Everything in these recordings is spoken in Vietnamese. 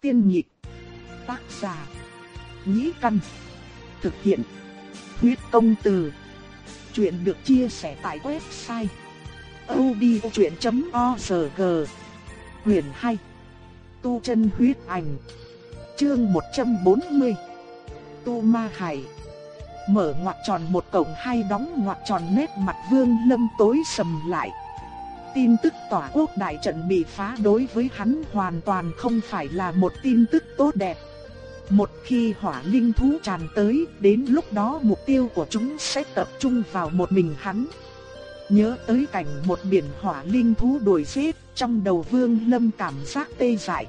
Tiên nhị Tác giả. Nhĩ căn. Thực hiện. Huyết công từ. Chuyện được chia sẻ tại website. odchuyện.org Quyền 2 Tu chân huyết ảnh Chương 140 Tu ma hải Mở ngoặc tròn một cổng hai đóng ngoặc tròn nét mặt vương lâm tối sầm lại Tin tức tỏa quốc đại trận bị phá đối với hắn hoàn toàn không phải là một tin tức tốt đẹp Một khi hỏa linh thú tràn tới, đến lúc đó mục tiêu của chúng sẽ tập trung vào một mình hắn Nhớ tới cảnh một biển hỏa linh thú đuổi giết, trong đầu Vương Lâm cảm giác tê dại.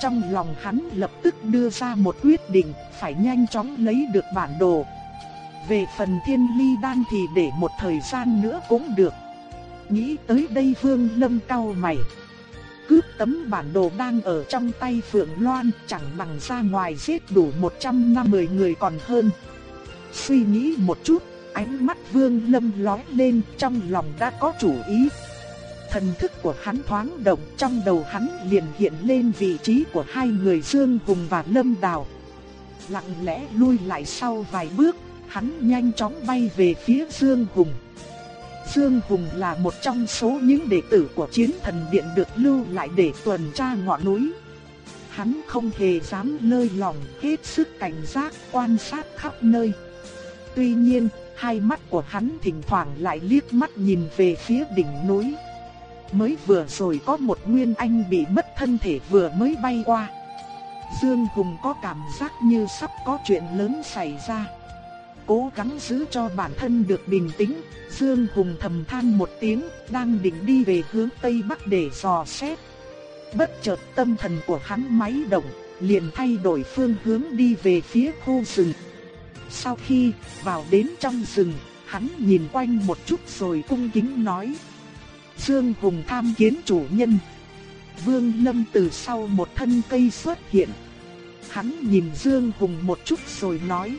Trong lòng hắn lập tức đưa ra một quyết định, phải nhanh chóng lấy được bản đồ. Về phần thiên ly đan thì để một thời gian nữa cũng được. Nghĩ tới đây Vương Lâm cau mày. Cướp tấm bản đồ đang ở trong tay Phượng Loan chẳng bằng ra ngoài giết đủ 150 người còn hơn. Suy nghĩ một chút, ánh mắt Vương Lâm lóe lên trong lòng đã có chủ ý. Thần thức của hắn thoáng động trong đầu hắn liền hiện lên vị trí của hai người Dương Hùng và Lâm Đào. Lặng lẽ lui lại sau vài bước, hắn nhanh chóng bay về phía Dương Hùng. Dương Hùng là một trong số những đệ tử của chiến thần điện được lưu lại để tuần tra ngọn núi. Hắn không hề dám lơi lòng, hết sức cảnh giác quan sát khắp nơi. Tuy nhiên, hai mắt của hắn thỉnh thoảng lại liếc mắt nhìn về phía đỉnh núi. Mới vừa rồi có một nguyên anh bị mất thân thể vừa mới bay qua. Dương Hùng có cảm giác như sắp có chuyện lớn xảy ra. Cố gắng giữ cho bản thân được bình tĩnh, Dương Hùng thầm than một tiếng, đang định đi về hướng Tây Bắc để dò xét. Bất chợt tâm thần của hắn máy động, liền thay đổi phương hướng đi về phía khu rừng. Sau khi vào đến trong rừng, hắn nhìn quanh một chút rồi cung kính nói. Dương Hùng tham kiến chủ nhân. Vương Lâm từ sau một thân cây xuất hiện. Hắn nhìn Dương Hùng một chút rồi nói.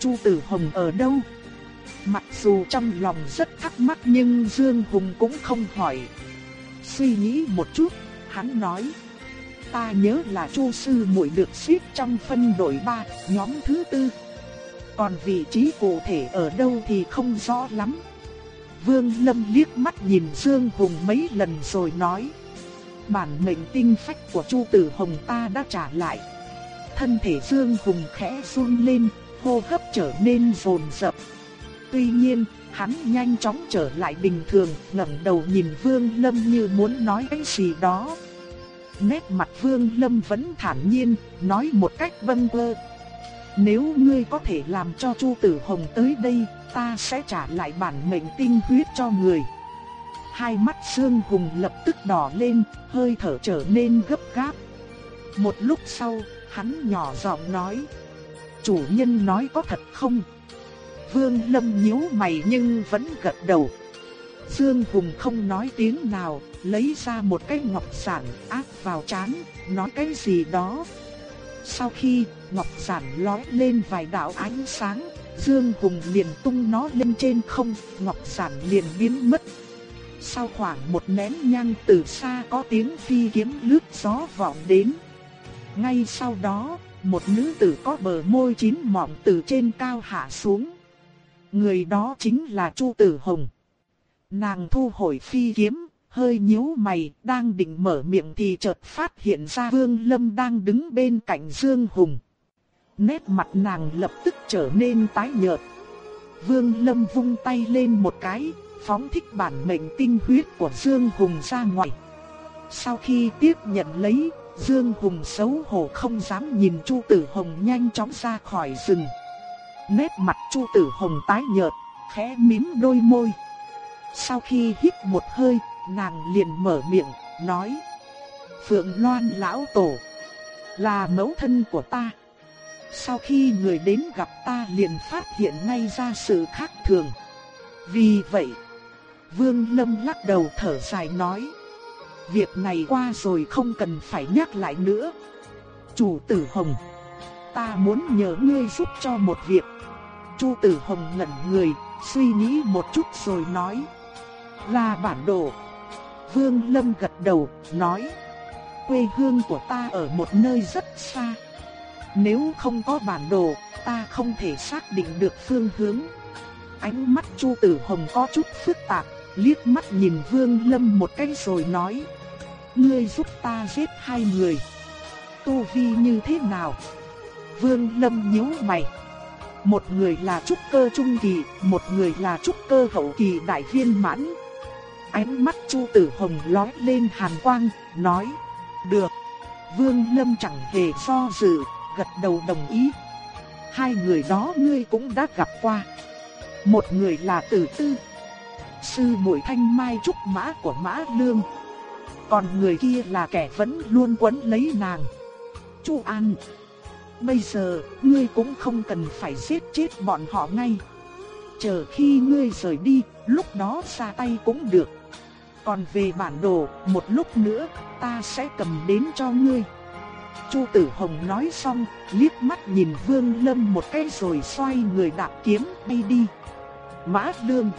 Chu Tử Hồng ở đâu? Mặc dù trong lòng rất thắc mắc nhưng Dương Hùng cũng không hỏi. Suy nghĩ một chút, hắn nói. Ta nhớ là Chu Sư muội được xếp trong phân đội 3, nhóm thứ tư. Còn vị trí cụ thể ở đâu thì không rõ lắm. Vương Lâm liếc mắt nhìn Dương Hùng mấy lần rồi nói. Bản mệnh tinh phách của Chu Tử Hồng ta đã trả lại. Thân thể Dương Hùng khẽ run lên, hô hấp trở nên rồn rập. Tuy nhiên, hắn nhanh chóng trở lại bình thường, ngẩng đầu nhìn Vương Lâm như muốn nói cái gì đó. Nét mặt Vương Lâm vẫn thản nhiên, nói một cách vâng vơ. Nếu ngươi có thể làm cho Chu Tử Hồng tới đây, ta sẽ trả lại bản mệnh tinh huyết cho người. Hai mắt sương Hùng lập tức đỏ lên, hơi thở trở nên gấp gáp. Một lúc sau, hắn nhỏ giọng nói. Chủ nhân nói có thật không? Vương Lâm nhíu mày nhưng vẫn gật đầu. Dương Hùng không nói tiếng nào, lấy ra một cái ngọc sản áp vào chán, nói cái gì đó. Sau khi ngọc sản lói lên vài đạo ánh sáng, Dương Hùng liền tung nó lên trên không, ngọc sản liền biến mất. Sau khoảng một nén nhang từ xa có tiếng phi kiếm lướt gió vọng đến. Ngay sau đó, một nữ tử có bờ môi chín mọng từ trên cao hạ xuống. Người đó chính là Chu Tử Hồng. Nàng thu hồi phi kiếm, hơi nhíu mày, đang định mở miệng thì chợt phát hiện ra Vương Lâm đang đứng bên cạnh Dương Hùng. Nét mặt nàng lập tức trở nên tái nhợt. Vương Lâm vung tay lên một cái, phóng thích bản mệnh tinh huyết của Dương Hùng ra ngoài. Sau khi tiếp nhận lấy, Dương Hùng xấu hổ không dám nhìn Chu Tử Hồng nhanh chóng ra khỏi rừng. Nét mặt Chu Tử Hồng tái nhợt, khẽ mím đôi môi. Sau khi hít một hơi, nàng liền mở miệng, nói: "Phượng Loan lão tổ là mẫu thân của ta." Sau khi người đến gặp ta liền phát hiện ngay ra sự khác thường. Vì vậy, Vương Lâm lắc đầu thở dài nói. Việc này qua rồi không cần phải nhắc lại nữa. Chủ tử Hồng, ta muốn nhờ ngươi giúp cho một việc. Chu tử Hồng ngẩn người, suy nghĩ một chút rồi nói. Là bản đồ. Vương Lâm gật đầu, nói. quê hương của ta ở một nơi rất xa. Nếu không có bản đồ, ta không thể xác định được phương hướng. Ánh mắt Chu Tử Hồng có chút phức tạp, liếc mắt nhìn Vương Lâm một cái rồi nói: "Ngươi giúp ta giết hai người." Tu vi như thế nào? Vương Lâm nhíu mày. Một người là trúc cơ trung kỳ, một người là trúc cơ hậu kỳ đại viên mãn. Ánh mắt Chu Tử Hồng lóe lên hàn quang, nói: "Được." Vương Lâm chẳng hề do dự, gật đầu đồng ý. Hai người đó ngươi cũng đã gặp qua. Một người là Tử Tư, sư muội thanh mai trúc mã của Mã Lương. Còn người kia là kẻ vẫn luôn quấn lấy nàng. Chu An, bây giờ ngươi cũng không cần phải giết chết bọn họ ngay. Chờ khi ngươi rời đi, lúc đó ra tay cũng được. Còn về bản đồ, một lúc nữa, ta sẽ cầm đến cho ngươi. Chu Tử Hồng nói xong, liếc mắt nhìn Vương Lâm một cái rồi xoay người đạp kiếm đi đi. Mã Lương,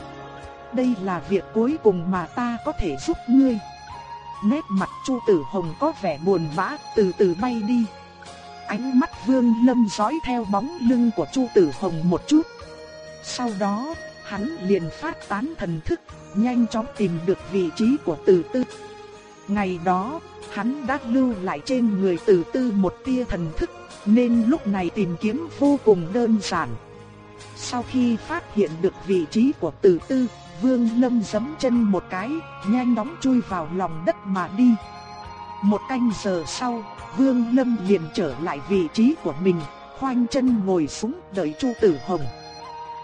đây là việc cuối cùng mà ta có thể giúp ngươi. Nét mặt Chu Tử Hồng có vẻ buồn bã, từ từ bay đi. Ánh mắt Vương Lâm dõi theo bóng lưng của Chu Tử Hồng một chút. Sau đó, hắn liền phát tán thần thức, nhanh chóng tìm được vị trí của Từ Tư. Ngày đó, hắn đã lưu lại trên người Từ Tư một tia thần thức, nên lúc này tìm kiếm vô cùng đơn giản. Sau khi phát hiện được vị trí của Từ Tư, Vương Lâm giẫm chân một cái, nhanh chóng chui vào lòng đất mà đi. Một canh giờ sau, Vương Lâm liền trở lại vị trí của mình, khoanh chân ngồi xuống đợi Chu Tử Hồng.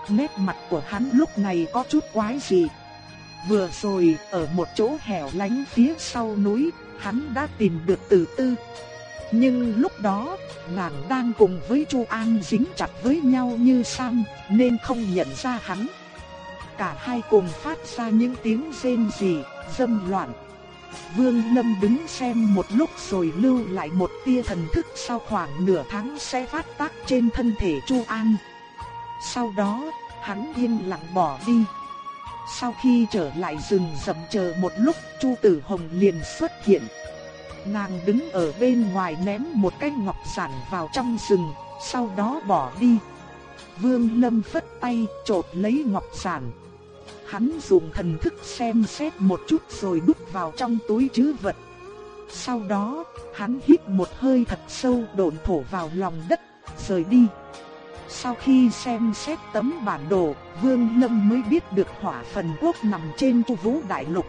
Nét mặt của hắn lúc này có chút quái dị. Vừa rồi, ở một chỗ hẻo lánh phía sau núi, hắn đã tìm được Từ Tư. Nhưng lúc đó, nàng đang cùng với Chu An dính chặt với nhau như sam, nên không nhận ra hắn. Cả hai cùng phát ra những tiếng rên rỉ, dâm loạn. Vương Lâm đứng xem một lúc rồi lưu lại một tia thần thức sau khoảng nửa tháng sẽ phát tác trên thân thể Chu An. Sau đó, hắn yên lặng bỏ đi. Sau khi trở lại rừng rậm chờ một lúc, Chu Tử Hồng liền xuất hiện. Nàng đứng ở bên ngoài ném một cái ngọc giản vào trong rừng, sau đó bỏ đi. Vương Lâm phất tay, chộp lấy ngọc giản, Hắn dùng thần thức xem xét một chút rồi đút vào trong túi trữ vật. Sau đó, hắn hít một hơi thật sâu độn thổ vào lòng đất, rời đi. Sau khi xem xét tấm bản đồ, Vương Lâm mới biết được hỏa phần quốc nằm trên tu vũ đại lục.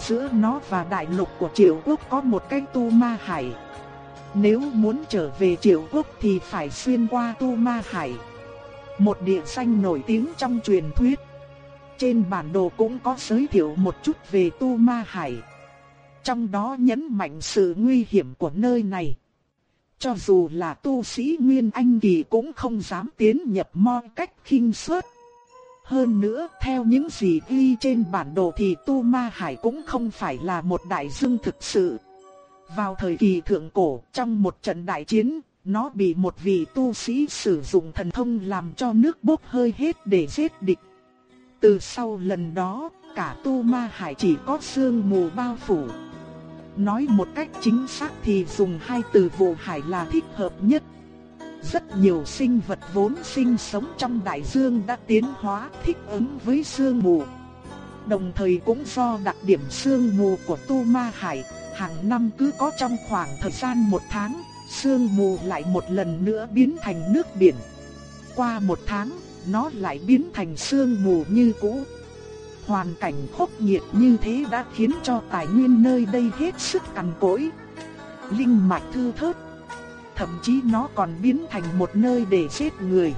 Giữa nó và đại lục của triệu quốc có một cái tu ma hải. Nếu muốn trở về triệu quốc thì phải xuyên qua tu ma hải. Một địa danh nổi tiếng trong truyền thuyết. Trên bản đồ cũng có giới thiệu một chút về Tu Ma Hải. Trong đó nhấn mạnh sự nguy hiểm của nơi này. Cho dù là tu sĩ Nguyên Anh Kỳ cũng không dám tiến nhập mo cách khinh suất. Hơn nữa, theo những gì ghi trên bản đồ thì Tu Ma Hải cũng không phải là một đại dương thực sự. Vào thời kỳ thượng cổ, trong một trận đại chiến, nó bị một vị tu sĩ sử dụng thần thông làm cho nước bốc hơi hết để giết địch. Từ sau lần đó, cả tu ma hải chỉ có sương mù bao phủ. Nói một cách chính xác thì dùng hai từ vụ hải là thích hợp nhất. Rất nhiều sinh vật vốn sinh sống trong đại dương đã tiến hóa thích ứng với sương mù. Đồng thời cũng do đặc điểm sương mù của tu ma hải, hàng năm cứ có trong khoảng thời gian một tháng, sương mù lại một lần nữa biến thành nước biển. Qua một tháng, nó lại biến thành sương mù như cũ. Hoàn cảnh khốc nghiệt như thế đã khiến cho tài nguyên nơi đây hết sức cằn cỗi. Linh mạch thư thớt. Thậm chí nó còn biến thành một nơi để giết người.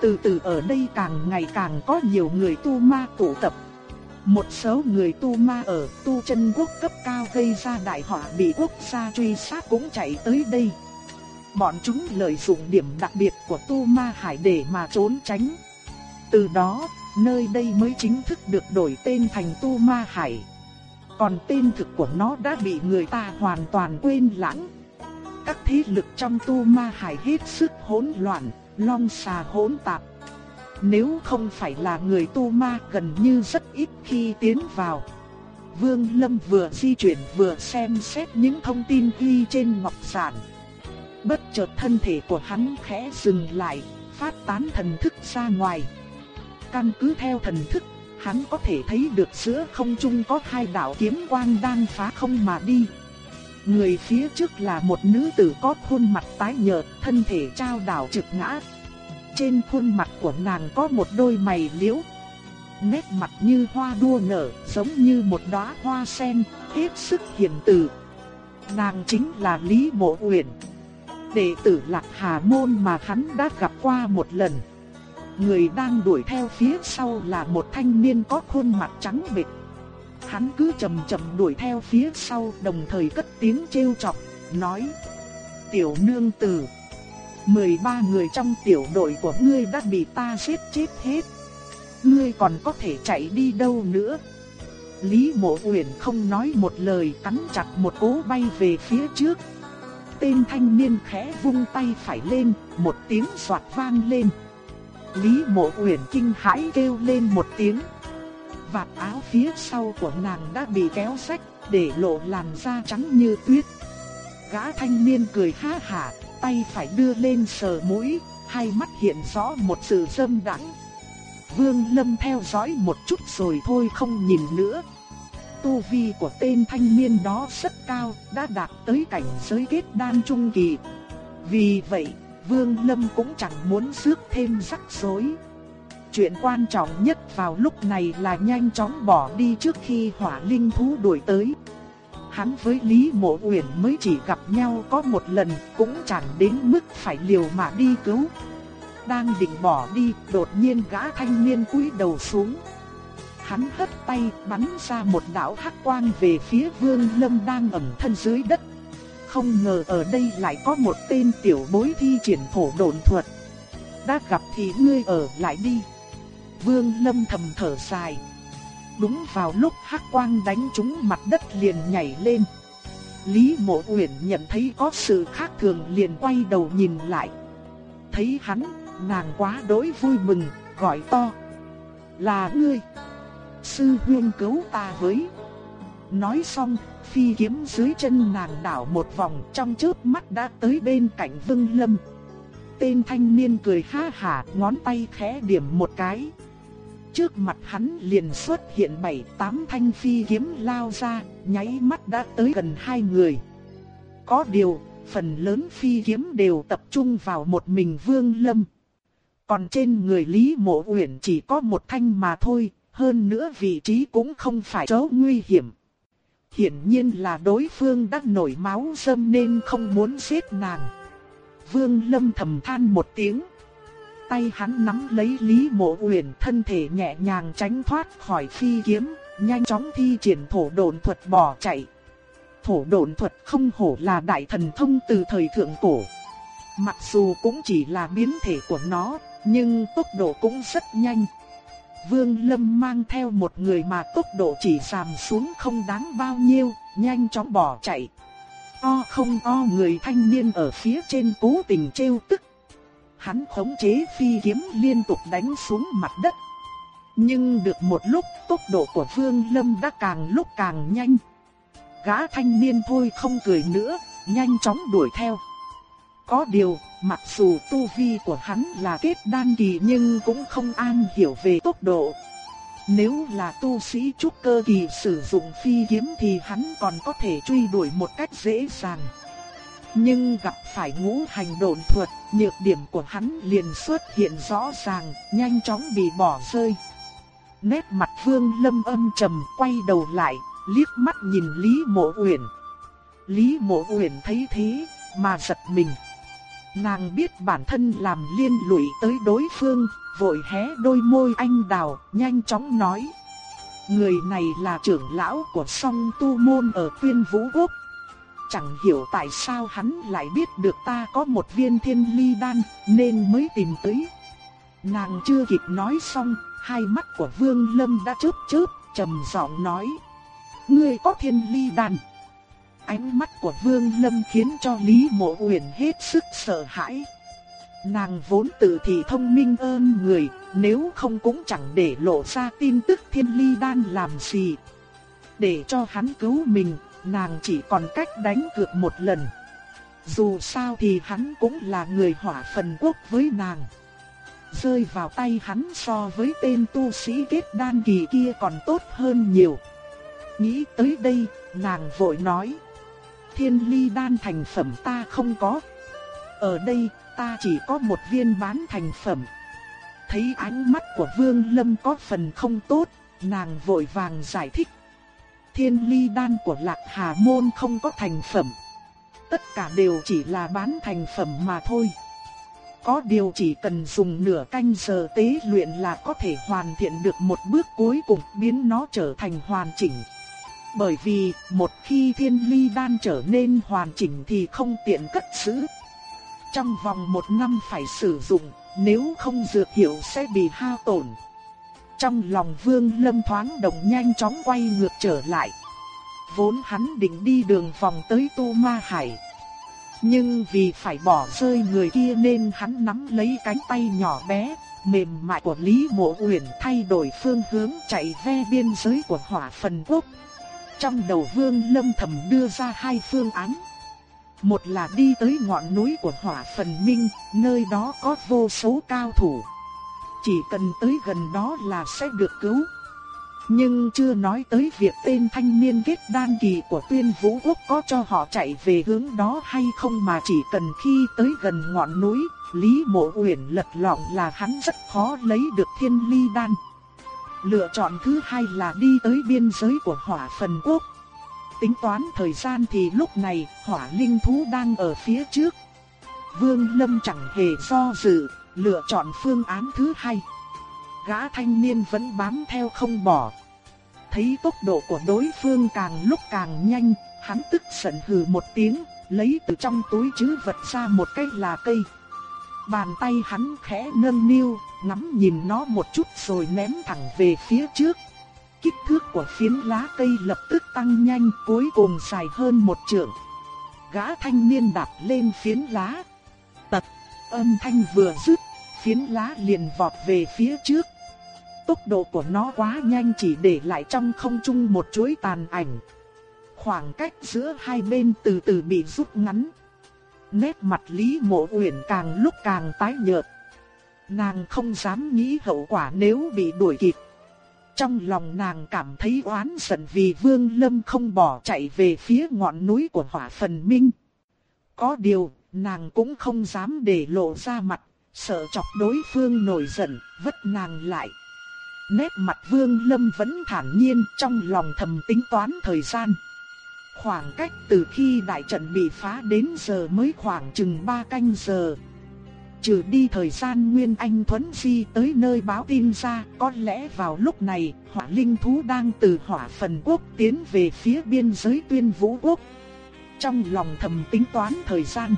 Từ từ ở đây càng ngày càng có nhiều người tu ma tụ tập. Một số người tu ma ở tu chân quốc cấp cao gây ra đại họa bị quốc gia truy sát cũng chạy tới đây. Bọn chúng lợi dụng điểm đặc biệt của tu ma hải để mà trốn tránh. Từ đó, nơi đây mới chính thức được đổi tên thành tu ma hải. Còn tên thực của nó đã bị người ta hoàn toàn quên lãng. Các thế lực trong tu ma hải hết sức hỗn loạn, long xà hỗn tạp. Nếu không phải là người tu ma gần như rất ít khi tiến vào. Vương Lâm vừa di chuyển vừa xem xét những thông tin ghi trên ngọc giản. Bất chợt thân thể của hắn khẽ dừng lại, phát tán thần thức ra ngoài. Căn cứ theo thần thức, hắn có thể thấy được giữa không trung có hai đạo kiếm quang đang phá không mà đi. Người phía trước là một nữ tử có khuôn mặt tái nhợt, thân thể trao đảo trực ngã. Trên khuôn mặt của nàng có một đôi mày liễu. Nét mặt như hoa đua nở, giống như một đóa hoa sen, hết sức hiền từ. Nàng chính là Lý Mộ Uyển, đệ tử Lạc Hà môn mà hắn đã gặp qua một lần. Người đang đuổi theo phía sau là một thanh niên có khuôn mặt trắng bệch, Hắn cứ chậm chậm đuổi theo phía sau đồng thời cất tiếng trêu chọc, nói Tiểu nương tử 13 người trong tiểu đội của ngươi đã bị ta giết chết hết. Ngươi còn có thể chạy đi đâu nữa? Lý mộ uyển không nói một lời cắn chặt một cú bay về phía trước. Tên thanh niên khẽ vung tay phải lên, một tiếng soạt vang lên Lý mộ uyển kinh hãi kêu lên một tiếng vạt áo phía sau của nàng đã bị kéo rách, để lộ làn da trắng như tuyết. Gã thanh niên cười ha hả, tay phải đưa lên sờ mũi, hai mắt hiện rõ một sự dâm đãng. Vương Lâm theo dõi một chút rồi thôi không nhìn nữa. Tu vi của tên thanh niên đó rất cao, đã đạt tới cảnh giới kết đan trung kỳ. Vì vậy, Vương Lâm cũng chẳng muốn rước thêm rắc rối. Chuyện quan trọng nhất vào lúc này là nhanh chóng bỏ đi trước khi hỏa linh thú đuổi tới. Hắn với Lý Mộ Uyển mới chỉ gặp nhau có một lần, cũng chẳng đến mức phải liều mà đi cứu. Đang định bỏ đi, đột nhiên gã thanh niên cúi đầu xuống. Hắn hất tay bắn ra một đạo hắc quang về phía Vương Lâm đang ẩn thân dưới đất. Không ngờ ở đây lại có một tên tiểu bối thi triển thổ độn thuật. Đã gặp thì ngươi ở lại đi. Vương Lâm thầm thở dài. Đúng vào lúc hắc quang đánh trúng mặt đất liền nhảy lên. Lý Mộ Uyển nhận thấy có sự khác thường liền quay đầu nhìn lại. Thấy hắn, nàng quá đối vui mừng, gọi to. Là ngươi. Sư huyên cứu ta với. Nói xong, phi kiếm dưới chân nàng đảo một vòng trong chớp mắt đã tới bên cạnh Vương Lâm. Tên thanh niên cười ha hả, ngón tay khẽ điểm một cái. Trước mặt hắn liền xuất hiện bảy tám thanh phi kiếm lao ra, nháy mắt đã tới gần hai người. Có điều, phần lớn phi kiếm đều tập trung vào một mình Vương Lâm. Còn trên người Lý Mộ Uyển chỉ có một thanh mà thôi, hơn nữa vị trí cũng không phải chỗ nguy hiểm. Hiển nhiên là đối phương đã nổi máu dâm nên không muốn giết nàng. Vương Lâm thầm than một tiếng tay hắn nắm lấy Lý Mộ Uyển, thân thể nhẹ nhàng tránh thoát khỏi phi kiếm, nhanh chóng thi triển thổ độn thuật bỏ chạy. Thổ độn thuật không hổ là đại thần thông từ thời thượng cổ. Mặc dù cũng chỉ là biến thể của nó, nhưng tốc độ cũng rất nhanh. Vương Lâm mang theo một người mà tốc độ chỉ giảm xuống không đáng bao nhiêu, nhanh chóng bỏ chạy. O không o người thanh niên ở phía trên cố tình trêu tức Hắn khống chế phi kiếm liên tục đánh xuống mặt đất. Nhưng được một lúc tốc độ của Vương Lâm đã càng lúc càng nhanh. Gã thanh niên thôi không cười nữa, nhanh chóng đuổi theo. Có điều, mặc dù tu vi của hắn là kết đan kỳ nhưng cũng không an hiểu về tốc độ. Nếu là tu sĩ trúc cơ kỳ sử dụng phi kiếm thì hắn còn có thể truy đuổi một cách dễ dàng. Nhưng gặp phải ngũ hành độn thuật, nhược điểm của hắn liền xuất hiện rõ ràng, nhanh chóng bị bỏ rơi. Nét mặt Vương Lâm âm trầm quay đầu lại, liếc mắt nhìn Lý Mộ Uyển. Lý Mộ Uyển thấy thế, mà giật mình. Nàng biết bản thân làm liên lụy tới đối phương, vội hé đôi môi anh đào, nhanh chóng nói. Người này là trưởng lão của song tu môn ở tuyên vũ quốc, Chẳng hiểu tại sao hắn lại biết được ta có một viên thiên ly đan nên mới tìm tới. Nàng chưa kịp nói xong, hai mắt của Vương Lâm đã chớp chớp, trầm giọng nói: "Ngươi có thiên ly đan?" Ánh mắt của Vương Lâm khiến cho Lý Mộ Uyển hết sức sợ hãi. Nàng vốn tự thị thông minh ơn người, nếu không cũng chẳng để lộ ra tin tức thiên ly đan làm gì. Để cho hắn cứu mình, nàng chỉ còn cách đánh cược một lần. Dù sao thì hắn cũng là người hỏa phần quốc với nàng. Rơi vào tay hắn so với tên tu sĩ kết đan kỳ kia còn tốt hơn nhiều. Nghĩ tới đây, nàng vội nói. Thiên ly đan thành phẩm ta không có. Ở đây, ta chỉ có một viên bán thành phẩm. Thấy ánh mắt của Vương Lâm có phần không tốt, nàng vội vàng giải thích. Thiên ly đan của Lạc Hà Môn không có thành phẩm. Tất cả đều chỉ là bán thành phẩm mà thôi. Có điều chỉ cần dùng nửa canh giờ tế luyện là có thể hoàn thiện được một bước cuối cùng biến nó trở thành hoàn chỉnh. Bởi vì một khi thiên ly đan trở nên hoàn chỉnh thì không tiện cất giữ. Trong vòng một năm phải sử dụng, nếu không dược hiệu sẽ bị hao tổn. Trong lòng vương lâm thoáng động nhanh chóng quay ngược trở lại. Vốn hắn định đi đường vòng tới Tu Ma Hải. Nhưng vì phải bỏ rơi người kia nên hắn nắm lấy cánh tay nhỏ bé, mềm mại của Lý Mộ Uyển thay đổi phương hướng chạy ve biên giới của hỏa phần quốc. Trong đầu vương lâm thầm đưa ra hai phương án. Một là đi tới ngọn núi của hỏa phần minh, nơi đó có vô số cao thủ. Chỉ cần tới gần đó là sẽ được cứu. Nhưng chưa nói tới việc tên thanh niên kết đan kỳ của tuyên vũ quốc có cho họ chạy về hướng đó hay không mà chỉ cần khi tới gần ngọn núi, Lý Mộ Uyển lật lọng là hắn rất khó lấy được thiên ly đan. Lựa chọn thứ hai là đi tới biên giới của hỏa phần quốc. Tính toán thời gian thì lúc này hỏa linh thú đang ở phía trước. Vương Lâm chẳng hề do dự, lựa chọn phương án thứ hai. Gã thanh niên vẫn bám theo không bỏ. Thấy tốc độ của đối phương càng lúc càng nhanh, hắn tức giận hừ một tiếng, lấy từ trong túi chứ vật ra một cái là cây. Bàn tay hắn khẽ nâng niu, ngắm nhìn nó một chút rồi ném thẳng về phía trước. Kích thước của phiến lá cây lập tức tăng nhanh cuối cùng dài hơn một trượng. Gã thanh niên đạp lên phiến lá. Tật, âm thanh vừa dứt, phiến lá liền vọt về phía trước. Tốc độ của nó quá nhanh chỉ để lại trong không trung một chuỗi tàn ảnh. Khoảng cách giữa hai bên từ từ bị rút ngắn. Nét mặt Lý Mộ Uyển càng lúc càng tái nhợt. Nàng không dám nghĩ hậu quả nếu bị đuổi kịp. Trong lòng nàng cảm thấy oán giận vì Vương Lâm không bỏ chạy về phía ngọn núi của hỏa phần minh. Có điều, nàng cũng không dám để lộ ra mặt, sợ chọc đối phương nổi giận, vất nàng lại. Nét mặt Vương Lâm vẫn thản nhiên trong lòng thầm tính toán thời gian. Khoảng cách từ khi đại trận bị phá đến giờ mới khoảng chừng 3 canh giờ. Trừ đi thời gian Nguyên Anh Thuấn Di tới nơi báo tin ra, có lẽ vào lúc này, hỏa linh thú đang từ hỏa phần quốc tiến về phía biên giới tuyên vũ quốc. Trong lòng thầm tính toán thời gian.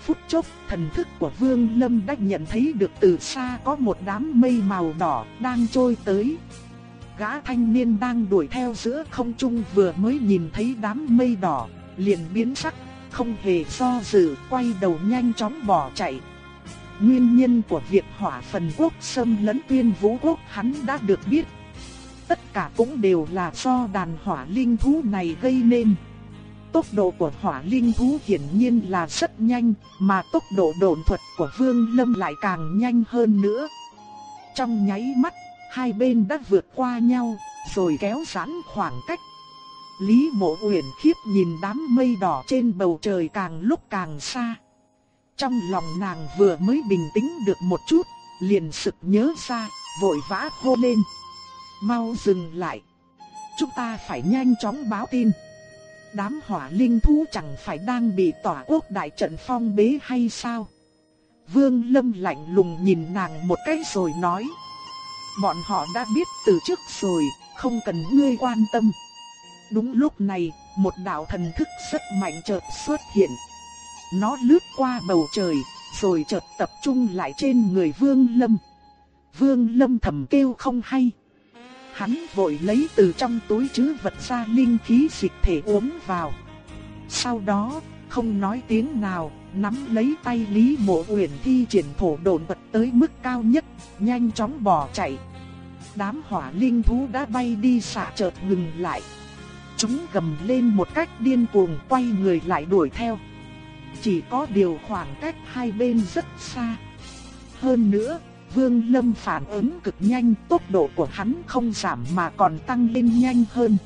Phút chốc, thần thức của Vương Lâm đã nhận thấy được từ xa có một đám mây màu đỏ đang trôi tới. Gã thanh niên đang đuổi theo giữa không trung vừa mới nhìn thấy đám mây đỏ, liền biến sắc, không hề do dự, quay đầu nhanh chóng bỏ chạy. Nguyên nhân của việc hỏa phần quốc xâm lấn tuyên vũ quốc hắn đã được biết. Tất cả cũng đều là do đàn hỏa linh thú này gây nên. Tốc độ của hỏa linh thú hiển nhiên là rất nhanh, mà tốc độ độn thuật của Vương Lâm lại càng nhanh hơn nữa. Trong nháy mắt, hai bên đã vượt qua nhau, rồi kéo giãn khoảng cách. Lý Mộ Uyển khiếp nhìn đám mây đỏ trên bầu trời càng lúc càng xa. Trong lòng nàng vừa mới bình tĩnh được một chút, liền sực nhớ ra, vội vã hô lên. Mau dừng lại. Chúng ta phải nhanh chóng báo tin. Đám hỏa linh thú chẳng phải đang bị tỏa quốc đại trận phong bế hay sao? Vương Lâm lạnh lùng nhìn nàng một cái rồi nói. Bọn họ đã biết từ trước rồi, không cần ngươi quan tâm. Đúng lúc này, một đạo thần thức rất mạnh chợt xuất hiện. Nó lướt qua bầu trời, rồi chợt tập trung lại trên người Vương Lâm. Vương Lâm thầm kêu không hay. Hắn vội lấy từ trong túi trữ vật ra linh khí dịch thể uống vào. Sau đó, không nói tiếng nào, nắm lấy tay Lý Mộ Uyển thi triển thổ độn vật tới mức cao nhất, nhanh chóng bỏ chạy. Đám hỏa linh thú đã bay đi xạ chợt ngừng lại. chúng gầm lên một cách điên cuồng quay người lại đuổi theo. Chỉ có điều khoảng cách hai bên rất xa. Hơn nữa, Vương Lâm phản ứng cực nhanh, tốc độ của hắn không giảm mà còn tăng lên nhanh hơn.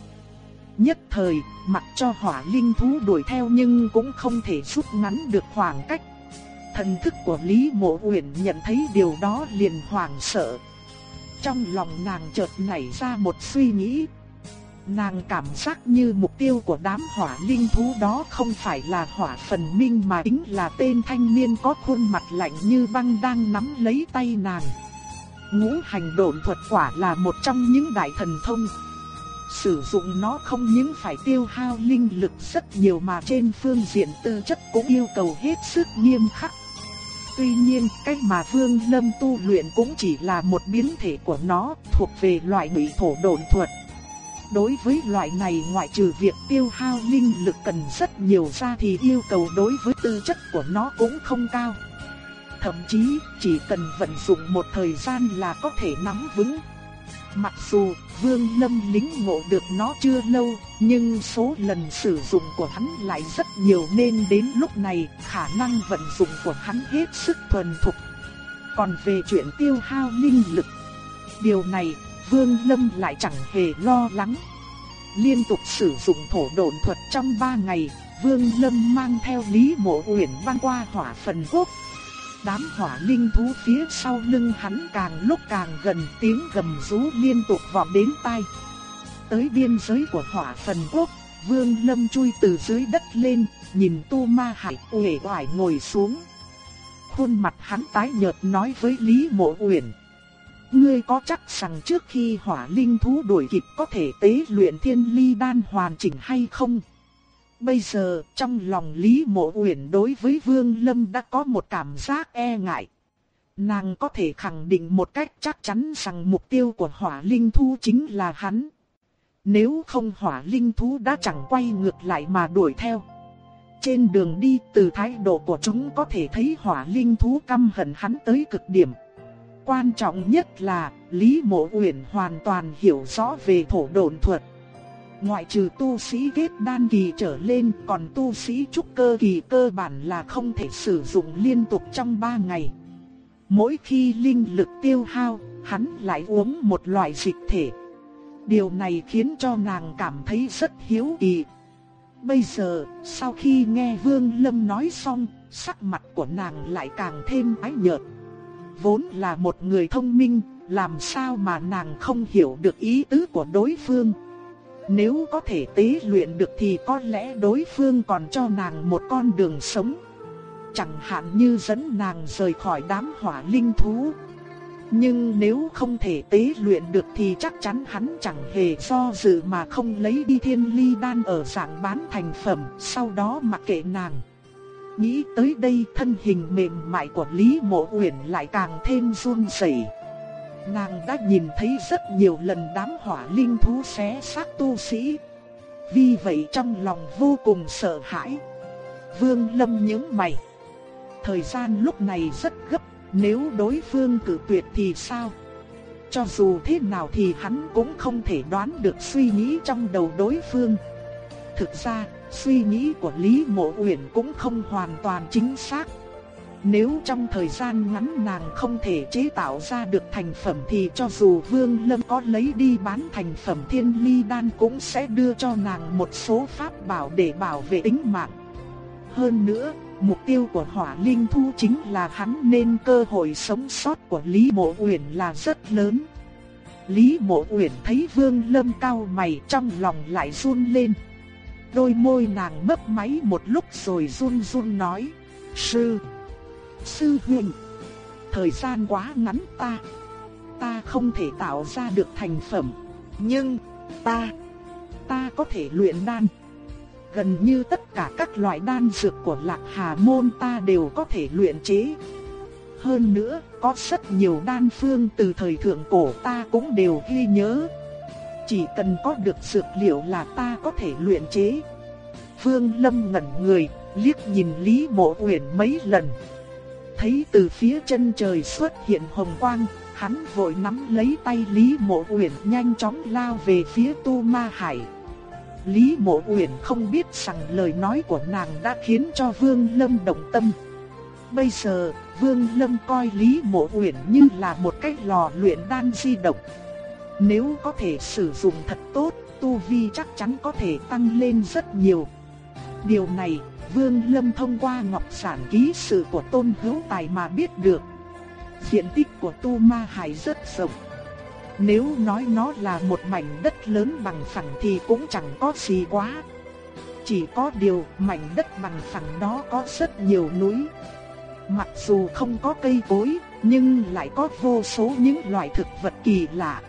Nhất thời, mặc cho hỏa linh thú đuổi theo nhưng cũng không thể rút ngắn được khoảng cách. Thần thức của Lý Mộ Uyển nhận thấy điều đó liền hoảng sợ. Trong lòng nàng chợt nảy ra một suy nghĩ. Nàng cảm giác như mục tiêu của đám hỏa linh thú đó không phải là hỏa phần minh mà chính là tên thanh niên có khuôn mặt lạnh như băng đang nắm lấy tay nàng. Ngũ hành độn thuật quả là một trong những đại thần thông. Sử dụng nó không những phải tiêu hao linh lực rất nhiều mà trên phương diện tư chất cũng yêu cầu hết sức nghiêm khắc. Tuy nhiên, cách mà Vương Lâm tu luyện cũng chỉ là một biến thể của nó, thuộc về loại bị thổ độn thuật. Đối với loại này ngoại trừ việc tiêu hao linh lực cần rất nhiều ra thì yêu cầu đối với tư chất của nó cũng không cao. Thậm chí chỉ cần vận dụng một thời gian là có thể nắm vững. Mặc dù Vương Lâm lính ngộ được nó chưa lâu, nhưng số lần sử dụng của hắn lại rất nhiều nên đến lúc này khả năng vận dụng của hắn hết sức thuần thục. Còn về chuyện tiêu hao linh lực, điều này Vương Lâm lại chẳng hề lo lắng. Liên tục sử dụng thổ độn thuật trong 3 ngày, Vương Lâm mang theo Lý Mộ Uyển băng qua hỏa phần quốc. Đám hỏa linh thú phía sau lưng hắn càng lúc càng gần tiếng gầm rú liên tục vọng đến tai. Tới biên giới của hỏa phần quốc, Vương Lâm chui từ dưới đất lên, nhìn Tu Ma Hải uể oải ngồi xuống. Khuôn mặt hắn tái nhợt nói với Lý Mộ Uyển: Ngươi có chắc rằng trước khi hỏa linh thú đuổi kịp có thể tế luyện thiên ly đan hoàn chỉnh hay không? Bây giờ, trong lòng Lý Mộ Uyển đối với Vương Lâm đã có một cảm giác e ngại. Nàng có thể khẳng định một cách chắc chắn rằng mục tiêu của hỏa linh thú chính là hắn. Nếu không hỏa linh thú đã chẳng quay ngược lại mà đuổi theo. Trên đường đi từ thái độ của chúng có thể thấy hỏa linh thú căm hận hắn tới cực điểm. Quan trọng nhất là Lý Mộ Uyển hoàn toàn hiểu rõ về thổ độn thuật. Ngoại trừ tu sĩ kết đan kỳ trở lên còn tu sĩ trúc cơ kỳ cơ bản là không thể sử dụng liên tục trong 3 ngày. Mỗi khi linh lực tiêu hao, hắn lại uống một loại dịch thể. Điều này khiến cho nàng cảm thấy rất hiếu kỳ. Bây giờ, sau khi nghe Vương Lâm nói xong, sắc mặt của nàng lại càng thêm ái nhợt vốn là một người thông minh, làm sao mà nàng không hiểu được ý tứ của đối phương. Nếu có thể tế luyện được thì có lẽ đối phương còn cho nàng một con đường sống. Chẳng hạn như dẫn nàng rời khỏi đám hỏa linh thú. Nhưng nếu không thể tế luyện được thì chắc chắn hắn chẳng hề do dự mà không lấy đi thiên ly đan ở dạng bán thành phẩm, sau đó mặc kệ nàng. Nghĩ tới đây thân hình mềm mại của Lý Mộ Uyển lại càng thêm run rẩy. Nàng đã nhìn thấy rất nhiều lần đám hỏa linh thú xé xác tu sĩ. Vì vậy trong lòng vô cùng sợ hãi. Vương Lâm nhướng mày. Thời gian lúc này rất gấp, nếu đối phương cử tuyệt thì sao? Cho dù thế nào thì hắn cũng không thể đoán được suy nghĩ trong đầu đối phương. Thực ra, Suy nghĩ của Lý Mộ Uyển cũng không hoàn toàn chính xác. Nếu trong thời gian ngắn nàng không thể chế tạo ra được thành phẩm thì cho dù Vương Lâm có lấy đi bán thành phẩm thiên ly đan cũng sẽ đưa cho nàng một số pháp bảo để bảo vệ tính mạng. Hơn nữa, mục tiêu của hỏa linh thu chính là hắn nên cơ hội sống sót của Lý Mộ Uyển là rất lớn. Lý Mộ Uyển thấy Vương Lâm cao mày trong lòng lại run lên. Đôi môi nàng mấp máy một lúc rồi run run nói. Sư, sư huynh, thời gian quá ngắn ta, ta không thể tạo ra được thành phẩm. Nhưng, ta, ta có thể luyện đan. Gần như tất cả các loại đan dược của lạc hà môn ta đều có thể luyện chế. Hơn nữa, có rất nhiều đan phương từ thời thượng cổ ta cũng đều ghi nhớ. Chỉ cần có được dược liệu là ta có thể luyện chế. Vương Lâm ngẩn người, liếc nhìn Lý Mộ Uyển mấy lần. Thấy từ phía chân trời xuất hiện hồng quang, hắn vội nắm lấy tay Lý Mộ Uyển nhanh chóng lao về phía Tu Ma Hải. Lý Mộ Uyển không biết rằng lời nói của nàng đã khiến cho Vương Lâm động tâm. Bây giờ, Vương Lâm coi Lý Mộ Uyển như là một cái lò luyện đan di động. Nếu có thể sử dụng thật tốt, tu vi chắc chắn có thể tăng lên rất nhiều. Điều này, Vương Lâm thông qua ngọc sản ký sự của Tôn Hữu Tài mà biết được. Diện tích của Tu Ma Hải rất rộng. Nếu nói nó là một mảnh đất lớn bằng phẳng thì cũng chẳng có gì quá. Chỉ có điều mảnh đất bằng phẳng đó có rất nhiều núi. Mặc dù không có cây cối, nhưng lại có vô số những loại thực vật kỳ lạ.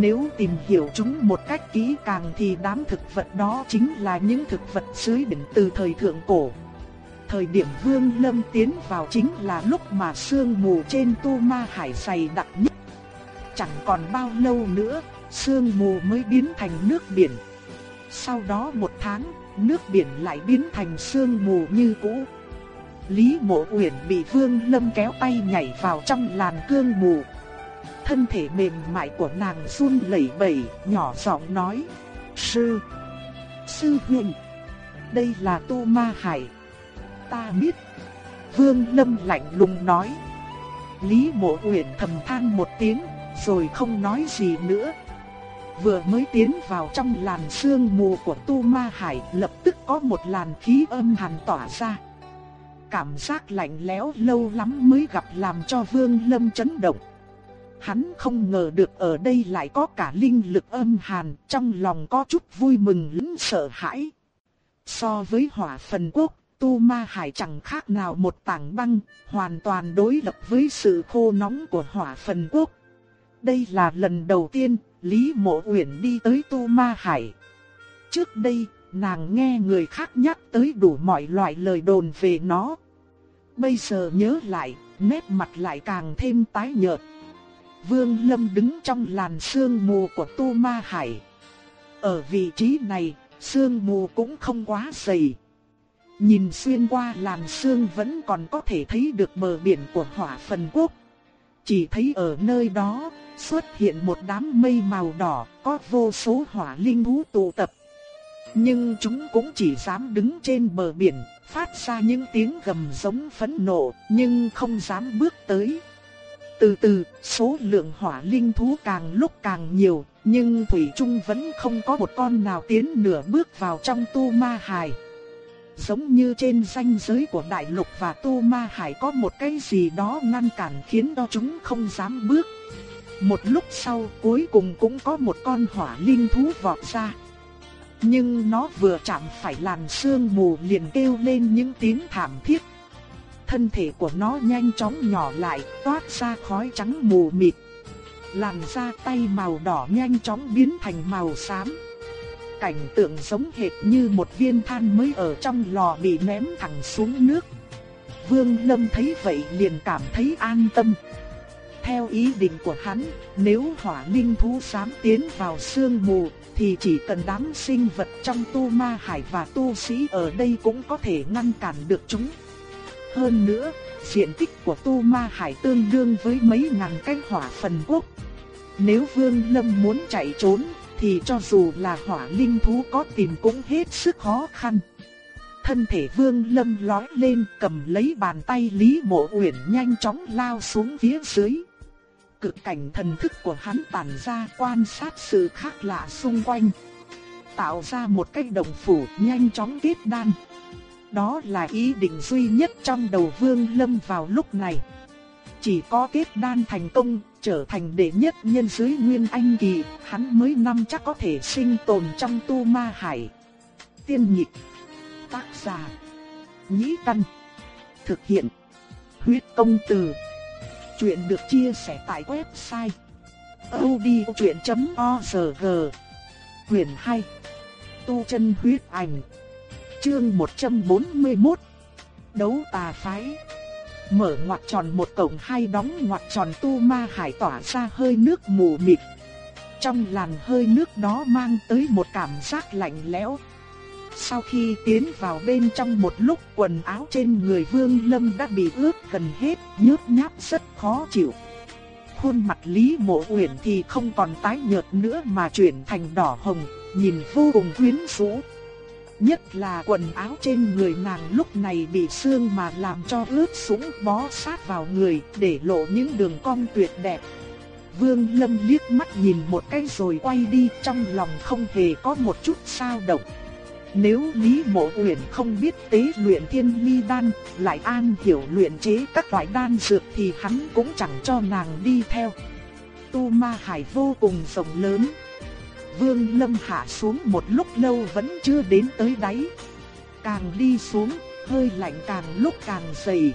Nếu tìm hiểu chúng một cách kỹ càng thì đám thực vật đó chính là những thực vật dưới biển từ thời thượng cổ. Thời điểm Vương Lâm tiến vào chính là lúc mà sương mù trên Tu Ma Hải dày đặc nhất. Chẳng còn bao lâu nữa, sương mù mới biến thành nước biển. Sau đó một tháng, nước biển lại biến thành sương mù như cũ. Lý Mộ Uyển bị Vương Lâm kéo tay nhảy vào trong làn cương mù. Thân thể mềm mại của nàng run lẩy bẩy, nhỏ giọng nói: "Sư, sư huynh, đây là Tu Ma Hải." "Ta biết." Vương Lâm lạnh lùng nói. Lý Mộ Uyển thầm than một tiếng, rồi không nói gì nữa. Vừa mới tiến vào trong làn sương mù của Tu Ma Hải, lập tức có một làn khí âm hàn tỏa ra. Cảm giác lạnh lẽo lâu lắm mới gặp làm cho Vương Lâm chấn động. Hắn không ngờ được ở đây lại có cả linh lực âm hàn, trong lòng có chút vui mừng lẫn sợ hãi. So với hỏa phần quốc, Tu Ma Hải chẳng khác nào một tảng băng, hoàn toàn đối lập với sự khô nóng của hỏa phần quốc. Đây là lần đầu tiên Lý Mộ Uyển đi tới Tu Ma Hải. Trước đây, nàng nghe người khác nhắc tới đủ mọi loại lời đồn về nó. Bây giờ nhớ lại, nét mặt lại càng thêm tái nhợt. Vương Lâm đứng trong làn sương mù của Tu Ma Hải. Ở vị trí này, sương mù cũng không quá dày. Nhìn xuyên qua làn sương vẫn còn có thể thấy được bờ biển của hỏa phần quốc. Chỉ thấy ở nơi đó, xuất hiện một đám mây màu đỏ, có vô số hỏa linh thú tụ tập. Nhưng chúng cũng chỉ dám đứng trên bờ biển, phát ra những tiếng gầm giống phẫn nộ, nhưng không dám bước tới. Từ từ, số lượng hỏa linh thú càng lúc càng nhiều, nhưng Thủy Trung vẫn không có một con nào tiến nửa bước vào trong tu ma hải. Giống như trên ranh giới của đại lục và tu ma hải có một cái gì đó ngăn cản khiến cho chúng không dám bước. Một lúc sau cuối cùng cũng có một con hỏa linh thú vọt ra. Nhưng nó vừa chạm phải làn sương mù liền kêu lên những tiếng thảm thiết. Thân thể của nó nhanh chóng nhỏ lại, toát ra khói trắng mù mịt. Làn da tay màu đỏ nhanh chóng biến thành màu xám. Cảnh tượng giống hệt như một viên than mới ở trong lò bị ném thẳng xuống nước. Vương Lâm thấy vậy liền cảm thấy an tâm. Theo ý định của hắn, nếu hỏa linh thú dám tiến vào sương mù, thì chỉ cần đám sinh vật trong tu ma hải và tu sĩ ở đây cũng có thể ngăn cản được chúng. Hơn nữa, diện tích của tu ma hải tương đương với mấy ngàn cái hỏa phần quốc. Nếu Vương Lâm muốn chạy trốn, thì cho dù là hỏa linh thú có tìm cũng hết sức khó khăn. Thân thể Vương Lâm lói lên cầm lấy bàn tay Lý Mộ Uyển nhanh chóng lao xuống phía dưới cực cảnh thần thức của hắn tản ra quan sát sự khác lạ xung quanh. Tạo ra một cái đồng phủ nhanh chóng kết đan. Đó là ý định duy nhất trong đầu Vương Lâm vào lúc này. Chỉ có kết đan thành công, trở thành đệ nhất nhân dưới Nguyên Anh Kỳ, hắn mới năm chắc có thể sinh tồn trong tu ma hải. Tiên nhịp, tác giả, nhĩ căn, thực hiện, huyết công từ. Chuyện được chia sẻ tại website odchuyện.org Quyền 2 Tu chân huyết ảnh Chương 141 Đấu tà phái Mở ngoặt tròn một cổng hai đóng ngoặt tròn tu ma hải tỏa ra hơi nước mù mịt Trong làn hơi nước đó mang tới một cảm giác lạnh lẽo sau khi tiến vào bên trong một lúc quần áo trên người Vương Lâm đã bị ướt gần hết, nhớp nháp rất khó chịu. Khuôn mặt Lý Mộ Uyển thì không còn tái nhợt nữa mà chuyển thành đỏ hồng, nhìn vô cùng quyến rũ. Nhất là quần áo trên người nàng lúc này bị sương mà làm cho ướt sũng bó sát vào người để lộ những đường cong tuyệt đẹp. Vương Lâm liếc mắt nhìn một cái rồi quay đi trong lòng không hề có một chút sao động. Nếu Lý Mộ Uyển không biết tế luyện thiên ly đan, lại an hiểu luyện chế các loại đan dược thì hắn cũng chẳng cho nàng đi theo. Tu Ma Hải vô cùng rộng lớn. Vương Lâm hạ xuống một lúc lâu vẫn chưa đến tới đáy. Càng đi xuống, hơi lạnh càng lúc càng dày.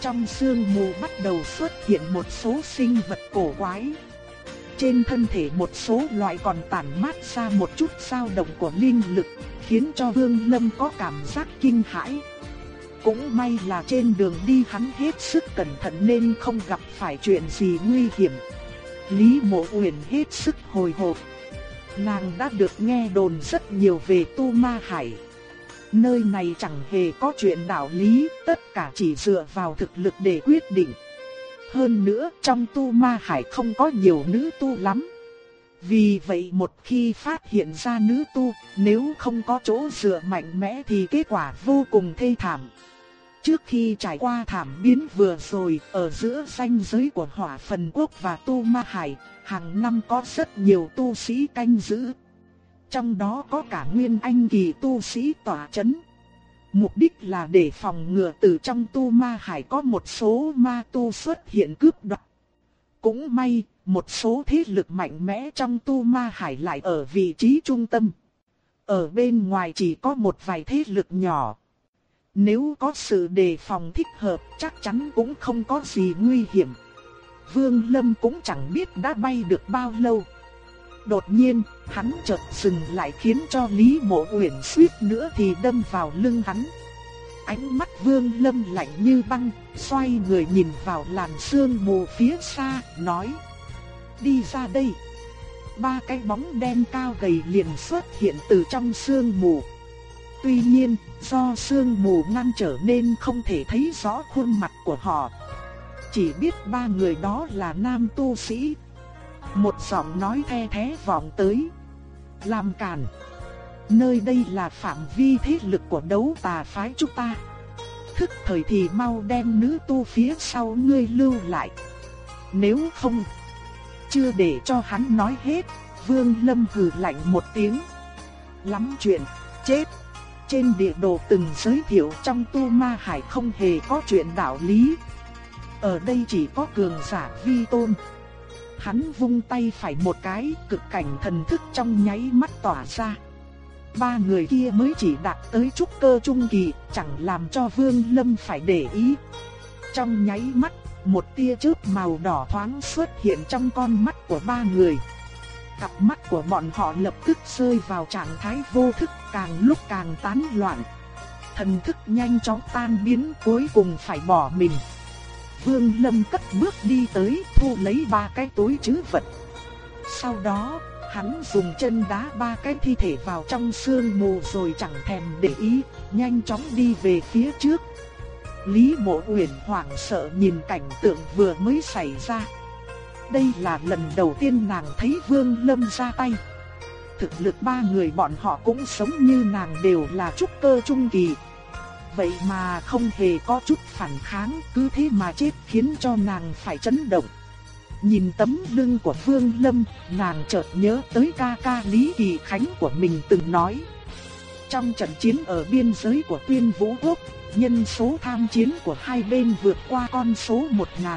Trong sương mù bắt đầu xuất hiện một số sinh vật cổ quái. Trên thân thể một số loại còn tản mát ra một chút dao động của linh lực, khiến cho Vương Lâm có cảm giác kinh hãi. Cũng may là trên đường đi hắn hết sức cẩn thận nên không gặp phải chuyện gì nguy hiểm. Lý Mộ Uyển hết sức hồi hộp. Nàng đã được nghe đồn rất nhiều về Tu Ma Hải. Nơi này chẳng hề có chuyện đạo lý, tất cả chỉ dựa vào thực lực để quyết định. Hơn nữa, trong Tu Ma Hải không có nhiều nữ tu lắm. Vì vậy một khi phát hiện ra nữ tu, nếu không có chỗ dựa mạnh mẽ thì kết quả vô cùng thê thảm. Trước khi trải qua thảm biến vừa rồi, ở giữa ranh giới của hỏa phần quốc và tu ma hải, hàng năm có rất nhiều tu sĩ canh giữ. Trong đó có cả nguyên anh kỳ tu sĩ tỏa chấn. Mục đích là để phòng ngừa từ trong tu ma hải có một số ma tu xuất hiện cướp đoạt. Cũng may, một số thế lực mạnh mẽ trong tu ma hải lại ở vị trí trung tâm. Ở bên ngoài chỉ có một vài thế lực nhỏ. Nếu có sự đề phòng thích hợp chắc chắn cũng không có gì nguy hiểm. Vương Lâm cũng chẳng biết đã bay được bao lâu. Đột nhiên, hắn chợt dừng lại khiến cho Lý Mộ Uyển suýt nữa thì đâm vào lưng hắn. Ánh mắt Vương Lâm lạnh như băng, xoay người nhìn vào làn sương mù phía xa, nói: "Đi ra đây." Ba cái bóng đen cao gầy liền xuất hiện từ trong sương mù. Tuy nhiên, do sương mù ngăn trở nên không thể thấy rõ khuôn mặt của họ. Chỉ biết ba người đó là nam tu sĩ. Một giọng nói the thế vọng tới. Làm cản. Nơi đây là phạm vi thế lực của đấu tà phái chúng ta. Thức thời thì mau đem nữ tu phía sau ngươi lưu lại. Nếu không, chưa để cho hắn nói hết, Vương Lâm hừ lạnh một tiếng. Lắm chuyện, chết. Trên địa đồ từng giới thiệu trong tu ma hải không hề có chuyện đạo lý. Ở đây chỉ có cường giả vi tôn. Hắn vung tay phải một cái, cực cảnh thần thức trong nháy mắt tỏa ra. Ba người kia mới chỉ đạt tới trúc cơ trung kỳ, chẳng làm cho Vương Lâm phải để ý. Trong nháy mắt, một tia chớp màu đỏ thoáng xuất hiện trong con mắt của ba người. Cặp mắt của bọn họ lập tức rơi vào trạng thái vô thức càng lúc càng tán loạn. Thần thức nhanh chóng tan biến cuối cùng phải bỏ mình. Vương Lâm cất bước đi tới thu lấy ba cái túi chứ vật. Sau đó, hắn dùng chân đá ba cái thi thể vào trong sương mù rồi chẳng thèm để ý, nhanh chóng đi về phía trước. Lý Mộ Uyển hoảng sợ nhìn cảnh tượng vừa mới xảy ra. Đây là lần đầu tiên nàng thấy Vương Lâm ra tay. Thực lực ba người bọn họ cũng sống như nàng đều là trúc cơ trung kỳ. Vậy mà không hề có chút phản kháng, cứ thế mà chết khiến cho nàng phải chấn động. Nhìn tấm lưng của Vương Lâm, nàng chợt nhớ tới ca ca Lý Kỳ Khánh của mình từng nói. Trong trận chiến ở biên giới của Tuyên Vũ Quốc, nhân số tham chiến của hai bên vượt qua con số 1000.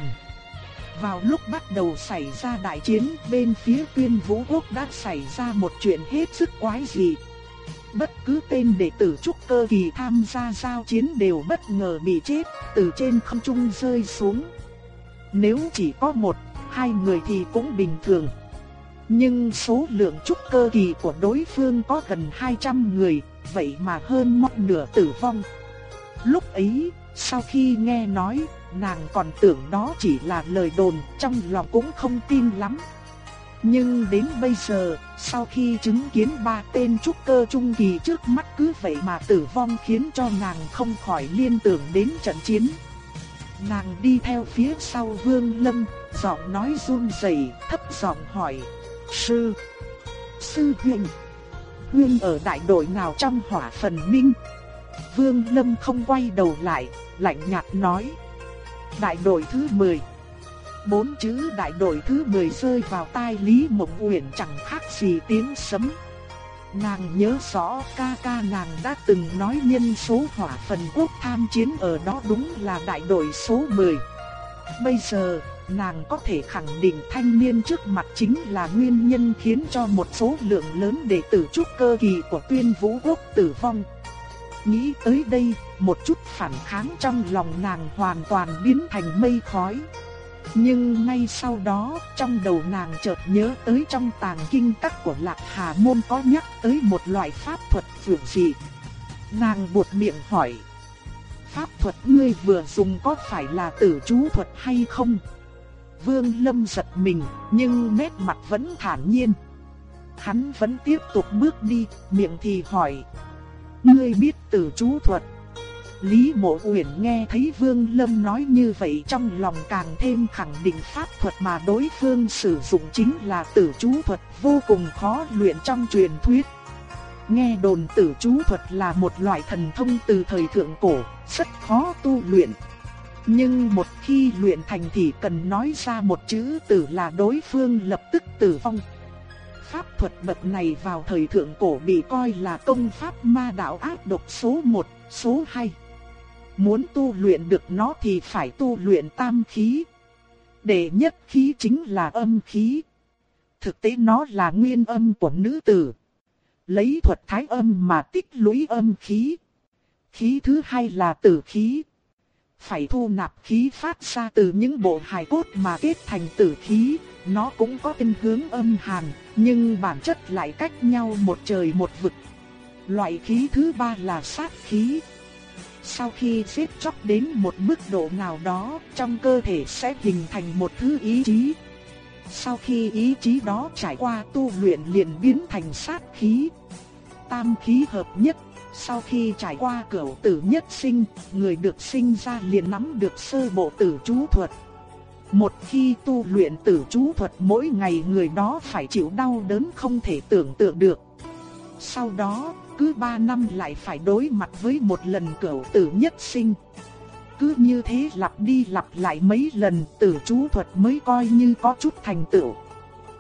Vào lúc bắt đầu xảy ra đại chiến, bên phía tuyên vũ quốc đã xảy ra một chuyện hết sức quái dị. Bất cứ tên đệ tử trúc cơ kỳ tham gia giao chiến đều bất ngờ bị chết, từ trên không trung rơi xuống. Nếu chỉ có một, hai người thì cũng bình thường. Nhưng số lượng trúc cơ kỳ của đối phương có gần 200 người, vậy mà hơn một nửa tử vong. Lúc ấy, sau khi nghe nói, nàng còn tưởng đó chỉ là lời đồn, trong lòng cũng không tin lắm. Nhưng đến bây giờ, sau khi chứng kiến ba tên trúc cơ trung kỳ trước mắt cứ vậy mà tử vong khiến cho nàng không khỏi liên tưởng đến trận chiến. Nàng đi theo phía sau Vương Lâm, giọng nói run rẩy, thấp giọng hỏi: "Sư, sư huynh, Huyên ở đại đội nào trong hỏa phần minh. Vương Lâm không quay đầu lại, lạnh nhạt nói. Đại đội thứ 10 Bốn chữ đại đội thứ 10 rơi vào tai Lý Mộng Uyển chẳng khác gì tiếng sấm. Nàng nhớ rõ ca ca nàng đã từng nói nhân số hỏa phần quốc tham chiến ở đó đúng là đại đội số 10. Bây giờ, nàng có thể khẳng định thanh niên trước mặt chính là nguyên nhân khiến cho một số lượng lớn đệ tử trúc cơ kỳ của tuyên vũ quốc tử vong. Nghĩ tới đây, một chút phản kháng trong lòng nàng hoàn toàn biến thành mây khói. Nhưng ngay sau đó, trong đầu nàng chợt nhớ tới trong tàng kinh các của Lạc Hà Môn có nhắc tới một loại pháp thuật phượng dị. Nàng buột miệng hỏi, pháp thuật ngươi vừa dùng có phải là tử chú thuật hay không? Vương Lâm giật mình, nhưng nét mặt vẫn thản nhiên. Hắn vẫn tiếp tục bước đi, miệng thì hỏi, ngươi biết tử chú thuật? Lý Mộ Uyển nghe thấy Vương Lâm nói như vậy trong lòng càng thêm khẳng định pháp thuật mà đối phương sử dụng chính là tử chú thuật vô cùng khó luyện trong truyền thuyết. Nghe đồn tử chú thuật là một loại thần thông từ thời thượng cổ, rất khó tu luyện. Nhưng một khi luyện thành thì cần nói ra một chữ tử là đối phương lập tức tử vong. Pháp thuật bậc này vào thời thượng cổ bị coi là công pháp ma đạo ác độc số 1, số 2. Muốn tu luyện được nó thì phải tu luyện tam khí. Đệ nhất khí chính là âm khí. Thực tế nó là nguyên âm của nữ tử. Lấy thuật thái âm mà tích lũy âm khí. Khí thứ hai là tử khí. Phải thu nạp khí phát ra từ những bộ hài cốt mà kết thành tử khí. Nó cũng có tinh hướng âm hàn, nhưng bản chất lại cách nhau một trời một vực. Loại khí thứ ba là sát khí. Sau khi giết chóc đến một mức độ nào đó, trong cơ thể sẽ hình thành một thứ ý chí. Sau khi ý chí đó trải qua tu luyện liền biến thành sát khí. Tam khí hợp nhất, sau khi trải qua cửu tử nhất sinh, người được sinh ra liền nắm được sơ bộ tử chú thuật. Một khi tu luyện tử chú thuật mỗi ngày người đó phải chịu đau đớn không thể tưởng tượng được. Sau đó, cứ 3 năm lại phải đối mặt với một lần cửu tử nhất sinh. Cứ như thế lặp đi lặp lại mấy lần tử chú thuật mới coi như có chút thành tựu.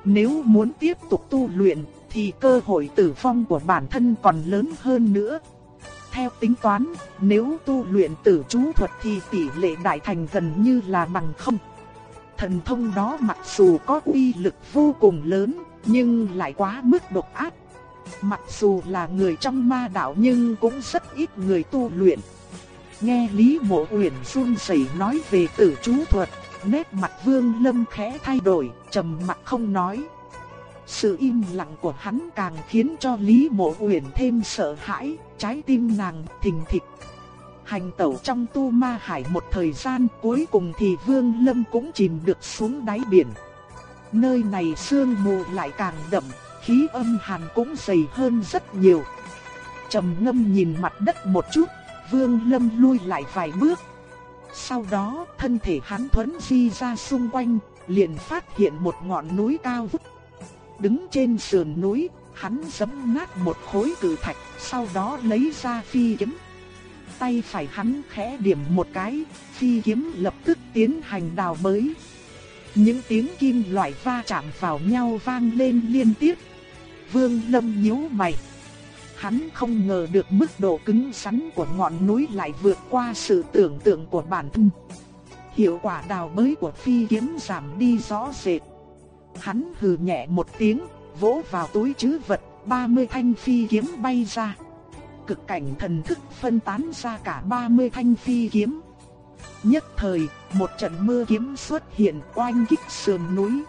Nếu muốn tiếp tục tu luyện thì cơ hội tử vong của bản thân còn lớn hơn nữa. Theo tính toán, nếu tu luyện tử chú thuật thì tỷ lệ đại thành gần như là bằng không. Thần thông đó mặc dù có uy lực vô cùng lớn, nhưng lại quá mức độc ác Mặc dù là người trong ma đạo nhưng cũng rất ít người tu luyện. Nghe Lý Mộ Uyển run rẩy nói về tử chú thuật, nét mặt Vương Lâm khẽ thay đổi, trầm mặt không nói. Sự im lặng của hắn càng khiến cho Lý Mộ Uyển thêm sợ hãi, trái tim nàng thình thịch. Hành tẩu trong tu ma hải một thời gian cuối cùng thì Vương Lâm cũng chìm được xuống đáy biển. Nơi này sương mù lại càng đậm, khí âm hàn cũng dày hơn rất nhiều. Trầm ngâm nhìn mặt đất một chút, Vương Lâm lui lại vài bước. Sau đó, thân thể hắn thuấn di ra xung quanh, liền phát hiện một ngọn núi cao vút. Đứng trên sườn núi, hắn giẫm nát một khối cử thạch, sau đó lấy ra phi kiếm. Tay phải hắn khẽ điểm một cái, phi kiếm lập tức tiến hành đào bới. Những tiếng kim loại va chạm vào nhau vang lên liên tiếp, Vương Lâm nhíu mày. Hắn không ngờ được mức độ cứng rắn của ngọn núi lại vượt qua sự tưởng tượng của bản thân. Hiệu quả đào bới của phi kiếm giảm đi rõ rệt. Hắn hừ nhẹ một tiếng, vỗ vào túi trữ vật, 30 thanh phi kiếm bay ra. Cực cảnh thần thức phân tán ra cả 30 thanh phi kiếm. Nhất thời, một trận mưa kiếm xuất hiện oanh kích sườn núi.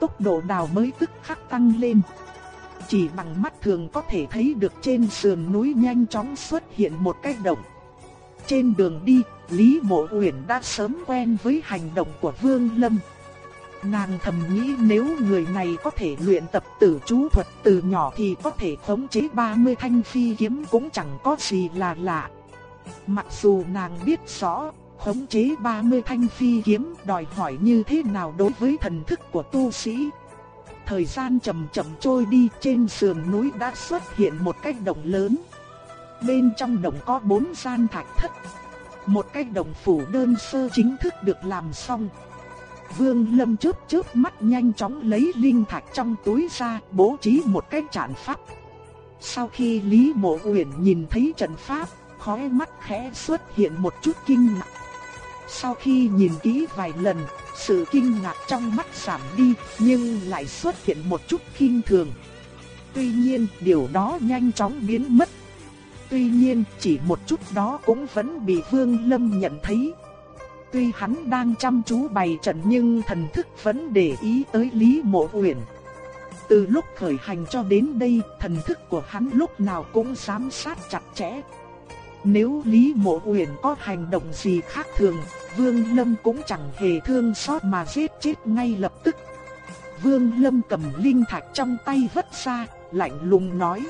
Tốc độ đào mới tức khắc tăng lên. Chỉ bằng mắt thường có thể thấy được trên sườn núi nhanh chóng xuất hiện một cái động. Trên đường đi, Lý Mộ Uyển đã sớm quen với hành động của Vương Lâm. Nàng thầm nghĩ nếu người này có thể luyện tập tử chú thuật từ nhỏ thì có thể khống chế 30 thanh phi kiếm cũng chẳng có gì là lạ. Mặc dù nàng biết rõ, khống chế 30 thanh phi kiếm đòi hỏi như thế nào đối với thần thức của tu sĩ. Thời gian chậm chậm trôi đi trên sườn núi đã xuất hiện một cái động lớn. Bên trong động có bốn gian thạch thất. Một cái động phủ đơn sơ chính thức được làm xong. Vương Lâm chớp chớp mắt nhanh chóng lấy linh thạch trong túi ra, bố trí một cái trận pháp. Sau khi Lý Mộ Uyển nhìn thấy trận pháp, khóe mắt khẽ xuất hiện một chút kinh ngạc. Sau khi nhìn kỹ vài lần, sự kinh ngạc trong mắt giảm đi, nhưng lại xuất hiện một chút khinh thường. Tuy nhiên, điều đó nhanh chóng biến mất. Tuy nhiên, chỉ một chút đó cũng vẫn bị Vương Lâm nhận thấy. Tuy hắn đang chăm chú bày trận nhưng thần thức vẫn để ý tới Lý Mộ Uyển. Từ lúc khởi hành cho đến đây, thần thức của hắn lúc nào cũng giám sát chặt chẽ. Nếu Lý Mộ Uyển có hành động gì khác thường, Vương Lâm cũng chẳng hề thương xót mà giết chết ngay lập tức. Vương Lâm cầm linh thạch trong tay vất ra, lạnh lùng nói: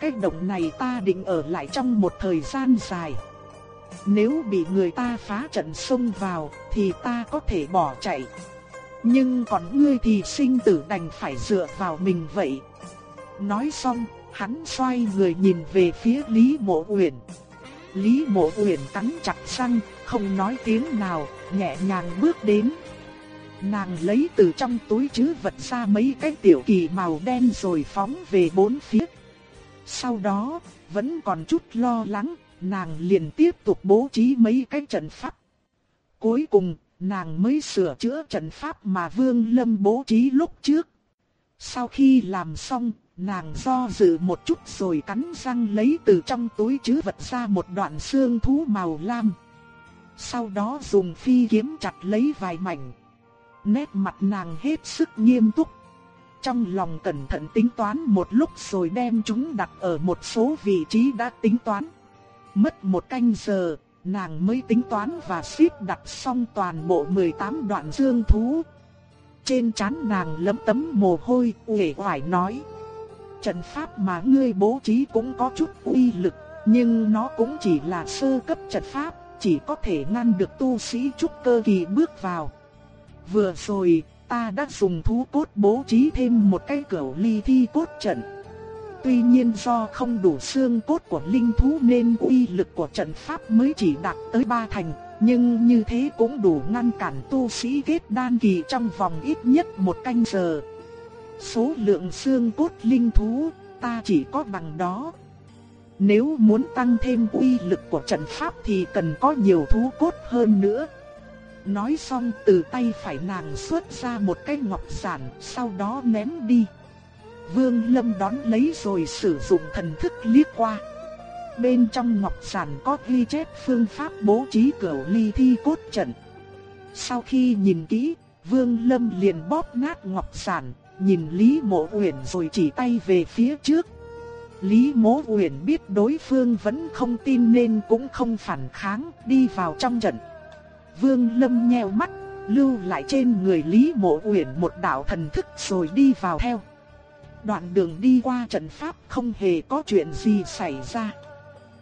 "Cái động này ta định ở lại trong một thời gian dài." Nếu bị người ta phá trận xông vào thì ta có thể bỏ chạy. Nhưng còn ngươi thì sinh tử đành phải dựa vào mình vậy. Nói xong, hắn xoay người nhìn về phía Lý Mộ Uyển. Lý Mộ Uyển cắn chặt răng, không nói tiếng nào, nhẹ nhàng bước đến. Nàng lấy từ trong túi trữ vật ra mấy cái tiểu kỳ màu đen rồi phóng về bốn phía. Sau đó, vẫn còn chút lo lắng, nàng liền tiếp tục bố trí mấy cái trận pháp. Cuối cùng, nàng mới sửa chữa trận pháp mà Vương Lâm bố trí lúc trước. Sau khi làm xong, nàng do dự một chút rồi cắn răng lấy từ trong túi chứa vật ra một đoạn xương thú màu lam. Sau đó dùng phi kiếm chặt lấy vài mảnh. Nét mặt nàng hết sức nghiêm túc. Trong lòng cẩn thận tính toán một lúc rồi đem chúng đặt ở một số vị trí đã tính toán. Mất một canh giờ, nàng mới tính toán và xếp đặt xong toàn bộ 18 đoạn dương thú. Trên trán nàng lấm tấm mồ hôi, uể oải nói. Trận pháp mà ngươi bố trí cũng có chút uy lực, nhưng nó cũng chỉ là sơ cấp trận pháp, chỉ có thể ngăn được tu sĩ trúc cơ kỳ bước vào. Vừa rồi, ta đã dùng thú cốt bố trí thêm một cái cửa ly thi cốt trận. Tuy nhiên do không đủ xương cốt của linh thú nên uy lực của trận pháp mới chỉ đạt tới ba thành, nhưng như thế cũng đủ ngăn cản tu sĩ kết đan kỳ trong vòng ít nhất một canh giờ. Số lượng xương cốt linh thú ta chỉ có bằng đó. Nếu muốn tăng thêm uy lực của trận pháp thì cần có nhiều thú cốt hơn nữa. Nói xong từ tay phải nàng xuất ra một cái ngọc giản, sau đó ném đi. Vương Lâm đón lấy rồi sử dụng thần thức liếc qua. Bên trong ngọc giản có ghi chép phương pháp bố trí cửu ly thi cốt trận. Sau khi nhìn kỹ, Vương Lâm liền bóp nát ngọc giản, nhìn Lý Mộ Uyển rồi chỉ tay về phía trước. Lý Mộ Uyển biết đối phương vẫn không tin nên cũng không phản kháng, đi vào trong trận. Vương Lâm nheo mắt, lưu lại trên người Lý Mộ Uyển một đạo thần thức rồi đi vào theo. Đoạn đường đi qua trận pháp không hề có chuyện gì xảy ra.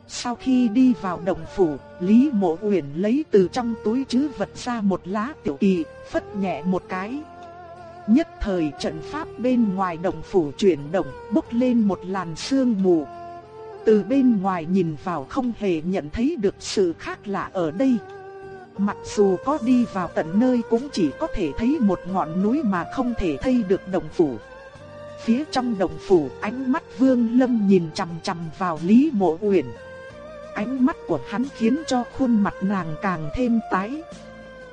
Sau khi đi vào đồng phủ, Lý Mộ Uyển lấy từ trong túi trữ vật ra một lá tiểu kỳ, phất nhẹ một cái. Nhất thời trận pháp bên ngoài đồng phủ chuyển động, bốc lên một làn sương mù. Từ bên ngoài nhìn vào không hề nhận thấy được sự khác lạ ở đây. Mặc dù có đi vào tận nơi cũng chỉ có thể thấy một ngọn núi mà không thể thấy được đồng phủ. Phía trong đồng phủ, ánh mắt Vương Lâm nhìn chằm chằm vào Lý Mộ Uyển. Ánh mắt của hắn khiến cho khuôn mặt nàng càng thêm tái.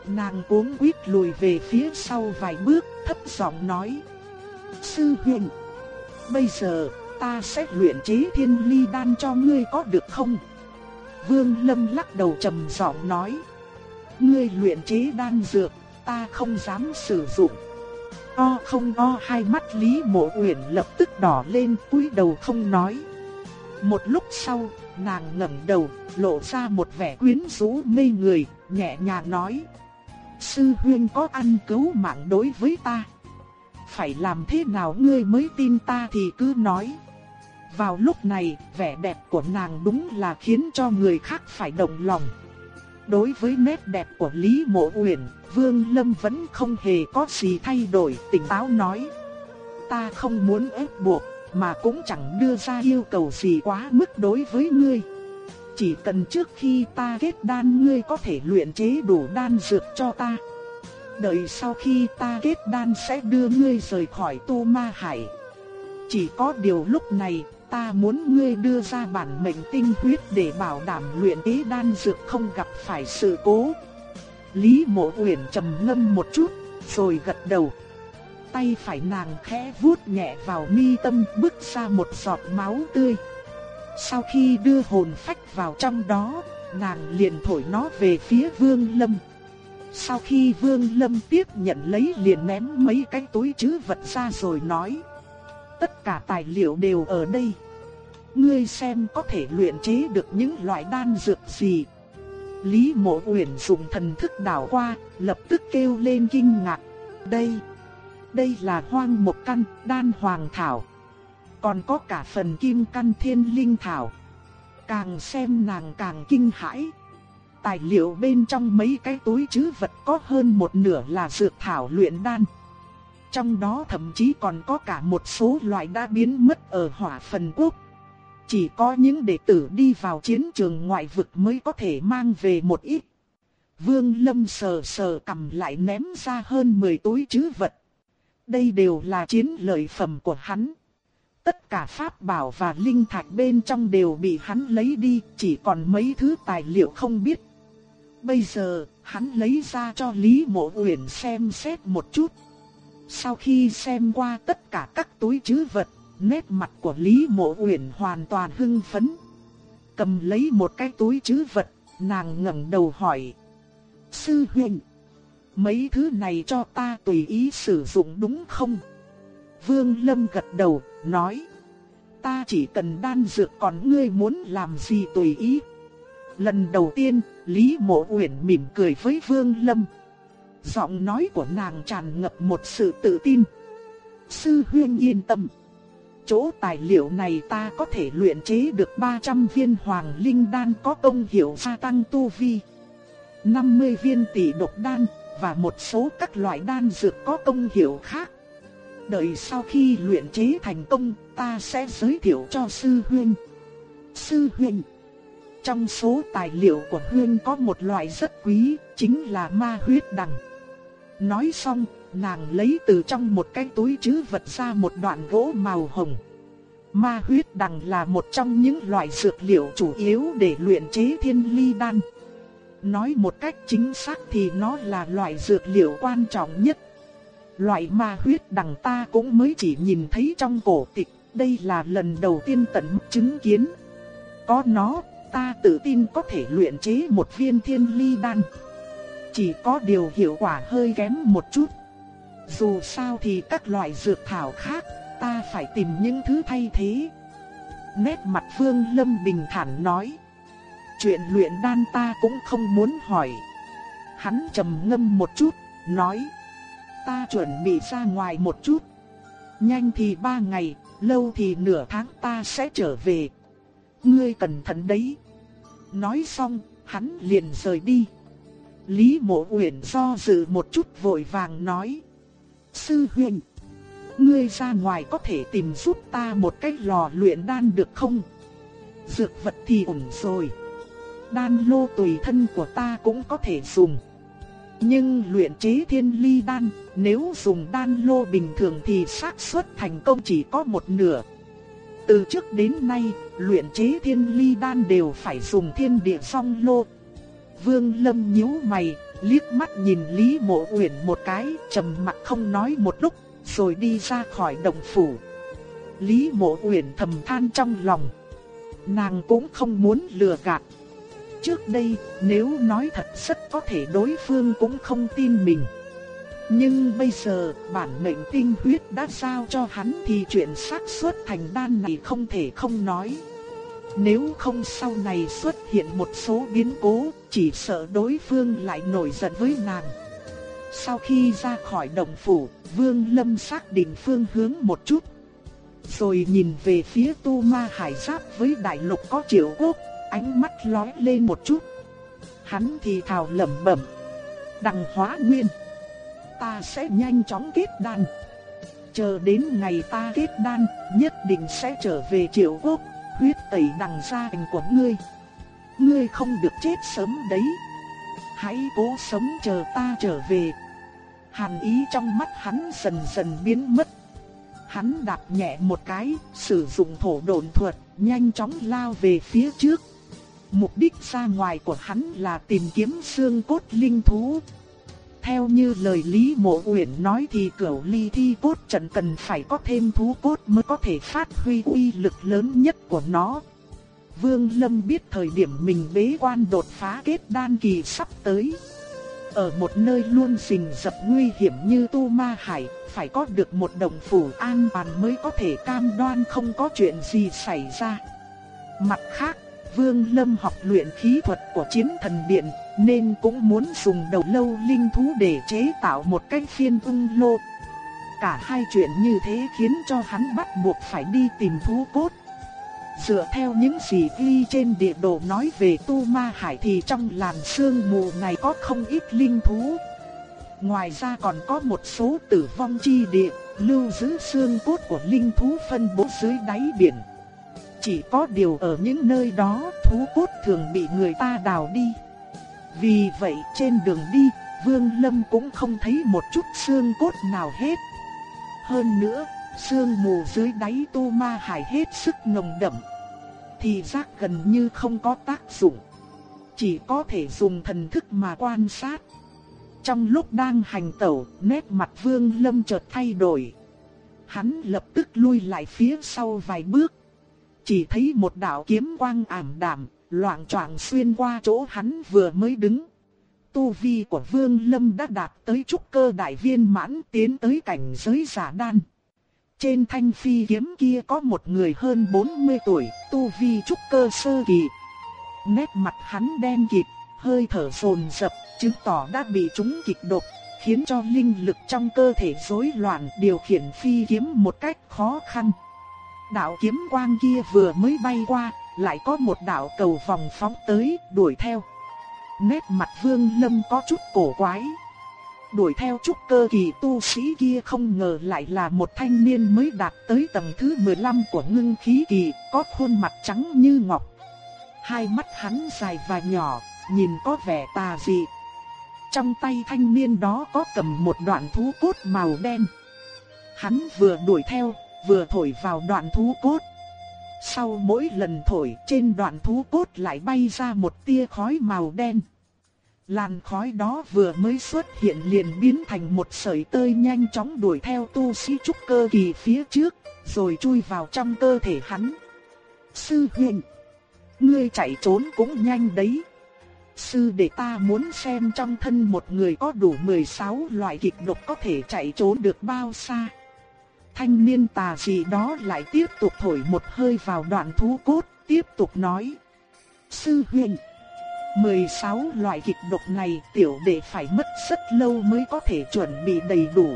Nàng cuống quýt lùi về phía sau vài bước, thấp giọng nói: "Sư huynh, bây giờ ta sẽ luyện chế Thiên Ly đan cho ngươi có được không?" Vương Lâm lắc đầu trầm giọng nói: "Ngươi luyện chế đan dược, ta không dám sử dụng." O không o hai mắt Lý Mộ Uyển lập tức đỏ lên cúi đầu không nói. Một lúc sau, nàng ngẩng đầu, lộ ra một vẻ quyến rũ mê người, nhẹ nhàng nói: "Sư huynh có ăn cứu mạng đối với ta, phải làm thế nào ngươi mới tin ta thì cứ nói." Vào lúc này, vẻ đẹp của nàng đúng là khiến cho người khác phải động lòng. Đối với nét đẹp của Lý Mộ Uyển, Vương Lâm vẫn không hề có gì thay đổi, tỉnh táo nói. ta không muốn ép buộc, mà cũng chẳng đưa ra yêu cầu gì quá mức đối với ngươi. Chỉ cần trước khi ta kết đan ngươi có thể luyện chế đủ đan dược cho ta. Đợi sau khi ta kết đan sẽ đưa ngươi rời khỏi tu ma hải. Chỉ có điều lúc này ta muốn ngươi đưa ra bản mệnh tinh huyết để bảo đảm luyện ý đan dược không gặp phải sự cố. Lý Mộ Uyển trầm ngâm một chút, rồi gật đầu. Tay phải nàng khẽ vuốt nhẹ vào mi tâm bước ra một giọt máu tươi. Sau khi đưa hồn phách vào trong đó, nàng liền thổi nó về phía Vương Lâm. Sau khi Vương Lâm tiếp nhận lấy liền ném mấy cái túi trữ vật ra rồi nói. Tất cả tài liệu đều ở đây. Ngươi xem có thể luyện chế được những loại đan dược gì. Lý Mộ Uyển dùng thần thức đảo qua, lập tức kêu lên kinh ngạc. Đây, đây là hoang một căn, đan hoàng thảo. Còn có cả phần kim căn thiên linh thảo. Càng xem nàng càng kinh hãi. Tài liệu bên trong mấy cái túi chứ vật có hơn một nửa là dược thảo luyện đan. Trong đó thậm chí còn có cả một số loại đã biến mất ở hỏa phần quốc. Chỉ có những đệ tử đi vào chiến trường ngoại vực mới có thể mang về một ít. Vương Lâm sờ sờ cầm lại ném ra hơn 10 túi chứ vật. Đây đều là chiến lợi phẩm của hắn. Tất cả pháp bảo và linh thạch bên trong đều bị hắn lấy đi, chỉ còn mấy thứ tài liệu không biết. Bây giờ, hắn lấy ra cho Lý Mộ Uyển xem xét một chút. Sau khi xem qua tất cả các túi chứ vật, nét mặt của Lý Mộ Uyển hoàn toàn hưng phấn. Cầm lấy một cái túi trữ vật, nàng ngẩng đầu hỏi: "Sư huynh, mấy thứ này cho ta tùy ý sử dụng đúng không?" Vương Lâm gật đầu, nói: "Ta chỉ cần đan dược còn ngươi muốn làm gì tùy ý." Lần đầu tiên, Lý Mộ Uyển mỉm cười với Vương Lâm. Giọng nói của nàng tràn ngập một sự tự tin. Sư huynh yên tâm. Chỗ tài liệu này ta có thể luyện chế được 300 viên hoàng linh đan có công hiệu gia tăng tu vi. 50 viên tỷ độc đan và một số các loại đan dược có công hiệu khác. Đợi sau khi luyện chế thành công, ta sẽ giới thiệu cho sư huynh. Sư huynh Trong số tài liệu của huynh có một loại rất quý, chính là ma huyết đằng. Nói xong, nàng lấy từ trong một cái túi chứ vật ra một đoạn gỗ màu hồng. Ma huyết đằng là một trong những loại dược liệu chủ yếu để luyện chế thiên ly đan. Nói một cách chính xác thì nó là loại dược liệu quan trọng nhất. Loại ma huyết đằng ta cũng mới chỉ nhìn thấy trong cổ tịch, đây là lần đầu tiên tận chứng kiến. Có nó, ta tự tin có thể luyện chế một viên thiên ly đan. Chỉ có điều hiệu quả hơi kém một chút. Dù sao thì các loại dược thảo khác, ta phải tìm những thứ thay thế. Nét mặt Vương Lâm bình thản nói. Chuyện luyện đan ta cũng không muốn hỏi. Hắn trầm ngâm một chút, nói. Ta chuẩn bị ra ngoài một chút. Nhanh thì ba ngày, lâu thì nửa tháng ta sẽ trở về. Ngươi cẩn thận đấy. Nói xong, hắn liền rời đi. Lý Mộ Uyển do dự một chút vội vàng nói: "Sư huynh, ngươi ra ngoài có thể tìm giúp ta một cái lò luyện đan được không? Dược vật thì ổn rồi. Đan lô tùy thân của ta cũng có thể dùng. Nhưng luyện chế thiên ly đan, nếu dùng đan lô bình thường thì xác suất thành công chỉ có một nửa. Từ trước đến nay, luyện chế thiên ly đan đều phải dùng thiên địa song lô, Vương Lâm nhíu mày, liếc mắt nhìn Lý Mộ Uyển một cái, trầm mặc không nói một lúc, rồi đi ra khỏi động phủ. Lý Mộ Uyển thầm than trong lòng. Nàng cũng không muốn lừa gạt. Trước đây, nếu nói thật rất có thể đối phương cũng không tin mình. Nhưng bây giờ, bản mệnh tinh huyết đã giao cho hắn thì chuyện xác suất thành đan này không thể không nói. Nếu không sau này xuất hiện một số biến cố, chỉ sợ đối phương lại nổi giận với nàng. Sau khi ra khỏi đồng phủ, Vương Lâm xác định phương hướng một chút. Rồi nhìn về phía Tu Ma Hải Giáp với đại lục có triệu quốc, ánh mắt lóe lên một chút. Hắn thì thào lẩm bẩm. Đằng hóa nguyên. Ta sẽ nhanh chóng kết đan. Chờ đến ngày ta kết đan, nhất định sẽ trở về triệu quốc, huyết tẩy đằng ra ảnh của ngươi. Ngươi không được chết sớm đấy. Hãy cố sống chờ ta trở về. Hàn ý trong mắt hắn dần dần biến mất. Hắn đạp nhẹ một cái, sử dụng thổ độn thuật, nhanh chóng lao về phía trước. Mục đích ra ngoài của hắn là tìm kiếm xương cốt linh thú. Theo như lời Lý Mộ Uyển nói thì cửu ly thi cốt trận cần phải có thêm thú cốt mới có thể phát huy uy lực lớn nhất của nó. Vương Lâm biết thời điểm mình bế quan đột phá kết đan kỳ sắp tới. Ở một nơi luôn rình rập nguy hiểm như Tu Ma Hải, phải có được một đồng phủ an toàn mới có thể cam đoan không có chuyện gì xảy ra. Mặt khác, Vương Lâm học luyện khí thuật của chiến thần điện, nên cũng muốn dùng đầu lâu linh thú để chế tạo một cái phiên ung lô. Cả hai chuyện như thế khiến cho hắn bắt buộc phải đi tìm thú cốt. Dựa theo những gì ghi trên địa đồ nói về Tu Ma Hải thì trong làn sương mù này có không ít linh thú. Ngoài ra còn có một số tử vong chi địa, lưu giữ xương cốt của linh thú phân bố dưới đáy biển. Chỉ có điều ở những nơi đó thú cốt thường bị người ta đào đi. Vì vậy trên đường đi, Vương Lâm cũng không thấy một chút xương cốt nào hết. Hơn nữa, sương mù dưới đáy tu ma hải hết sức nồng đậm. Thì giác gần như không có tác dụng. Chỉ có thể dùng thần thức mà quan sát. Trong lúc đang hành tẩu, nét mặt Vương Lâm chợt thay đổi. Hắn lập tức lui lại phía sau vài bước. Chỉ thấy một đạo kiếm quang ảm đạm, loạn choạng xuyên qua chỗ hắn vừa mới đứng. Tu vi của Vương Lâm đã đạt tới trúc cơ đại viên mãn tiến tới cảnh giới giả đan. Trên thanh phi kiếm kia có một người hơn 40 tuổi, tu vi trúc cơ sơ kỳ. Nét mặt hắn đen kịt, hơi thở rồn rập, chứng tỏ đã bị trúng kịch độc, khiến cho linh lực trong cơ thể rối loạn điều khiển phi kiếm một cách khó khăn. Đạo kiếm quang kia vừa mới bay qua, lại có một đạo cầu vòng phóng tới, đuổi theo. Nét mặt Vương Lâm có chút cổ quái. Đuổi theo trúc cơ kỳ tu sĩ kia không ngờ lại là một thanh niên mới đạt tới tầng thứ 15 của ngưng khí kỳ, có khuôn mặt trắng như ngọc. Hai mắt hắn dài và nhỏ, nhìn có vẻ tà dị. Trong tay thanh niên đó có cầm một đoạn thú cốt màu đen. Hắn vừa đuổi theo, vừa thổi vào đoạn thú cốt. Sau mỗi lần thổi trên đoạn thú cốt lại bay ra một tia khói màu đen. Làn khói đó vừa mới xuất hiện liền biến thành một sợi tơi nhanh chóng đuổi theo tu sĩ trúc cơ kỳ phía trước, rồi chui vào trong cơ thể hắn. Sư huynh, ngươi chạy trốn cũng nhanh đấy. Sư để ta muốn xem trong thân một người có đủ 16 loại kịch độc có thể chạy trốn được bao xa thanh niên tà dị đó lại tiếp tục thổi một hơi vào đoạn thú cốt, tiếp tục nói. Sư huynh, 16 loại kịch độc này tiểu đệ phải mất rất lâu mới có thể chuẩn bị đầy đủ.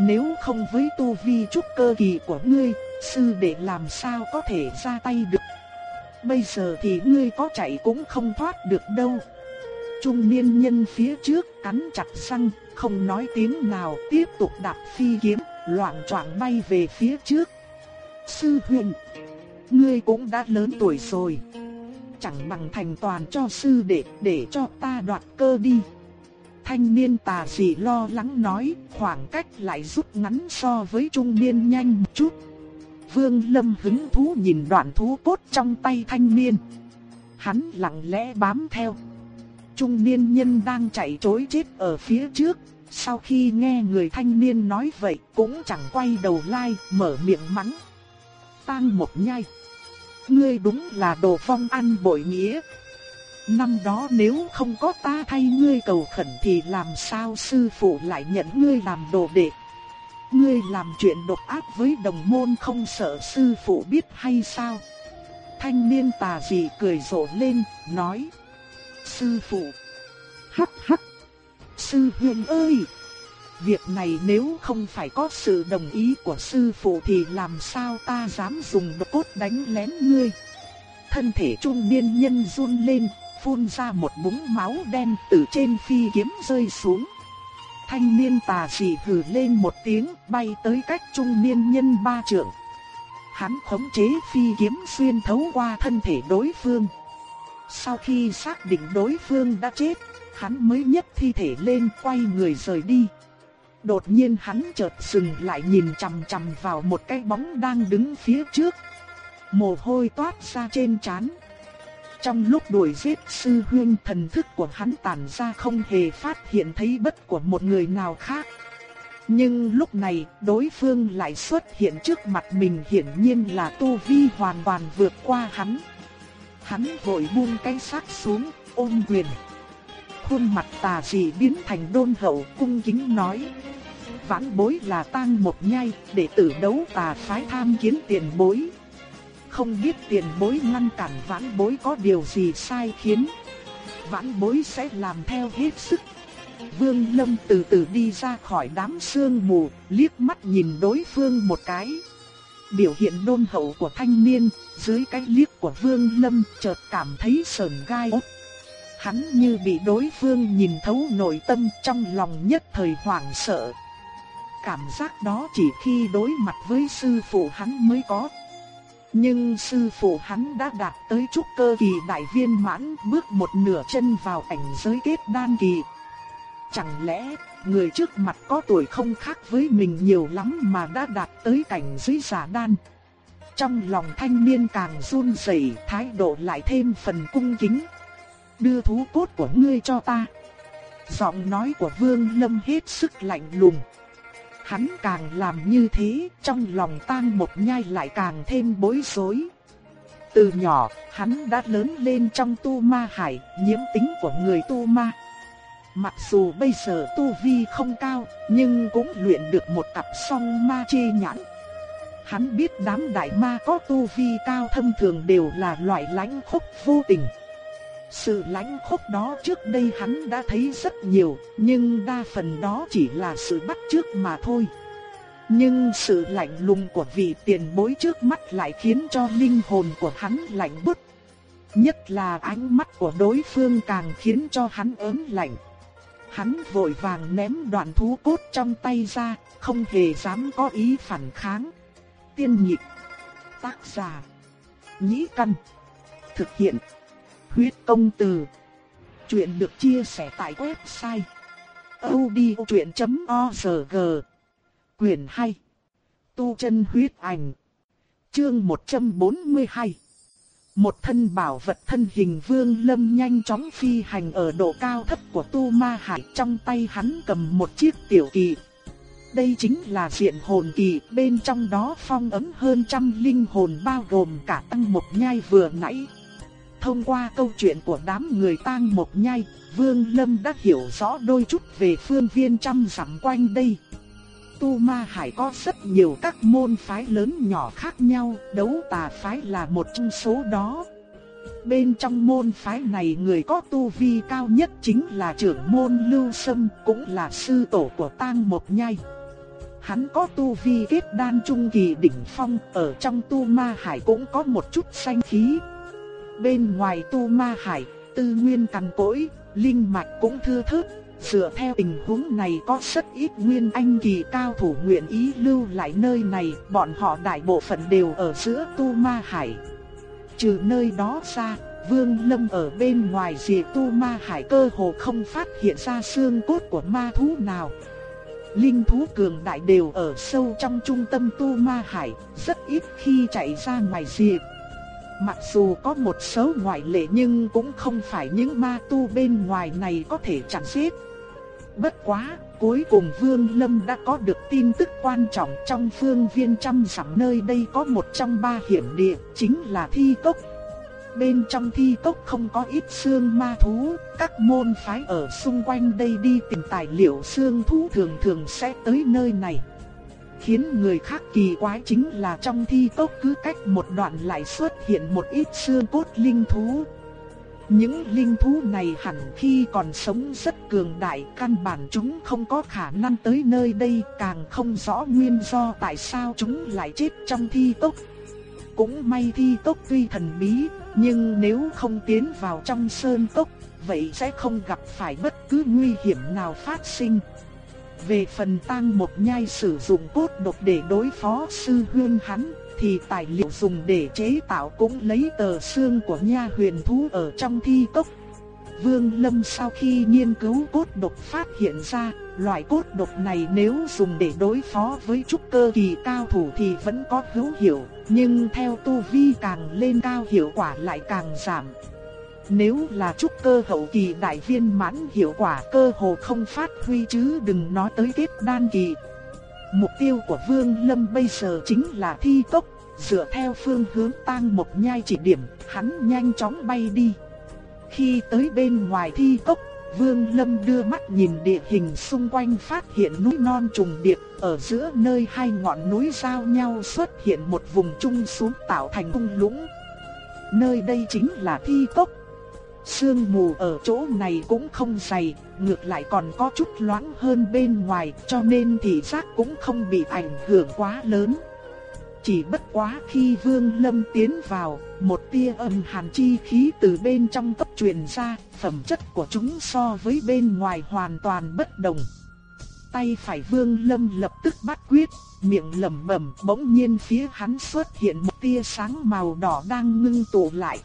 Nếu không với tu vi trúc cơ kỳ của ngươi, sư đệ làm sao có thể ra tay được. Bây giờ thì ngươi có chạy cũng không thoát được đâu. Trung niên nhân phía trước cắn chặt răng, không nói tiếng nào tiếp tục đạp phi kiếm loạn choạng bay về phía trước. Sư huynh, ngươi cũng đã lớn tuổi rồi. Chẳng bằng thành toàn cho sư đệ để cho ta đoạt cơ đi. Thanh niên tà dị lo lắng nói, khoảng cách lại rút ngắn so với trung niên nhanh một chút. Vương Lâm hứng thú nhìn đoạn thú cốt trong tay thanh niên. Hắn lặng lẽ bám theo. Trung niên nhân đang chạy trối chết ở phía trước, sau khi nghe người thanh niên nói vậy cũng chẳng quay đầu lai mở miệng mắng. Tang một nhai. Ngươi đúng là đồ phong ăn bội nghĩa. Năm đó nếu không có ta thay ngươi cầu khẩn thì làm sao sư phụ lại nhận ngươi làm đồ đệ. Ngươi làm chuyện độc ác với đồng môn không sợ sư phụ biết hay sao. Thanh niên tà dị cười rộ lên, nói. Sư phụ. Hắc hắc. Sư huynh ơi! Việc này nếu không phải có sự đồng ý của sư phụ thì làm sao ta dám dùng độc cốt đánh lén ngươi? Thân thể trung niên nhân run lên, phun ra một búng máu đen từ trên phi kiếm rơi xuống. thanh niên tà dị hừ lên một tiếng bay tới cách trung niên nhân ba trượng. Hắn khống chế phi kiếm xuyên thấu qua thân thể đối phương. Sau khi xác định đối phương đã chết, hắn mới nhấc thi thể lên quay người rời đi. Đột nhiên hắn chợt dừng lại nhìn chằm chằm vào một cái bóng đang đứng phía trước. Mồ hôi toát ra trên trán. Trong lúc đuổi giết sư huyên thần thức của hắn tản ra không hề phát hiện thấy bất của một người nào khác. Nhưng lúc này đối phương lại xuất hiện trước mặt mình hiển nhiên là tu vi hoàn toàn vượt qua hắn. Hắn vội buông cái xác xuống, ôm quyền. Khuôn mặt tà dị biến thành đôn hậu cung kính nói. Vãn bối là tang một nhai, để tử đấu tà phái tham kiến tiền bối. Không biết tiền bối ngăn cản vãn bối có điều gì sai khiến. Vãn bối sẽ làm theo hết sức. Vương Lâm từ từ đi ra khỏi đám sương mù, liếc mắt nhìn đối phương một cái. Biểu hiện đôn hậu của thanh niên, dưới cái liếc của Vương Lâm chợt cảm thấy sờn gai ốc. Hắn như bị đối phương nhìn thấu nội tâm trong lòng nhất thời hoảng sợ. Cảm giác đó chỉ khi đối mặt với sư phụ hắn mới có. Nhưng sư phụ hắn đã đạt tới trúc cơ kỳ đại viên mãn bước một nửa chân vào cảnh giới kết đan kỳ. Chẳng lẽ người trước mặt có tuổi không khác với mình nhiều lắm mà đã đạt tới cảnh giới giả đan. Trong lòng thanh niên càng run rẩy, thái độ lại thêm phần cung kính. Đưa thú cốt của ngươi cho ta. Giọng nói của Vương Lâm hết sức lạnh lùng. Hắn càng làm như thế, trong lòng tang một nhai lại càng thêm bối rối. Từ nhỏ, hắn đã lớn lên trong tu ma hải, nhiễm tính của người tu ma. Mặc dù bây giờ tu vi không cao, nhưng cũng luyện được một cặp song ma chi nhãn. Hắn biết đám đại ma có tu vi cao thâm thường đều là loại lãnh khốc vô tình. Sự lãnh khốc đó trước đây hắn đã thấy rất nhiều, nhưng đa phần đó chỉ là sự bắt trước mà thôi. Nhưng sự lạnh lùng của vị tiền bối trước mắt lại khiến cho linh hồn của hắn lạnh bút. Nhất là ánh mắt của đối phương càng khiến cho hắn ớn lạnh. Hắn vội vàng ném đoạn thú cốt trong tay ra, không hề dám có ý phản kháng. Tiên nhịp, tác giả, nhĩ căn, thực hiện, huyết công từ. Chuyện được chia sẻ tại website odchuyện.org Quyền 2 Tu chân huyết ảnh Chương 142 một thân bảo vật thân hình vương lâm nhanh chóng phi hành ở độ cao thấp của tu ma hải trong tay hắn cầm một chiếc tiểu kỳ. Đây chính là diện hồn kỳ, bên trong đó phong ấm hơn trăm linh hồn bao gồm cả tăng một nhai vừa nãy. Thông qua câu chuyện của đám người tang một nhai, Vương Lâm đã hiểu rõ đôi chút về phương viên trăm dặm quanh đây. Tu Ma Hải có rất nhiều các môn phái lớn nhỏ khác nhau, đấu tà phái là một trong số đó. Bên trong môn phái này người có tu vi cao nhất chính là trưởng môn Lưu Sâm, cũng là sư tổ của Tang Một Nhai. Hắn có tu vi kết đan trung kỳ đỉnh phong, ở trong tu ma hải cũng có một chút sanh khí. Bên ngoài tu ma hải, tư nguyên cằn cỗi, linh mạch cũng thưa thớt, Dựa theo tình huống này có rất ít nguyên anh kỳ cao thủ nguyện ý lưu lại nơi này, bọn họ đại bộ phận đều ở giữa tu ma hải. Trừ nơi đó ra, Vương Lâm ở bên ngoài diệt tu ma hải cơ hồ không phát hiện ra xương cốt của ma thú nào. Linh thú cường đại đều ở sâu trong trung tâm tu ma hải, rất ít khi chạy ra ngoài diệt. Mặc dù có một số ngoại lệ nhưng cũng không phải những ma tu bên ngoài này có thể chặn giết. Bất quá, cuối cùng Vương Lâm đã có được tin tức quan trọng trong phương viên trăm dặm nơi đây có một trong ba hiểm địa, chính là thi cốc. Bên trong thi cốc không có ít xương ma thú, các môn phái ở xung quanh đây đi tìm tài liệu xương thú thường thường sẽ tới nơi này. Khiến người khác kỳ quái chính là trong thi cốc cứ cách một đoạn lại xuất hiện một ít xương cốt linh thú, những linh thú này hẳn khi còn sống rất cường đại, căn bản chúng không có khả năng tới nơi đây, càng không rõ nguyên do tại sao chúng lại chết trong thi cốc. Cũng may thi cốc tuy thần bí, nhưng nếu không tiến vào trong sơn cốc, vậy sẽ không gặp phải bất cứ nguy hiểm nào phát sinh. Về phần tang một nhai sử dụng cốt độc để đối phó sư huyên hắn, thì tài liệu dùng để chế tạo cũng lấy tờ xương của nha huyền thú ở trong thi cốc. Vương Lâm sau khi nghiên cứu cốt độc phát hiện ra, loại cốt độc này nếu dùng để đối phó với trúc cơ kỳ cao thủ thì vẫn có hữu hiệu, nhưng theo tu vi càng lên cao hiệu quả lại càng giảm. Nếu là trúc cơ hậu kỳ đại viên mãn hiệu quả cơ hồ không phát huy chứ đừng nói tới kết đan kỳ. Mục tiêu của Vương Lâm bây giờ chính là thi tốc, dựa theo phương hướng tang một nhai chỉ điểm, hắn nhanh chóng bay đi. Khi tới bên ngoài thi tốc, Vương Lâm đưa mắt nhìn địa hình xung quanh phát hiện núi non trùng điệp, ở giữa nơi hai ngọn núi giao nhau xuất hiện một vùng trung xuống tạo thành cung lũng. Nơi đây chính là thi cốc. Sương mù ở chỗ này cũng không dày, ngược lại còn có chút loãng hơn bên ngoài cho nên thị giác cũng không bị ảnh hưởng quá lớn. Chỉ bất quá khi Vương Lâm tiến vào, một tia âm hàn chi khí từ bên trong cấp truyền ra, phẩm chất của chúng so với bên ngoài hoàn toàn bất đồng. Tay phải Vương Lâm lập tức bắt quyết, miệng lẩm bẩm, bỗng nhiên phía hắn xuất hiện một tia sáng màu đỏ đang ngưng tụ lại.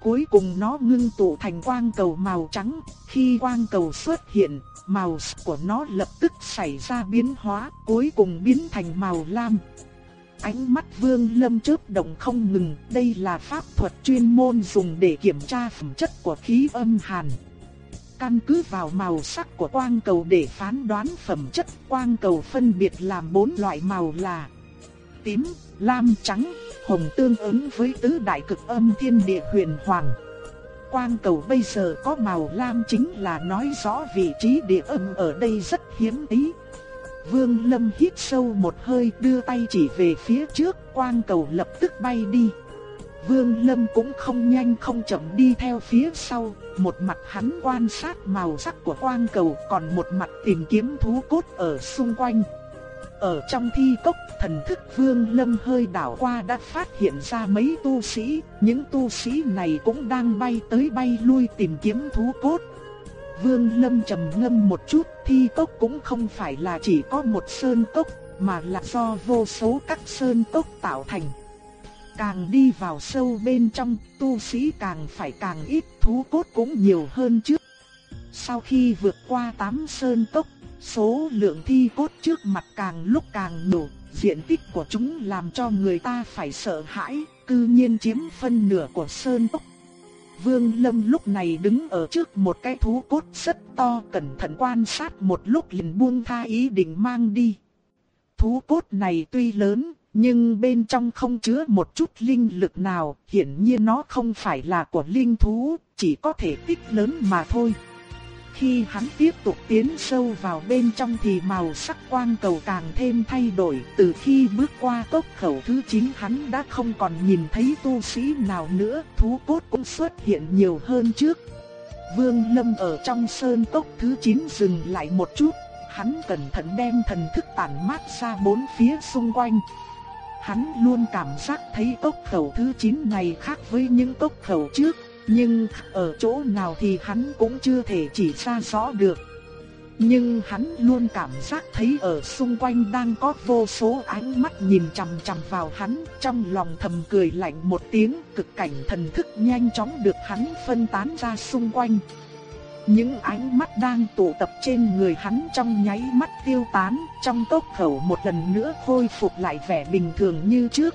Cuối cùng nó ngưng tụ thành quang cầu màu trắng, khi quang cầu xuất hiện, màu của nó lập tức xảy ra biến hóa, cuối cùng biến thành màu lam. Ánh mắt Vương Lâm chớp động không ngừng, đây là pháp thuật chuyên môn dùng để kiểm tra phẩm chất của khí âm hàn. Căn cứ vào màu sắc của quang cầu để phán đoán phẩm chất, quang cầu phân biệt làm bốn loại màu là tím, lam, trắng, hồng tương ứng với tứ đại cực âm thiên địa huyền hoàng. Quang cầu bây giờ có màu lam chính là nói rõ vị trí địa âm ở đây rất hiếm ý. Vương Lâm hít sâu một hơi đưa tay chỉ về phía trước, quang cầu lập tức bay đi. Vương Lâm cũng không nhanh không chậm đi theo phía sau, một mặt hắn quan sát màu sắc của quang cầu, còn một mặt tìm kiếm thú cốt ở xung quanh. Ở trong thi cốc, thần thức Vương Lâm hơi đảo qua đã phát hiện ra mấy tu sĩ, những tu sĩ này cũng đang bay tới bay lui tìm kiếm thú cốt. Vương Lâm trầm ngâm một chút, thi cốc cũng không phải là chỉ có một sơn cốc, mà là do vô số các sơn cốc tạo thành. Càng đi vào sâu bên trong, tu sĩ càng phải càng ít, thú cốt cũng nhiều hơn trước. Sau khi vượt qua tám sơn cốc, số lượng thi cốt trước mặt càng lúc càng nhiều, diện tích của chúng làm cho người ta phải sợ hãi, cư nhiên chiếm phân nửa của sơn tốc. Vương Lâm lúc này đứng ở trước một cái thú cốt rất to cẩn thận quan sát một lúc liền buông tha ý định mang đi. Thú cốt này tuy lớn, nhưng bên trong không chứa một chút linh lực nào, hiển nhiên nó không phải là của linh thú, chỉ có thể tích lớn mà thôi. Khi hắn tiếp tục tiến sâu vào bên trong thì màu sắc quang cầu càng thêm thay đổi. Từ khi bước qua cốc khẩu thứ 9 hắn đã không còn nhìn thấy tu sĩ nào nữa, thú cốt cũng xuất hiện nhiều hơn trước. Vương Lâm ở trong sơn cốc thứ 9 dừng lại một chút, hắn cẩn thận đem thần thức tản mát ra bốn phía xung quanh. Hắn luôn cảm giác thấy cốc khẩu thứ 9 này khác với những cốc khẩu trước, nhưng ở chỗ nào thì hắn cũng chưa thể chỉ ra rõ được. Nhưng hắn luôn cảm giác thấy ở xung quanh đang có vô số ánh mắt nhìn chằm chằm vào hắn, trong lòng thầm cười lạnh một tiếng, cực cảnh thần thức nhanh chóng được hắn phân tán ra xung quanh. Những ánh mắt đang tụ tập trên người hắn trong nháy mắt tiêu tán, trong tốc khẩu một lần nữa khôi phục lại vẻ bình thường như trước.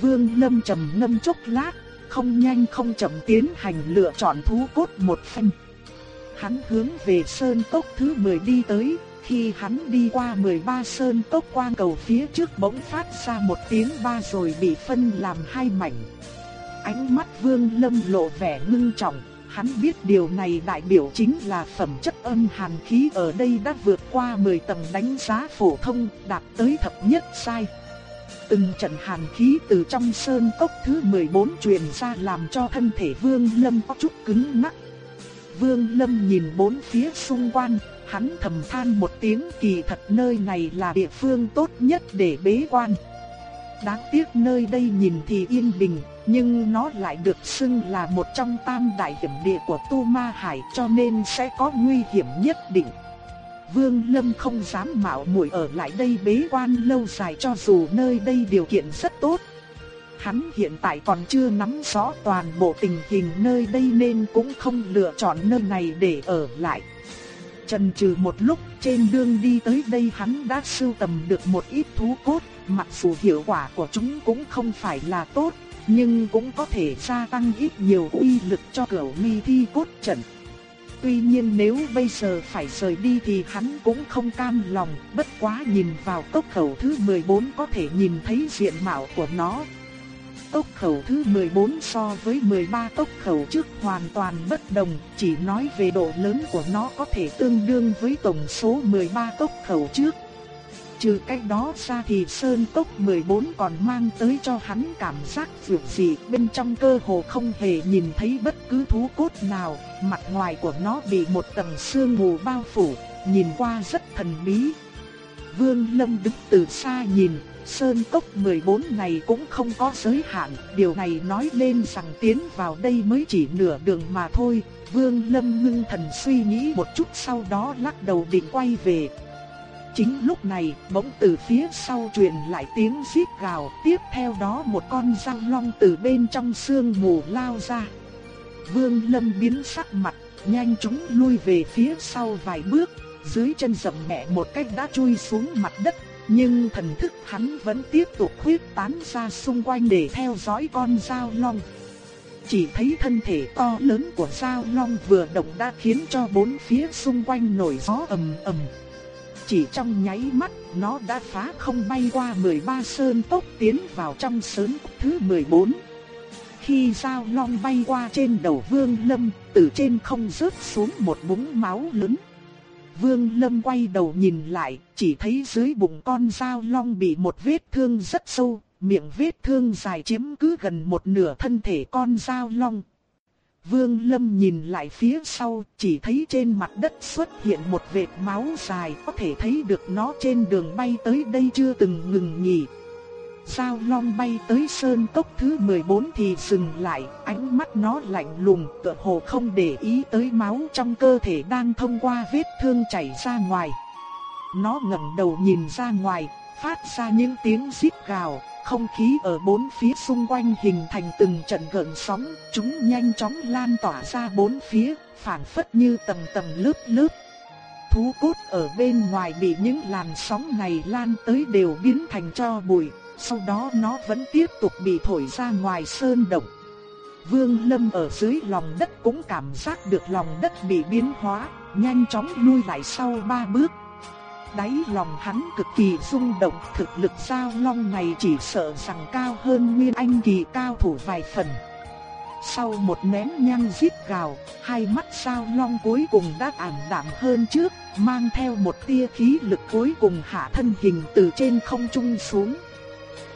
Vương Lâm trầm ngâm chốc lát, không nhanh không chậm tiến hành lựa chọn thú cốt một phân. Hắn hướng về sơn cốc thứ 10 đi tới, khi hắn đi qua 13 sơn cốc quang cầu phía trước bỗng phát ra một tiếng ba rồi bị phân làm hai mảnh. Ánh mắt vương lâm lộ vẻ ngưng trọng, hắn biết điều này đại biểu chính là phẩm chất âm hàn khí ở đây đã vượt qua 10 tầng đánh giá phổ thông, đạt tới thập nhất sai. Từng trận hàn khí từ trong sơn cốc thứ 14 truyền ra làm cho thân thể Vương Lâm có chút cứng ngắc. Vương Lâm nhìn bốn phía xung quanh, hắn thầm than một tiếng kỳ thật nơi này là địa phương tốt nhất để bế quan. Đáng tiếc nơi đây nhìn thì yên bình, nhưng nó lại được xưng là một trong tam đại hiểm địa của Tu Ma Hải cho nên sẽ có nguy hiểm nhất định. Vương Lâm không dám mạo muội ở lại đây bế quan lâu dài cho dù nơi đây điều kiện rất tốt. Hắn hiện tại còn chưa nắm rõ toàn bộ tình hình nơi đây nên cũng không lựa chọn nơi này để ở lại. Chần trừ một lúc, trên đường đi tới đây hắn đã sưu tầm được một ít thú cốt, mặc dù hiệu quả của chúng cũng không phải là tốt, nhưng cũng có thể gia tăng ít nhiều uy lực cho cửu ly thi cốt trận. Tuy nhiên nếu bây giờ phải rời đi thì hắn cũng không cam lòng, bất quá nhìn vào tốc khẩu thứ 14 có thể nhìn thấy diện mạo của nó. Tốc khẩu thứ 14 so với 13 tốc khẩu trước hoàn toàn bất đồng, chỉ nói về độ lớn của nó có thể tương đương với tổng số 13 tốc khẩu trước. Trừ cách đó ra thì Sơn Cốc 14 còn mang tới cho hắn cảm giác vượt dị bên trong cơ hồ không hề nhìn thấy bất cứ thú cốt nào, mặt ngoài của nó bị một tầng sương mù bao phủ, nhìn qua rất thần bí. Vương Lâm đứng từ xa nhìn, Sơn Cốc 14 này cũng không có giới hạn, điều này nói lên rằng tiến vào đây mới chỉ nửa đường mà thôi. Vương Lâm ngưng thần suy nghĩ một chút sau đó lắc đầu định quay về, Chính lúc này, bỗng từ phía sau truyền lại tiếng rít gào, tiếp theo đó một con răng long từ bên trong sương mù lao ra. Vương Lâm biến sắc mặt, nhanh chóng lui về phía sau vài bước, dưới chân dậm mẹ một cách đã chui xuống mặt đất, nhưng thần thức hắn vẫn tiếp tục khuyết tán ra xung quanh để theo dõi con dao long. Chỉ thấy thân thể to lớn của dao long vừa động đã khiến cho bốn phía xung quanh nổi gió ầm ầm. Chỉ trong nháy mắt, nó đã phá không bay qua 13 sơn tốc tiến vào trong sơn thứ 14. Khi dao long bay qua trên đầu Vương Lâm, từ trên không rớt xuống một búng máu lớn. Vương Lâm quay đầu nhìn lại, chỉ thấy dưới bụng con dao long bị một vết thương rất sâu, miệng vết thương dài chiếm cứ gần một nửa thân thể con dao long. Vương Lâm nhìn lại phía sau, chỉ thấy trên mặt đất xuất hiện một vệt máu dài, có thể thấy được nó trên đường bay tới đây chưa từng ngừng nghỉ. Giao long bay tới sơn cốc thứ 14 thì dừng lại, ánh mắt nó lạnh lùng, tựa hồ không để ý tới máu trong cơ thể đang thông qua vết thương chảy ra ngoài. Nó ngẩng đầu nhìn ra ngoài, phát ra những tiếng rít gào, không khí ở bốn phía xung quanh hình thành từng trận gợn sóng, chúng nhanh chóng lan tỏa ra bốn phía, phản phất như tầng tầng lớp lớp. Thú cốt ở bên ngoài bị những làn sóng này lan tới đều biến thành cho bụi, sau đó nó vẫn tiếp tục bị thổi ra ngoài sơn động. Vương Lâm ở dưới lòng đất cũng cảm giác được lòng đất bị biến hóa, nhanh chóng lui lại sau ba bước đáy lòng hắn cực kỳ rung động, thực lực giao long này chỉ sợ rằng cao hơn Nguyên Anh kỳ cao thủ vài phần. Sau một nén nhang giết gào, hai mắt sao long cuối cùng đã ảm đạm hơn trước, mang theo một tia khí lực cuối cùng hạ thân hình từ trên không trung xuống.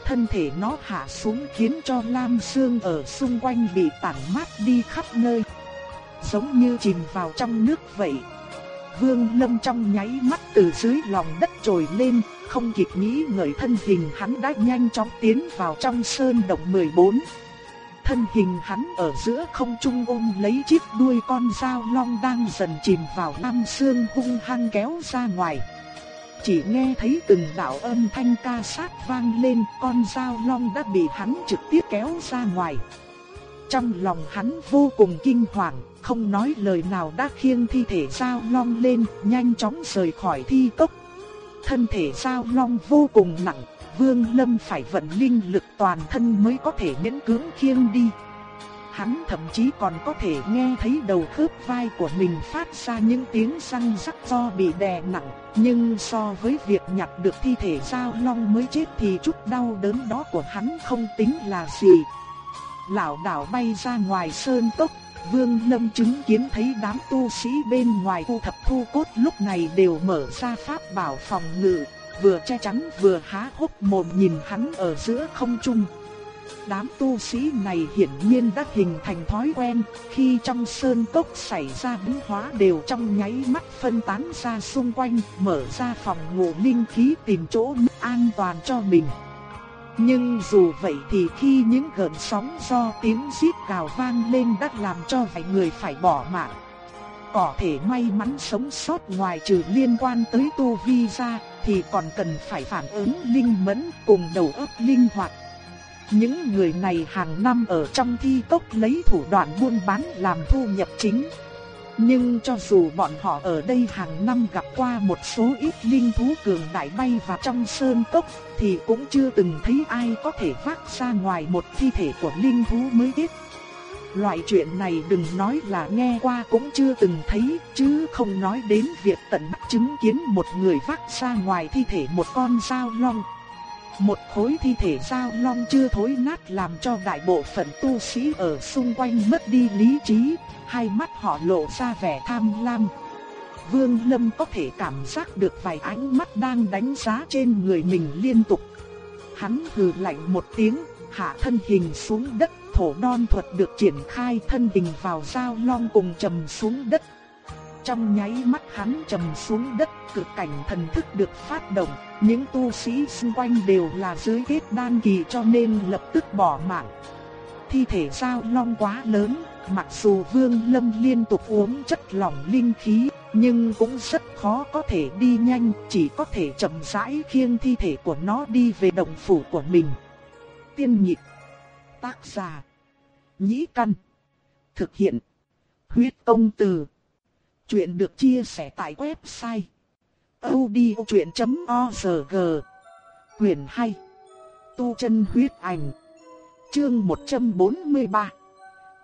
Thân thể nó hạ xuống khiến cho lam xương ở xung quanh bị tản mát đi khắp nơi. Giống như chìm vào trong nước vậy. Vương Lâm trong nháy mắt từ dưới lòng đất trồi lên, không kịp nghĩ ngợi thân hình hắn đã nhanh chóng tiến vào trong sơn động 14. Thân hình hắn ở giữa không trung ôm lấy chiếc đuôi con dao long đang dần chìm vào năm xương hung hăng kéo ra ngoài. Chỉ nghe thấy từng đạo âm thanh ca sát vang lên, con dao long đã bị hắn trực tiếp kéo ra ngoài. Trong lòng hắn vô cùng kinh hoàng, không nói lời nào đã khiêng thi thể Giao Long lên, nhanh chóng rời khỏi thi cốc. Thân thể Giao Long vô cùng nặng, Vương Lâm phải vận linh lực toàn thân mới có thể miễn cưỡng khiêng đi. Hắn thậm chí còn có thể nghe thấy đầu khớp vai của mình phát ra những tiếng răng rắc do bị đè nặng, nhưng so với việc nhặt được thi thể Giao Long mới chết thì chút đau đớn đó của hắn không tính là gì. Lão đảo bay ra ngoài sơn tốc, Vương Lâm chứng kiến thấy đám tu sĩ bên ngoài thu thập thu cốt lúc này đều mở ra pháp bảo phòng ngự, vừa che chắn vừa há hốc mồm nhìn hắn ở giữa không trung. Đám tu sĩ này hiển nhiên đã hình thành thói quen, khi trong sơn cốc xảy ra biến hóa đều trong nháy mắt phân tán ra xung quanh, mở ra phòng ngủ linh khí tìm chỗ an toàn cho mình. Nhưng dù vậy thì khi những gợn sóng do tiếng rít gào vang lên đã làm cho vài người phải bỏ mạng. có thể may mắn sống sót ngoài trừ liên quan tới tu vi ra, thì còn cần phải phản ứng linh mẫn cùng đầu óc linh hoạt. Những người này hàng năm ở trong thi cốc lấy thủ đoạn buôn bán làm thu nhập chính. Nhưng cho dù bọn họ ở đây hàng năm gặp qua một số ít linh thú cường đại bay vào trong sơn cốc, thì cũng chưa từng thấy ai có thể vác ra ngoài một thi thể của linh thú mới biết. Loại chuyện này đừng nói là nghe qua cũng chưa từng thấy, chứ không nói đến việc tận mắt chứng kiến một người vác ra ngoài thi thể một con dao long. Một khối thi thể dao long chưa thối nát làm cho đại bộ phận tu sĩ ở xung quanh mất đi lý trí, hai mắt họ lộ ra vẻ tham lam. Vương Lâm có thể cảm giác được vài ánh mắt đang đánh giá trên người mình liên tục. Hắn hừ lạnh một tiếng, hạ thân hình xuống đất, thổ đon thuật được triển khai thân hình vào dao long cùng trầm xuống đất. Trong nháy mắt hắn trầm xuống đất, cực cảnh thần thức được phát động, những tu sĩ xung quanh đều là dưới kết đan kỳ cho nên lập tức bỏ mạng. Thi thể sao long quá lớn, mặc dù Vương Lâm liên tục uống chất lỏng linh khí, nhưng cũng rất khó có thể đi nhanh, chỉ có thể chậm rãi khiêng thi thể của nó đi về động phủ của mình. Tiên nhịp, tác giả, nhĩ căn, thực hiện, huyết công từ. Chuyện được chia sẻ tại website audiochuyện.org Quyền 2 Tu chân huyết ảnh Chương 143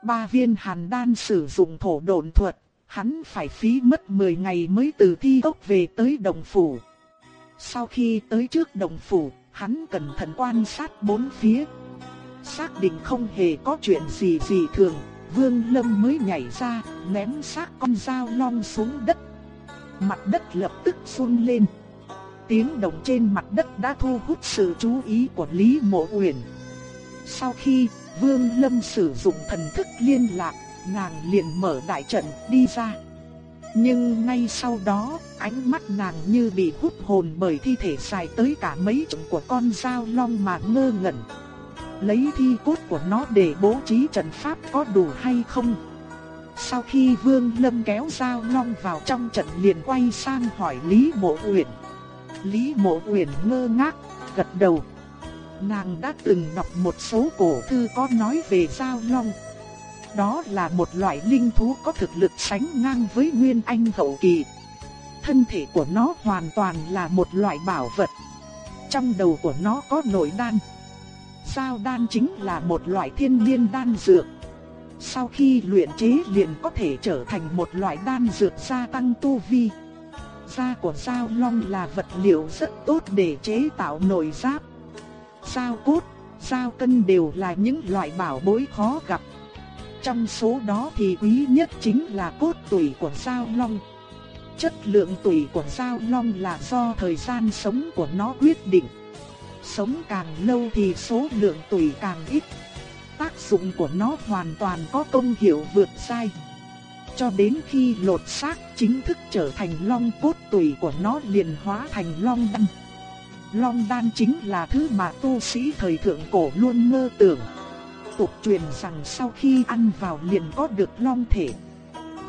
Ba viên hàn đan sử dụng thổ độn thuật, hắn phải phí mất 10 ngày mới từ thi cốc về tới đồng phủ. Sau khi tới trước đồng phủ, hắn cẩn thận quan sát bốn phía. Xác định không hề có chuyện gì gì thường, Vương Lâm mới nhảy ra, ném xác con dao long xuống đất. Mặt đất lập tức run lên. Tiếng động trên mặt đất đã thu hút sự chú ý của Lý Mộ Uyển. Sau khi Vương Lâm sử dụng thần thức liên lạc, nàng liền mở đại trận đi ra. Nhưng ngay sau đó, ánh mắt nàng như bị hút hồn bởi thi thể dài tới cả mấy chục của con dao long mà ngơ ngẩn. Lấy thi cốt của nó để bố trí trận pháp có đủ hay không? Sau khi Vương Lâm kéo Giao long vào trong trận liền quay sang hỏi Lý Mộ Uyển. Lý Mộ Uyển ngơ ngác, gật đầu. Nàng đã từng đọc một số cổ thư có nói về Giao long. Đó là một loại linh thú có thực lực sánh ngang với Nguyên Anh hậu kỳ. Thân thể của nó hoàn toàn là một loại bảo vật. Trong đầu của nó có nội đan. Sao đan chính là một loại thiên liên đan dược. Sau khi luyện chế liền có thể trở thành một loại đan dược gia tăng tu vi. Da của sao long là vật liệu rất tốt để chế tạo nội giáp. Sao cốt, sao cân đều là những loại bảo bối khó gặp. Trong số đó thì quý nhất chính là cốt tủy của sao long. Chất lượng tủy của sao long là do thời gian sống của nó quyết định. Sống càng lâu thì số lượng tủy càng ít. Tác dụng của nó hoàn toàn có công hiệu vượt sai. Cho đến khi lột xác chính thức trở thành long cốt tủy của nó liền hóa thành long đan. Long đan chính là thứ mà tu sĩ thời thượng cổ luôn mơ tưởng. Tục truyền rằng sau khi ăn vào liền có được long thể.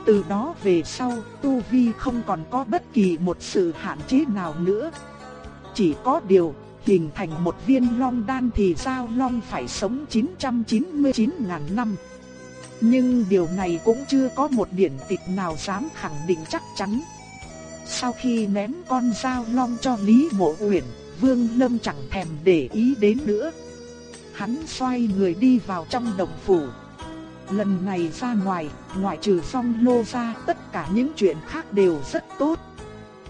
Từ đó về sau, tu vi không còn có bất kỳ một sự hạn chế nào nữa. Chỉ có điều, hình thành một viên long đan thì sao long phải sống 999 ngàn năm. Nhưng điều này cũng chưa có một điển tịch nào dám khẳng định chắc chắn. Sau khi ném con dao long cho Lý Mộ Uyển, Vương Lâm chẳng thèm để ý đến nữa. Hắn xoay người đi vào trong đồng phủ. Lần này ra ngoài, ngoại trừ phong lô ra, tất cả những chuyện khác đều rất tốt.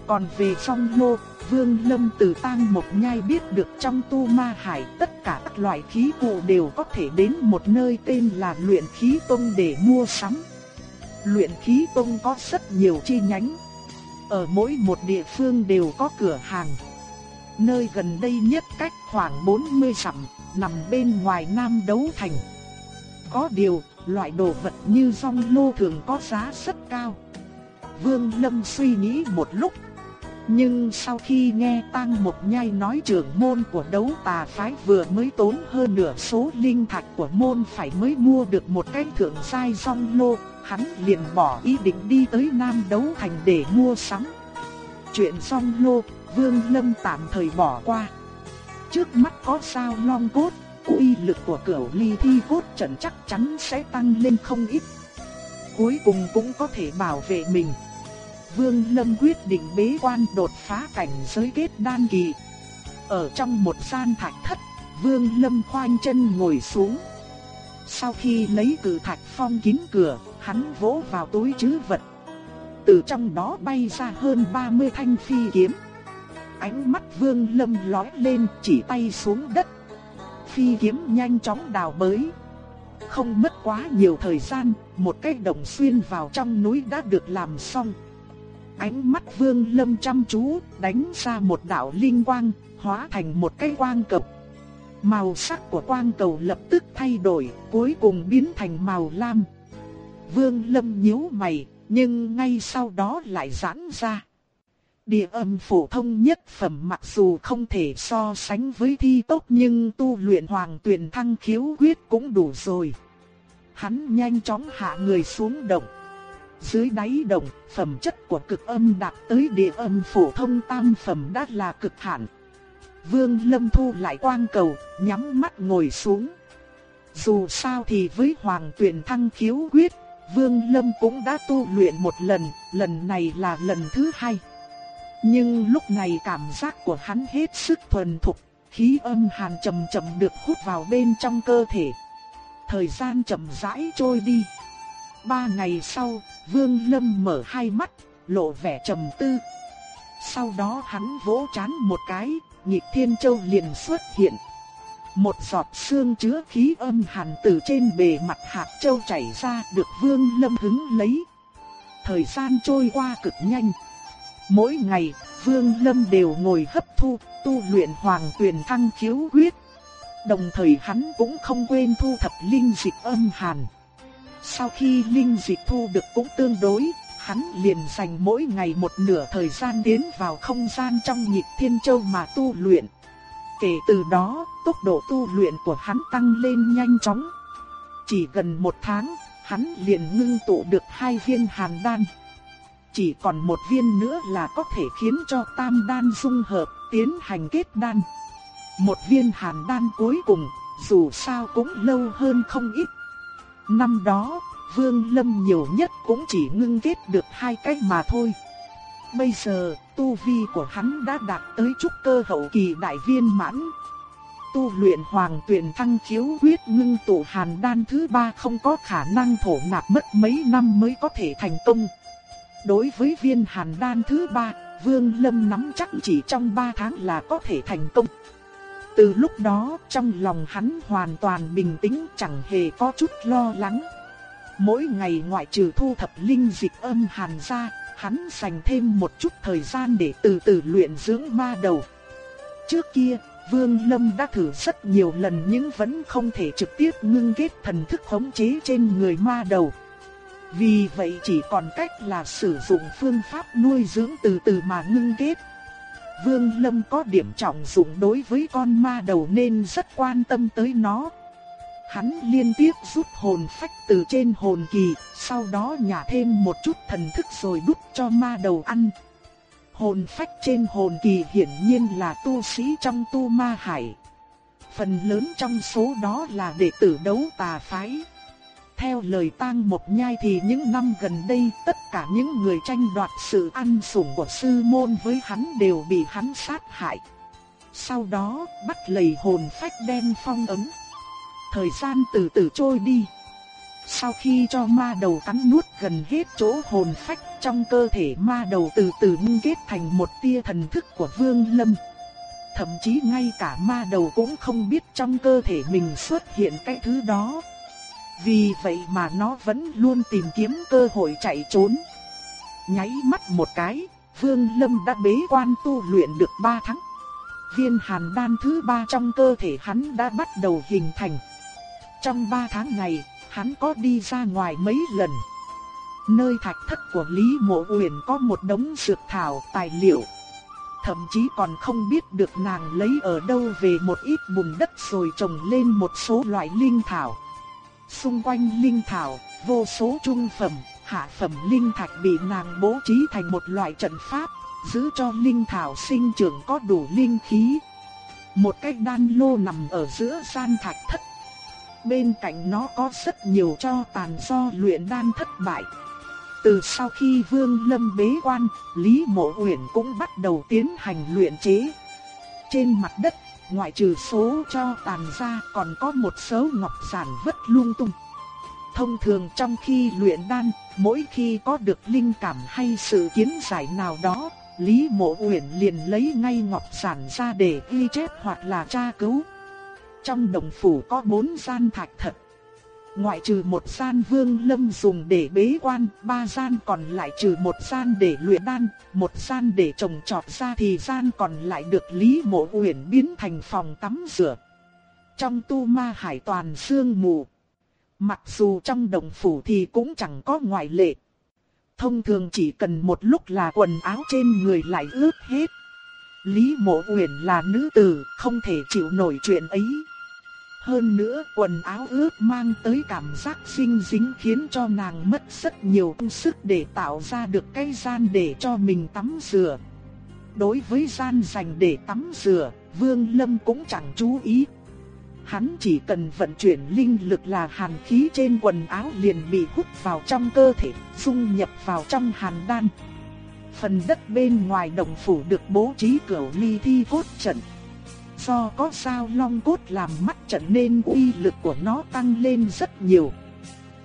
Còn về trong lô, Vương Lâm từ tang một nhai biết được trong tu ma hải tất cả các loại khí cụ đều có thể đến một nơi tên là luyện khí tông để mua sắm. Luyện khí tông có rất nhiều chi nhánh. Ở mỗi một địa phương đều có cửa hàng. Nơi gần đây nhất cách khoảng 40 dặm, nằm bên ngoài Nam Đấu Thành. Có điều, loại đồ vật như song lô thường có giá rất cao. Vương Lâm suy nghĩ một lúc nhưng sau khi nghe Tăng Mộc Nhai nói trưởng môn của đấu tà phái vừa mới tốn hơn nửa số linh thạch của môn phải mới mua được một cái thượng sai song lô, hắn liền bỏ ý định đi tới Nam Đấu Thành để mua sắm. Chuyện song lô, Vương Lâm tạm thời bỏ qua. Trước mắt có sao long cốt, uy lực của cửu ly thi cốt trận chắc chắn sẽ tăng lên không ít. Cuối cùng cũng có thể bảo vệ mình. Vương Lâm quyết định bế quan đột phá cảnh giới kết đan kỳ. Ở trong một gian thạch thất, Vương Lâm khoanh chân ngồi xuống. Sau khi lấy cử thạch phong kín cửa, hắn vỗ vào túi trữ vật. Từ trong đó bay ra hơn 30 thanh phi kiếm. Ánh mắt Vương Lâm lóe lên, chỉ tay xuống đất. Phi kiếm nhanh chóng đào bới. Không mất quá nhiều thời gian, một cái đồng xuyên vào trong núi đã được làm xong. Ánh mắt Vương Lâm chăm chú, đánh ra một đạo linh quang, hóa thành một cái quang cầu. Màu sắc của quang cầu lập tức thay đổi, cuối cùng biến thành màu lam. Vương Lâm nhíu mày, nhưng ngay sau đó lại giãn ra. Địa âm phổ thông nhất phẩm mặc dù không thể so sánh với thi tốc nhưng tu luyện hoàng tuyển thăng khiếu quyết cũng đủ rồi. Hắn nhanh chóng hạ người xuống động. Dưới đáy đồng phẩm chất của cực âm đạt tới địa âm phổ thông tam phẩm đã là cực hạn. Vương Lâm thu lại quang cầu, nhắm mắt ngồi xuống. Dù sao thì với Hoàng Tuyển Thăng khiếu quyết, Vương Lâm cũng đã tu luyện một lần, lần này là lần thứ hai. Nhưng lúc này cảm giác của hắn hết sức thuần thục, khí âm hàn trầm chậm được hút vào bên trong cơ thể. Thời gian chậm rãi trôi đi. Ba ngày sau, Vương Lâm mở hai mắt, lộ vẻ trầm tư. Sau đó hắn vỗ chán một cái, nhịp thiên châu liền xuất hiện. Một giọt xương chứa khí âm hàn từ trên bề mặt hạt châu chảy ra được Vương Lâm hứng lấy. Thời gian trôi qua cực nhanh. Mỗi ngày, Vương Lâm đều ngồi hấp thu, tu luyện hoàng tuyền thăng khiếu quyết. Đồng thời hắn cũng không quên thu thập linh dịch âm hàn. Sau khi linh dịch thu được cũng tương đối, hắn liền dành mỗi ngày một nửa thời gian tiến vào không gian trong nhịp thiên châu mà tu luyện. Kể từ đó, tốc độ tu luyện của hắn tăng lên nhanh chóng. Chỉ gần một tháng, hắn liền ngưng tụ được hai viên hàn đan. Chỉ còn một viên nữa là có thể khiến cho tam đan dung hợp, tiến hành kết đan. Một viên hàn đan cuối cùng, dù sao cũng lâu hơn không ít. Năm đó, Vương Lâm nhiều nhất cũng chỉ ngưng kết được hai cách mà thôi. Bây giờ, tu vi của hắn đã đạt tới trúc cơ hậu kỳ đại viên mãn. Tu luyện hoàng tuyển thăng khiếu quyết ngưng tụ hàn đan thứ ba không có khả năng thổ nạp mất mấy năm mới có thể thành công. Đối với viên hàn đan thứ ba, Vương Lâm nắm chắc chỉ trong ba tháng là có thể thành công. Từ lúc đó, trong lòng hắn hoàn toàn bình tĩnh chẳng hề có chút lo lắng. Mỗi ngày ngoại trừ thu thập linh dịch âm hàn ra, hắn dành thêm một chút thời gian để từ từ luyện dưỡng ma đầu. Trước kia, Vương Lâm đã thử rất nhiều lần nhưng vẫn không thể trực tiếp ngưng kết thần thức khống chế trên người ma đầu. Vì vậy chỉ còn cách là sử dụng phương pháp nuôi dưỡng từ từ mà ngưng kết. Vương Lâm có điểm trọng dụng đối với con ma đầu nên rất quan tâm tới nó. Hắn liên tiếp rút hồn phách từ trên hồn kỳ, sau đó nhả thêm một chút thần thức rồi đút cho ma đầu ăn. Hồn phách trên hồn kỳ hiển nhiên là tu sĩ trong tu ma hải. Phần lớn trong số đó là đệ tử đấu tà phái. Theo lời tang một nhai thì những năm gần đây, tất cả những người tranh đoạt sự ăn sủng của sư môn với hắn đều bị hắn sát hại. Sau đó, bắt lầy hồn phách đen phong ấn. Thời gian từ từ trôi đi. Sau khi cho ma đầu cắn nuốt gần hết chỗ hồn phách, trong cơ thể ma đầu từ từ ngưng kết thành một tia thần thức của Vương Lâm. Thậm chí ngay cả ma đầu cũng không biết trong cơ thể mình xuất hiện cái thứ đó. Vì vậy mà nó vẫn luôn tìm kiếm cơ hội chạy trốn. Nháy mắt một cái, Vương Lâm đã bế quan tu luyện được 3 tháng. Viên hàn đan thứ ba trong cơ thể hắn đã bắt đầu hình thành. Trong 3 tháng này, hắn có đi ra ngoài mấy lần. Nơi thạch thất của Lý Mộ Uyển có một đống dược thảo, tài liệu. Thậm chí còn không biết được nàng lấy ở đâu về một ít bùn đất rồi trồng lên một số loại linh thảo. Xung quanh linh thảo, vô số trung phẩm, hạ phẩm linh thạch bị nàng bố trí thành một loại trận pháp, giữ cho linh thảo sinh trưởng có đủ linh khí. Một cái đan lô nằm ở giữa gian thạch thất. Bên cạnh nó có rất nhiều cho tàn do luyện đan thất bại. Từ sau khi Vương Lâm bế quan, Lý Mộ Uyển cũng bắt đầu tiến hành luyện chế. Trên mặt đất, ngoại trừ số cho tàn ra còn có một số ngọc giản vất lung tung. Thông thường trong khi luyện đan, mỗi khi có được linh cảm hay sự kiến giải nào đó, Lý Mộ Uyển liền lấy ngay ngọc giản ra để ghi chép hoặc là tra cứu. Trong đồng phủ có bốn gian thạch thật. Ngoại trừ một gian vương lâm dùng để bế quan, ba gian còn lại trừ một gian để luyện đan, một gian để trồng trọt ra thì gian còn lại được Lý Mộ Uyển biến thành phòng tắm rửa. Trong tu ma hải toàn sương mù. Mặc dù trong đồng phủ thì cũng chẳng có ngoại lệ. Thông thường chỉ cần một lúc là quần áo trên người lại ướt hết. Lý Mộ Uyển là nữ tử, không thể chịu nổi chuyện ấy. Hơn nữa quần áo ướt mang tới cảm giác sinh dính khiến cho nàng mất rất nhiều công sức để tạo ra được cái gian để cho mình tắm rửa. Đối với gian dành để tắm rửa, Vương Lâm cũng chẳng chú ý. Hắn chỉ cần vận chuyển linh lực là hàn khí trên quần áo liền bị hút vào trong cơ thể, dung nhập vào trong hàn đan. Phần đất bên ngoài đồng phủ được bố trí cửu ly thi cốt trận. Do có sao long cốt làm mắt trận nên uy lực của nó tăng lên rất nhiều.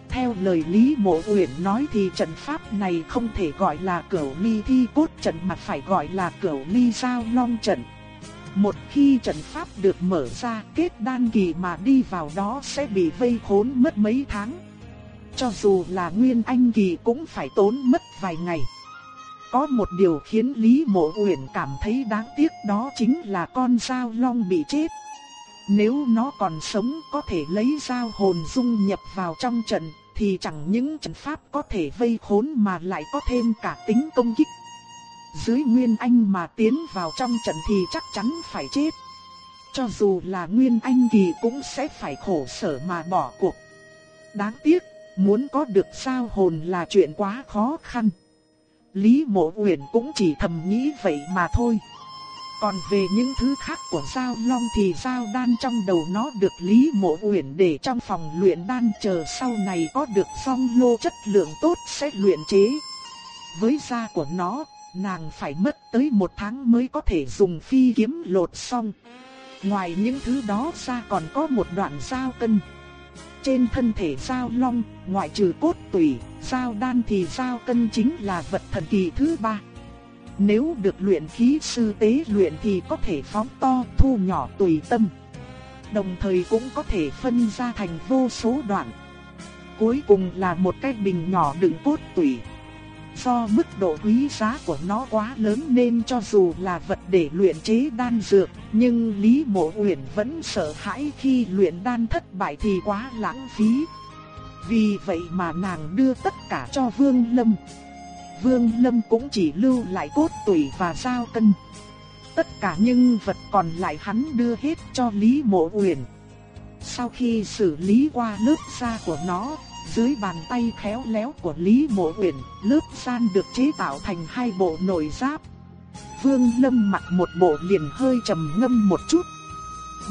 Theo lời Lý Mộ Uyển nói thì trận pháp này không thể gọi là cửu ly thi cốt trận mà phải gọi là cửu ly sao long trận. Một khi trận pháp được mở ra, kết đan kỳ mà đi vào đó sẽ bị vây khốn mất mấy tháng. Cho dù là nguyên anh kỳ cũng phải tốn mất vài ngày. Có một điều khiến Lý Mộ Uyển cảm thấy đáng tiếc đó chính là con sao long bị chết. Nếu nó còn sống có thể lấy sao hồn dung nhập vào trong trận thì chẳng những trận pháp có thể vây khốn mà lại có thêm cả tính công kích. Dưới Nguyên Anh mà tiến vào trong trận thì chắc chắn phải chết. Cho dù là Nguyên Anh kỳ cũng sẽ phải khổ sở mà bỏ cuộc. Đáng tiếc, muốn có được sao hồn là chuyện quá khó khăn. Lý Mộ Uyển cũng chỉ thầm nghĩ vậy mà thôi. Còn về những thứ khác của Giao Long thì Giao Đan trong đầu nó được Lý Mộ Uyển để trong phòng luyện đan chờ sau này có được phong lô chất lượng tốt sẽ luyện chế. Với da của nó, nàng phải mất tới một tháng mới có thể dùng phi kiếm lột xong. Ngoài những thứ đó ra còn có một đoạn dao cân. Trên thân thể sao Long, ngoại trừ cốt tủy, sao Đan thì sao Cân chính là vật thần kỳ thứ ba. Nếu được luyện khí sư tế luyện thì có thể phóng to thu nhỏ tùy tâm. Đồng thời cũng có thể phân ra thành vô số đoạn. Cuối cùng là một cái bình nhỏ đựng cốt tủy. Do mức độ quý giá của nó quá lớn nên cho dù là vật để luyện chế đan dược, nhưng Lý Mộ Uyển vẫn sợ hãi khi luyện đan thất bại thì quá lãng phí. Vì vậy mà nàng đưa tất cả cho Vương Lâm. Vương Lâm cũng chỉ lưu lại cốt tủy và dao cân. Tất cả những vật còn lại hắn đưa hết cho Lý Mộ Uyển. Sau khi xử lý qua lớp da của nó, dưới bàn tay khéo léo của Lý Mộ Uyển, lớp san được chế tạo thành hai bộ nội giáp. Vương Lâm mặc một bộ liền hơi trầm ngâm một chút.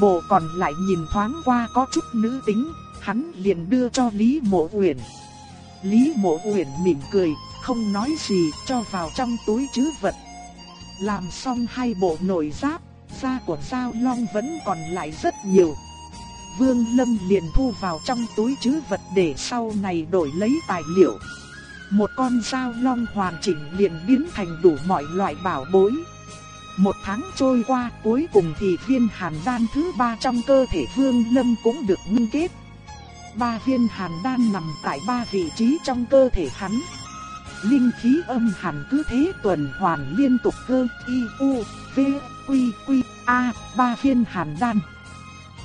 Bộ còn lại nhìn thoáng qua có chút nữ tính, hắn liền đưa cho Lý Mộ Uyển. Lý Mộ Uyển mỉm cười, không nói gì, cho vào trong túi trữ vật. Làm xong hai bộ nội giáp, da của Giao Long vẫn còn lại rất nhiều. Vương Lâm liền thu vào trong túi chứ vật để sau này đổi lấy tài liệu. Một con dao long hoàn chỉnh liền biến thành đủ mọi loại bảo bối. Một tháng trôi qua, cuối cùng thì viên hàn đan thứ ba trong cơ thể Vương Lâm cũng được ngưng kết. Ba viên hàn đan nằm tại ba vị trí trong cơ thể hắn. Linh khí âm hàn cứ thế tuần hoàn liên tục cơ y u, v, quy quy, a, ba viên hàn đan.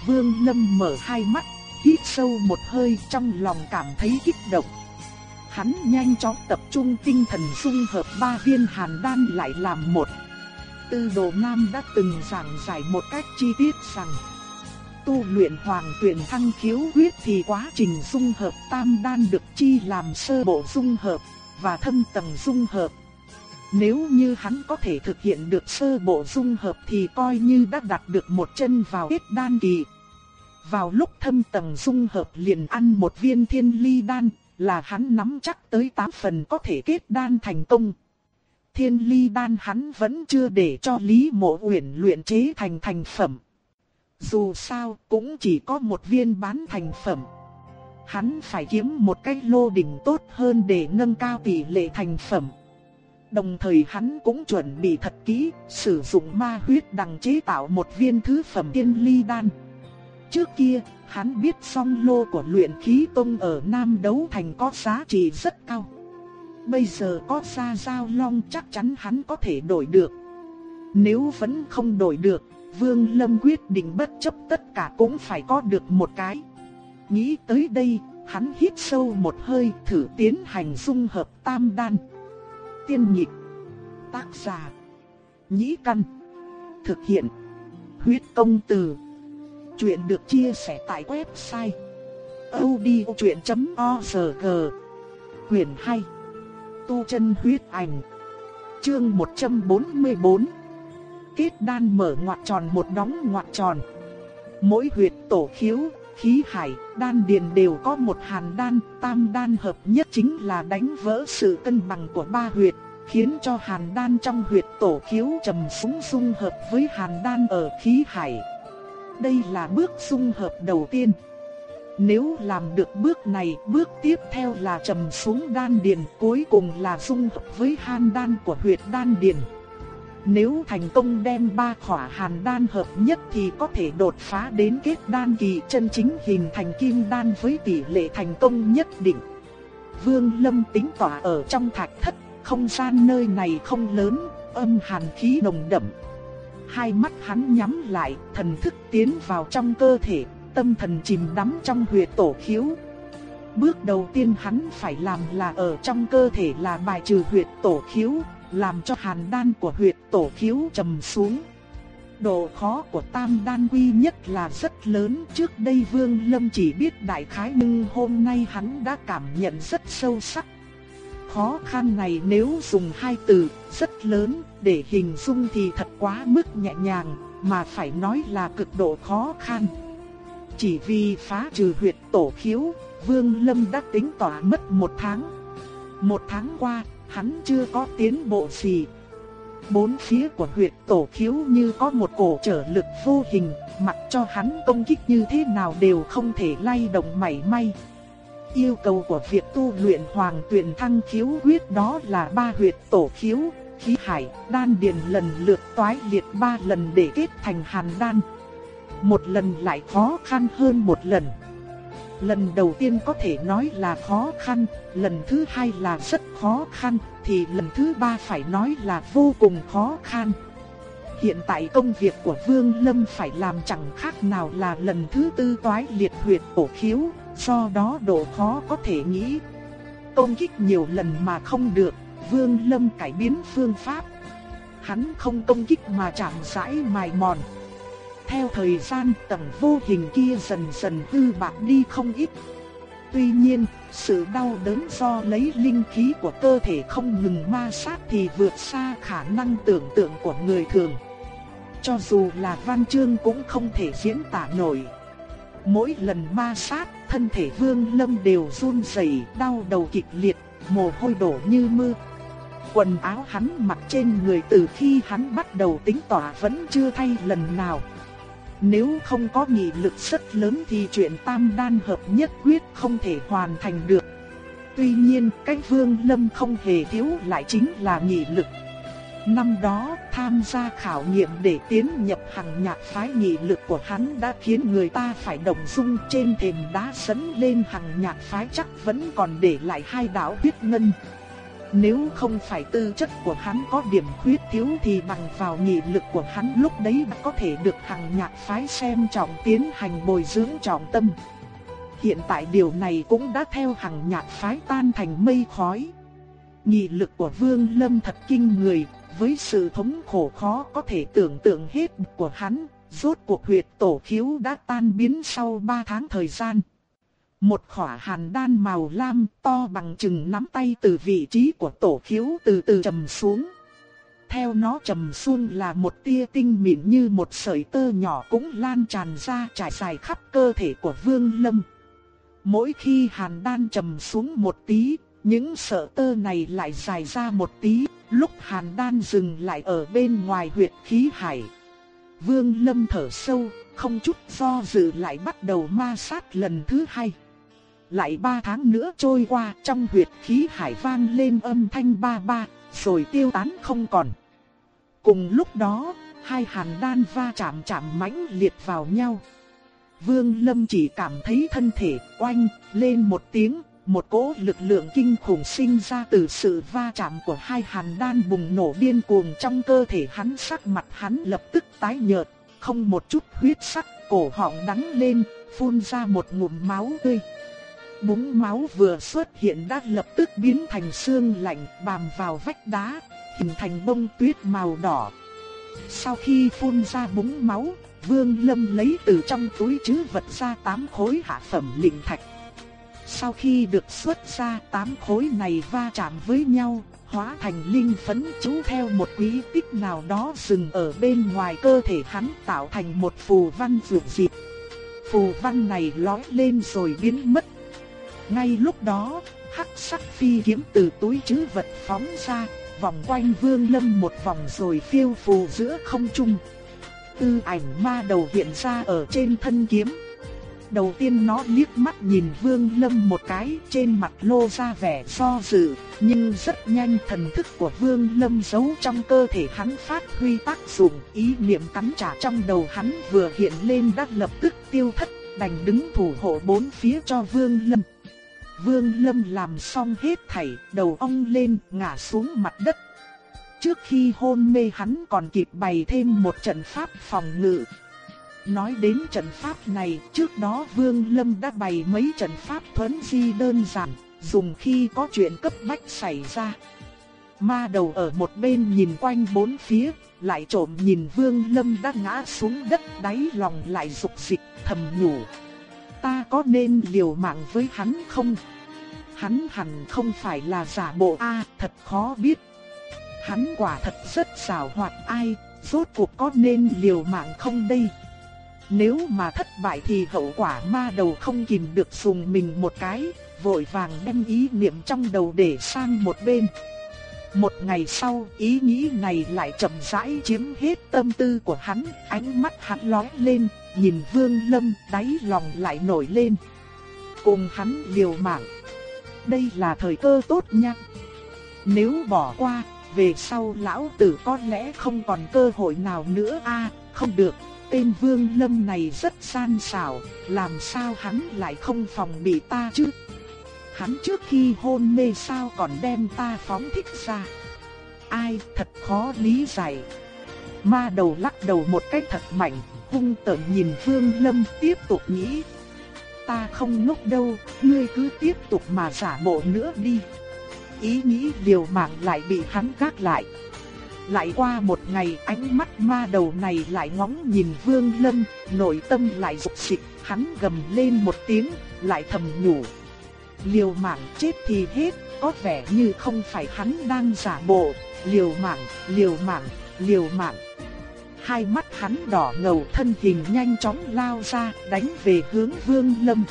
Vương Lâm mở hai mắt, hít sâu một hơi trong lòng cảm thấy kích động. Hắn nhanh chóng tập trung tinh thần dung hợp ba viên hàn đan lại làm một. Tư đồ Nam đã từng giảng giải một cách chi tiết rằng tu luyện hoàng tuyển thăng khiếu huyết thì quá trình dung hợp tam đan được chi làm sơ bộ dung hợp và thâm tầng dung hợp. Nếu như hắn có thể thực hiện được sơ bộ dung hợp thì coi như đã đặt được một chân vào kết đan kỳ. Vào lúc thâm tầng dung hợp liền ăn một viên thiên ly đan, là hắn nắm chắc tới 8 phần có thể kết đan thành công. Thiên ly đan hắn vẫn chưa để cho Lý Mộ Uyển luyện chế thành thành phẩm. Dù sao cũng chỉ có một viên bán thành phẩm. Hắn phải kiếm một cái lô đỉnh tốt hơn để nâng cao tỷ lệ thành phẩm. Đồng thời hắn cũng chuẩn bị thật kỹ, sử dụng ma huyết đằng chế tạo một viên thứ phẩm tiên ly đan. Trước kia, hắn biết song lô của luyện khí tông ở Nam Đấu Thành có giá trị rất cao. Bây giờ có ra giao long chắc chắn hắn có thể đổi được. Nếu vẫn không đổi được, Vương Lâm quyết định bất chấp tất cả cũng phải có được một cái. Nghĩ tới đây, hắn hít sâu một hơi thử tiến hành dung hợp tam đan. Tiên nhịp, tác giả, nhĩ căn, thực hiện, huyết công từ. Chuyện được chia sẻ tại website odchuyện.org Quyền 2 Tu chân huyết ảnh. Chương 144 Kết đan mở ngoặt tròn một đóng ngoặt tròn. Mỗi huyệt tổ khiếu, khí hải, đan điền đều có một hàn đan Tam đan hợp nhất chính là đánh vỡ sự cân bằng của ba huyệt Khiến cho hàn đan trong huyệt tổ khiếu trầm xuống dung hợp với hàn đan ở khí hải đây là bước dung hợp đầu tiên. Nếu làm được bước này, bước tiếp theo là trầm xuống đan điền, cuối cùng là dung hợp với han đan của huyệt đan điền. Nếu thành công đem ba khỏa hàn đan hợp nhất thì có thể đột phá đến kết đan kỳ chân chính hình thành kim đan với tỷ lệ thành công nhất định. Vương Lâm tính tỏa ở trong thạch thất, không gian nơi này không lớn, âm hàn khí nồng đậm, hai mắt hắn nhắm lại, thần thức tiến vào trong cơ thể, tâm thần chìm đắm trong huyệt tổ khiếu. Bước đầu tiên hắn phải làm là ở trong cơ thể là bài trừ huyệt tổ khiếu, làm cho hàn đan của huyệt tổ khiếu trầm xuống. Độ khó của tam đan quy nhất là rất lớn, trước đây Vương Lâm chỉ biết đại khái nhưng hôm nay hắn đã cảm nhận rất sâu sắc khó khăn này nếu dùng hai từ rất lớn để hình dung thì thật quá mức nhẹ nhàng, mà phải nói là cực độ khó khăn. Chỉ vì phá trừ huyệt tổ khiếu, Vương Lâm đã tính tỏa mất một tháng. Một tháng qua, hắn chưa có tiến bộ gì. Bốn phía của huyệt tổ khiếu như có một cổ trở lực vô hình, mặc cho hắn công kích như thế nào đều không thể lay động mảy may. Yêu cầu của việc tu luyện hoàng tuyển thăng khiếu huyết đó là ba huyệt tổ khiếu, khí hải, đan điền lần lượt toái liệt ba lần để kết thành hàn đan. Một lần lại khó khăn hơn một lần. Lần đầu tiên có thể nói là khó khăn, lần thứ hai là rất khó khăn, thì lần thứ ba phải nói là vô cùng khó khăn. Hiện tại công việc của Vương Lâm phải làm chẳng khác nào là lần thứ tư toái liệt huyệt tổ khiếu, do đó độ khó có thể nghĩ. Công kích nhiều lần mà không được, Vương Lâm cải biến phương pháp. Hắn không công kích mà chạm rãi mài mòn. Theo thời gian tầng vô hình kia dần dần hư bạc đi không ít. Tuy nhiên, sự đau đớn do lấy linh khí của cơ thể không ngừng ma sát thì vượt xa khả năng tưởng tượng của người thường. Cho dù là văn chương cũng không thể diễn tả nổi. Mỗi lần ma sát, thân thể Vương Lâm đều run rẩy, đau đầu kịch liệt, mồ hôi đổ như mưa. Quần áo hắn mặc trên người từ khi hắn bắt đầu tính tỏa vẫn chưa thay lần nào. Nếu không có nghị lực rất lớn thì chuyện tam đan hợp nhất quyết không thể hoàn thành được. Tuy nhiên, cái Vương Lâm không hề thiếu lại chính là nghị lực. Năm đó, tham gia khảo nghiệm để tiến nhập hàng nhạc phái nghị lực của hắn đã khiến người ta phải động dung trên thềm đá sấn lên hàng nhạc phái chắc vẫn còn để lại hai đạo huyết ngân. Nếu không phải tư chất của hắn có điểm khuyết thiếu thì bằng vào nghị lực của hắn lúc đấy đã có thể được hàng nhạc phái xem trọng tiến hành bồi dưỡng trọng tâm. Hiện tại điều này cũng đã theo hàng nhạc phái tan thành mây khói. Nghị lực của Vương Lâm thật kinh người, với sự thống khổ khó có thể tưởng tượng hết của hắn, rốt cuộc huyệt tổ khiếu đã tan biến sau 3 tháng thời gian. Một khỏa hàn đan màu lam to bằng chừng nắm tay từ vị trí của tổ khiếu từ từ trầm xuống. Theo nó trầm xuống là một tia tinh mịn như một sợi tơ nhỏ cũng lan tràn ra trải dài khắp cơ thể của Vương Lâm. Mỗi khi hàn đan trầm xuống một tí, những sợi tơ này lại dài ra một tí, lúc hàn đan dừng lại ở bên ngoài huyệt khí hải. Vương Lâm thở sâu, không chút do dự lại bắt đầu ma sát lần thứ hai. Lại ba tháng nữa trôi qua trong huyệt khí hải vang lên âm thanh ba ba, rồi tiêu tán không còn. Cùng lúc đó, hai hàn đan va chạm chạm mãnh liệt vào nhau. Vương Lâm chỉ cảm thấy thân thể oanh lên một tiếng, một cỗ lực lượng kinh khủng sinh ra từ sự va chạm của hai hàn đan bùng nổ điên cuồng trong cơ thể hắn sắc mặt hắn lập tức tái nhợt, không một chút huyết sắc, cổ họng đắng lên, phun ra một ngụm máu tươi. Búng máu vừa xuất hiện đã lập tức biến thành xương lạnh bàm vào vách đá, hình thành bông tuyết màu đỏ. Sau khi phun ra búng máu, Vương Lâm lấy từ trong túi chứ vật ra tám khối hạ phẩm linh thạch. Sau khi được xuất ra tám khối này va chạm với nhau, hóa thành linh phấn chú theo một quý tích nào đó dừng ở bên ngoài cơ thể hắn tạo thành một phù văn dược dịp. Phù văn này lói lên rồi biến mất. Ngay lúc đó, hắc sắc phi kiếm từ túi chứ vật phóng ra, vòng quanh vương lâm một vòng rồi phiêu phù giữa không trung. Tư ảnh ma đầu hiện ra ở trên thân kiếm. Đầu tiên nó liếc mắt nhìn Vương Lâm một cái, trên mặt lô ra vẻ do dự, nhưng rất nhanh thần thức của Vương Lâm giấu trong cơ thể hắn phát huy tác dụng, ý niệm cắn trả trong đầu hắn vừa hiện lên đã lập tức tiêu thất, đành đứng thủ hộ bốn phía cho Vương Lâm. Vương Lâm làm xong hết thảy, đầu ong lên, ngã xuống mặt đất. Trước khi hôn mê hắn còn kịp bày thêm một trận pháp phòng ngự, Nói đến trận pháp này, trước đó Vương Lâm đã bày mấy trận pháp thuấn di đơn giản, dùng khi có chuyện cấp bách xảy ra. Ma đầu ở một bên nhìn quanh bốn phía, lại trộm nhìn Vương Lâm đã ngã xuống đất đáy lòng lại rục dịch thầm nhủ. Ta có nên liều mạng với hắn không? Hắn hẳn không phải là giả bộ a, thật khó biết. Hắn quả thật rất xảo hoạt ai, rốt cuộc có nên liều mạng không đây? Nếu mà thất bại thì hậu quả ma đầu không kìm được dùng mình một cái, vội vàng đem ý niệm trong đầu để sang một bên. Một ngày sau, ý nghĩ này lại chậm rãi chiếm hết tâm tư của hắn, ánh mắt hắn lóe lên, nhìn Vương Lâm, đáy lòng lại nổi lên. Cùng hắn liều mạng. Đây là thời cơ tốt nha. Nếu bỏ qua, về sau lão tử có lẽ không còn cơ hội nào nữa a, không được, tên Vương Lâm này rất san xảo, làm sao hắn lại không phòng bị ta chứ? Hắn trước khi hôn mê sao còn đem ta phóng thích ra? Ai thật khó lý giải. Ma đầu lắc đầu một cách thật mạnh, hung tợn nhìn Vương Lâm tiếp tục nghĩ. Ta không ngốc đâu, ngươi cứ tiếp tục mà giả bộ nữa đi. Ý nghĩ liều mạng lại bị hắn gác lại. Lại qua một ngày ánh mắt ma đầu này lại ngóng nhìn Vương Lâm, nội tâm lại rục xịt, hắn gầm lên một tiếng, lại thầm nhủ. Liều mạng chết thì hết, có vẻ như không phải hắn đang giả bộ, liều mạng, liều mạng, liều mạng. Hai mắt hắn đỏ ngầu thân hình nhanh chóng lao ra, đánh về hướng Vương Lâm.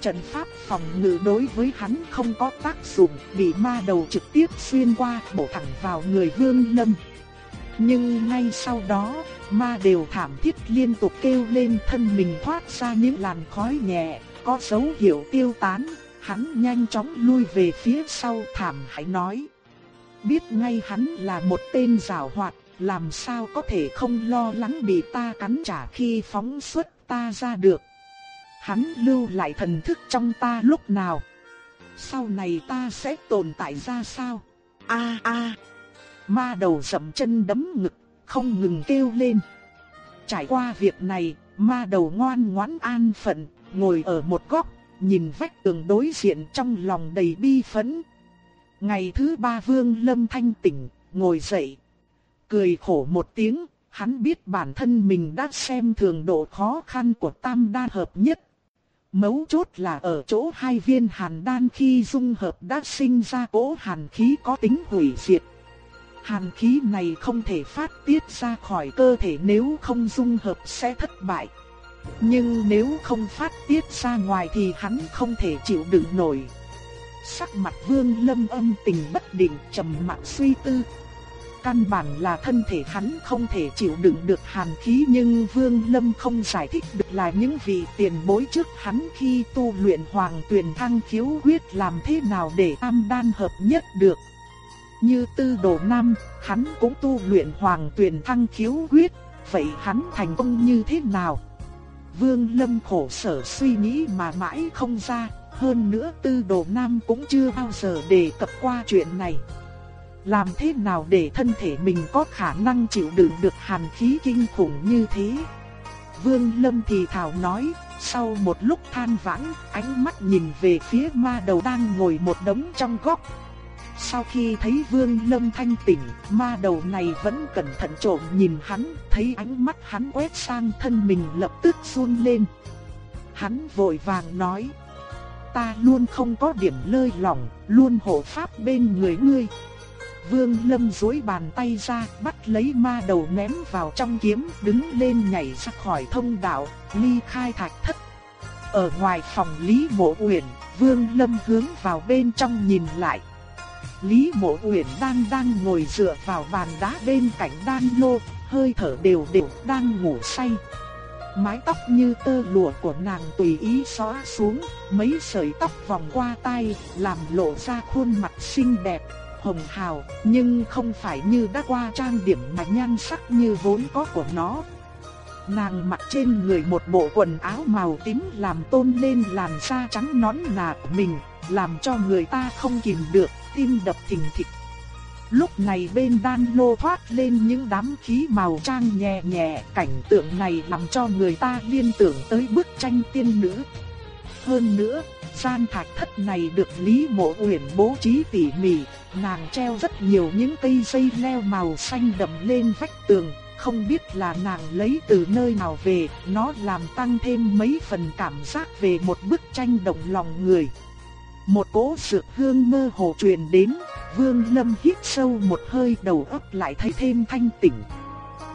Trận pháp phòng ngự đối với hắn không có tác dụng, bị ma đầu trực tiếp xuyên qua, bổ thẳng vào người Vương Lâm. Nhưng ngay sau đó, ma đều thảm thiết liên tục kêu lên thân mình thoát ra những làn khói nhẹ, có dấu hiệu tiêu tán, hắn nhanh chóng lui về phía sau thảm hãy nói. Biết ngay hắn là một tên rào hoạt, làm sao có thể không lo lắng bị ta cắn trả khi phóng xuất ta ra được hắn lưu lại thần thức trong ta lúc nào. Sau này ta sẽ tồn tại ra sao? A a. Ma đầu dậm chân đấm ngực, không ngừng kêu lên. Trải qua việc này, ma đầu ngoan ngoãn an phận, ngồi ở một góc, nhìn vách tường đối diện trong lòng đầy bi phẫn. Ngày thứ ba Vương Lâm thanh tỉnh, ngồi dậy, cười khổ một tiếng, hắn biết bản thân mình đã xem thường độ khó khăn của tam đan hợp nhất. Mấu chốt là ở chỗ hai viên hàn đan khi dung hợp đã sinh ra cỗ hàn khí có tính hủy diệt. Hàn khí này không thể phát tiết ra khỏi cơ thể nếu không dung hợp sẽ thất bại. Nhưng nếu không phát tiết ra ngoài thì hắn không thể chịu đựng nổi. Sắc mặt vương lâm âm tình bất định, trầm mặc suy tư. Căn bản là thân thể hắn không thể chịu đựng được hàn khí nhưng vương lâm không giải thích được là những vị tiền bối trước hắn khi tu luyện hoàng tuyển thăng khiếu quyết làm thế nào để tam đan hợp nhất được. Như tư đồ nam, hắn cũng tu luyện hoàng tuyển thăng khiếu quyết, vậy hắn thành công như thế nào? Vương Lâm khổ sở suy nghĩ mà mãi không ra, hơn nữa tư đồ nam cũng chưa bao giờ đề cập qua chuyện này. Làm thế nào để thân thể mình có khả năng chịu đựng được hàn khí kinh khủng như thế? Vương Lâm thì thào nói, sau một lúc than vãn, ánh mắt nhìn về phía ma đầu đang ngồi một đống trong góc, sau khi thấy Vương Lâm thanh tỉnh, ma đầu này vẫn cẩn thận trộm nhìn hắn, thấy ánh mắt hắn quét sang thân mình lập tức run lên. Hắn vội vàng nói, ta luôn không có điểm lơi lỏng, luôn hộ pháp bên người ngươi. Vương Lâm duỗi bàn tay ra, bắt lấy ma đầu ném vào trong kiếm, đứng lên nhảy ra khỏi thông đạo, ly khai thạch thất. Ở ngoài phòng Lý Mộ Uyển, Vương Lâm hướng vào bên trong nhìn lại. Lý Mộ Uyển đang đang ngồi dựa vào bàn đá bên cạnh đan lô, hơi thở đều đều đang ngủ say. Mái tóc như tơ lụa của nàng tùy ý xóa xuống, mấy sợi tóc vòng qua tay, làm lộ ra khuôn mặt xinh đẹp, hồng hào, nhưng không phải như đã qua trang điểm mà nhan sắc như vốn có của nó. Nàng mặc trên người một bộ quần áo màu tím làm tôn lên làn da trắng nõn nà của mình, làm cho người ta không kìm được, tim đập thình thịch. Lúc này bên đan lô thoát lên những đám khí màu trang nhẹ nhẹ, cảnh tượng này làm cho người ta liên tưởng tới bức tranh tiên nữ. Hơn nữa, gian thạch thất này được Lý Mộ Uyển bố trí tỉ mỉ, nàng treo rất nhiều những cây dây leo màu xanh đậm lên vách tường, không biết là nàng lấy từ nơi nào về, nó làm tăng thêm mấy phần cảm giác về một bức tranh động lòng người. Một cỗ sự hương mơ hồ truyền đến, Vương Lâm hít sâu một hơi đầu óc lại thấy thêm thanh tỉnh.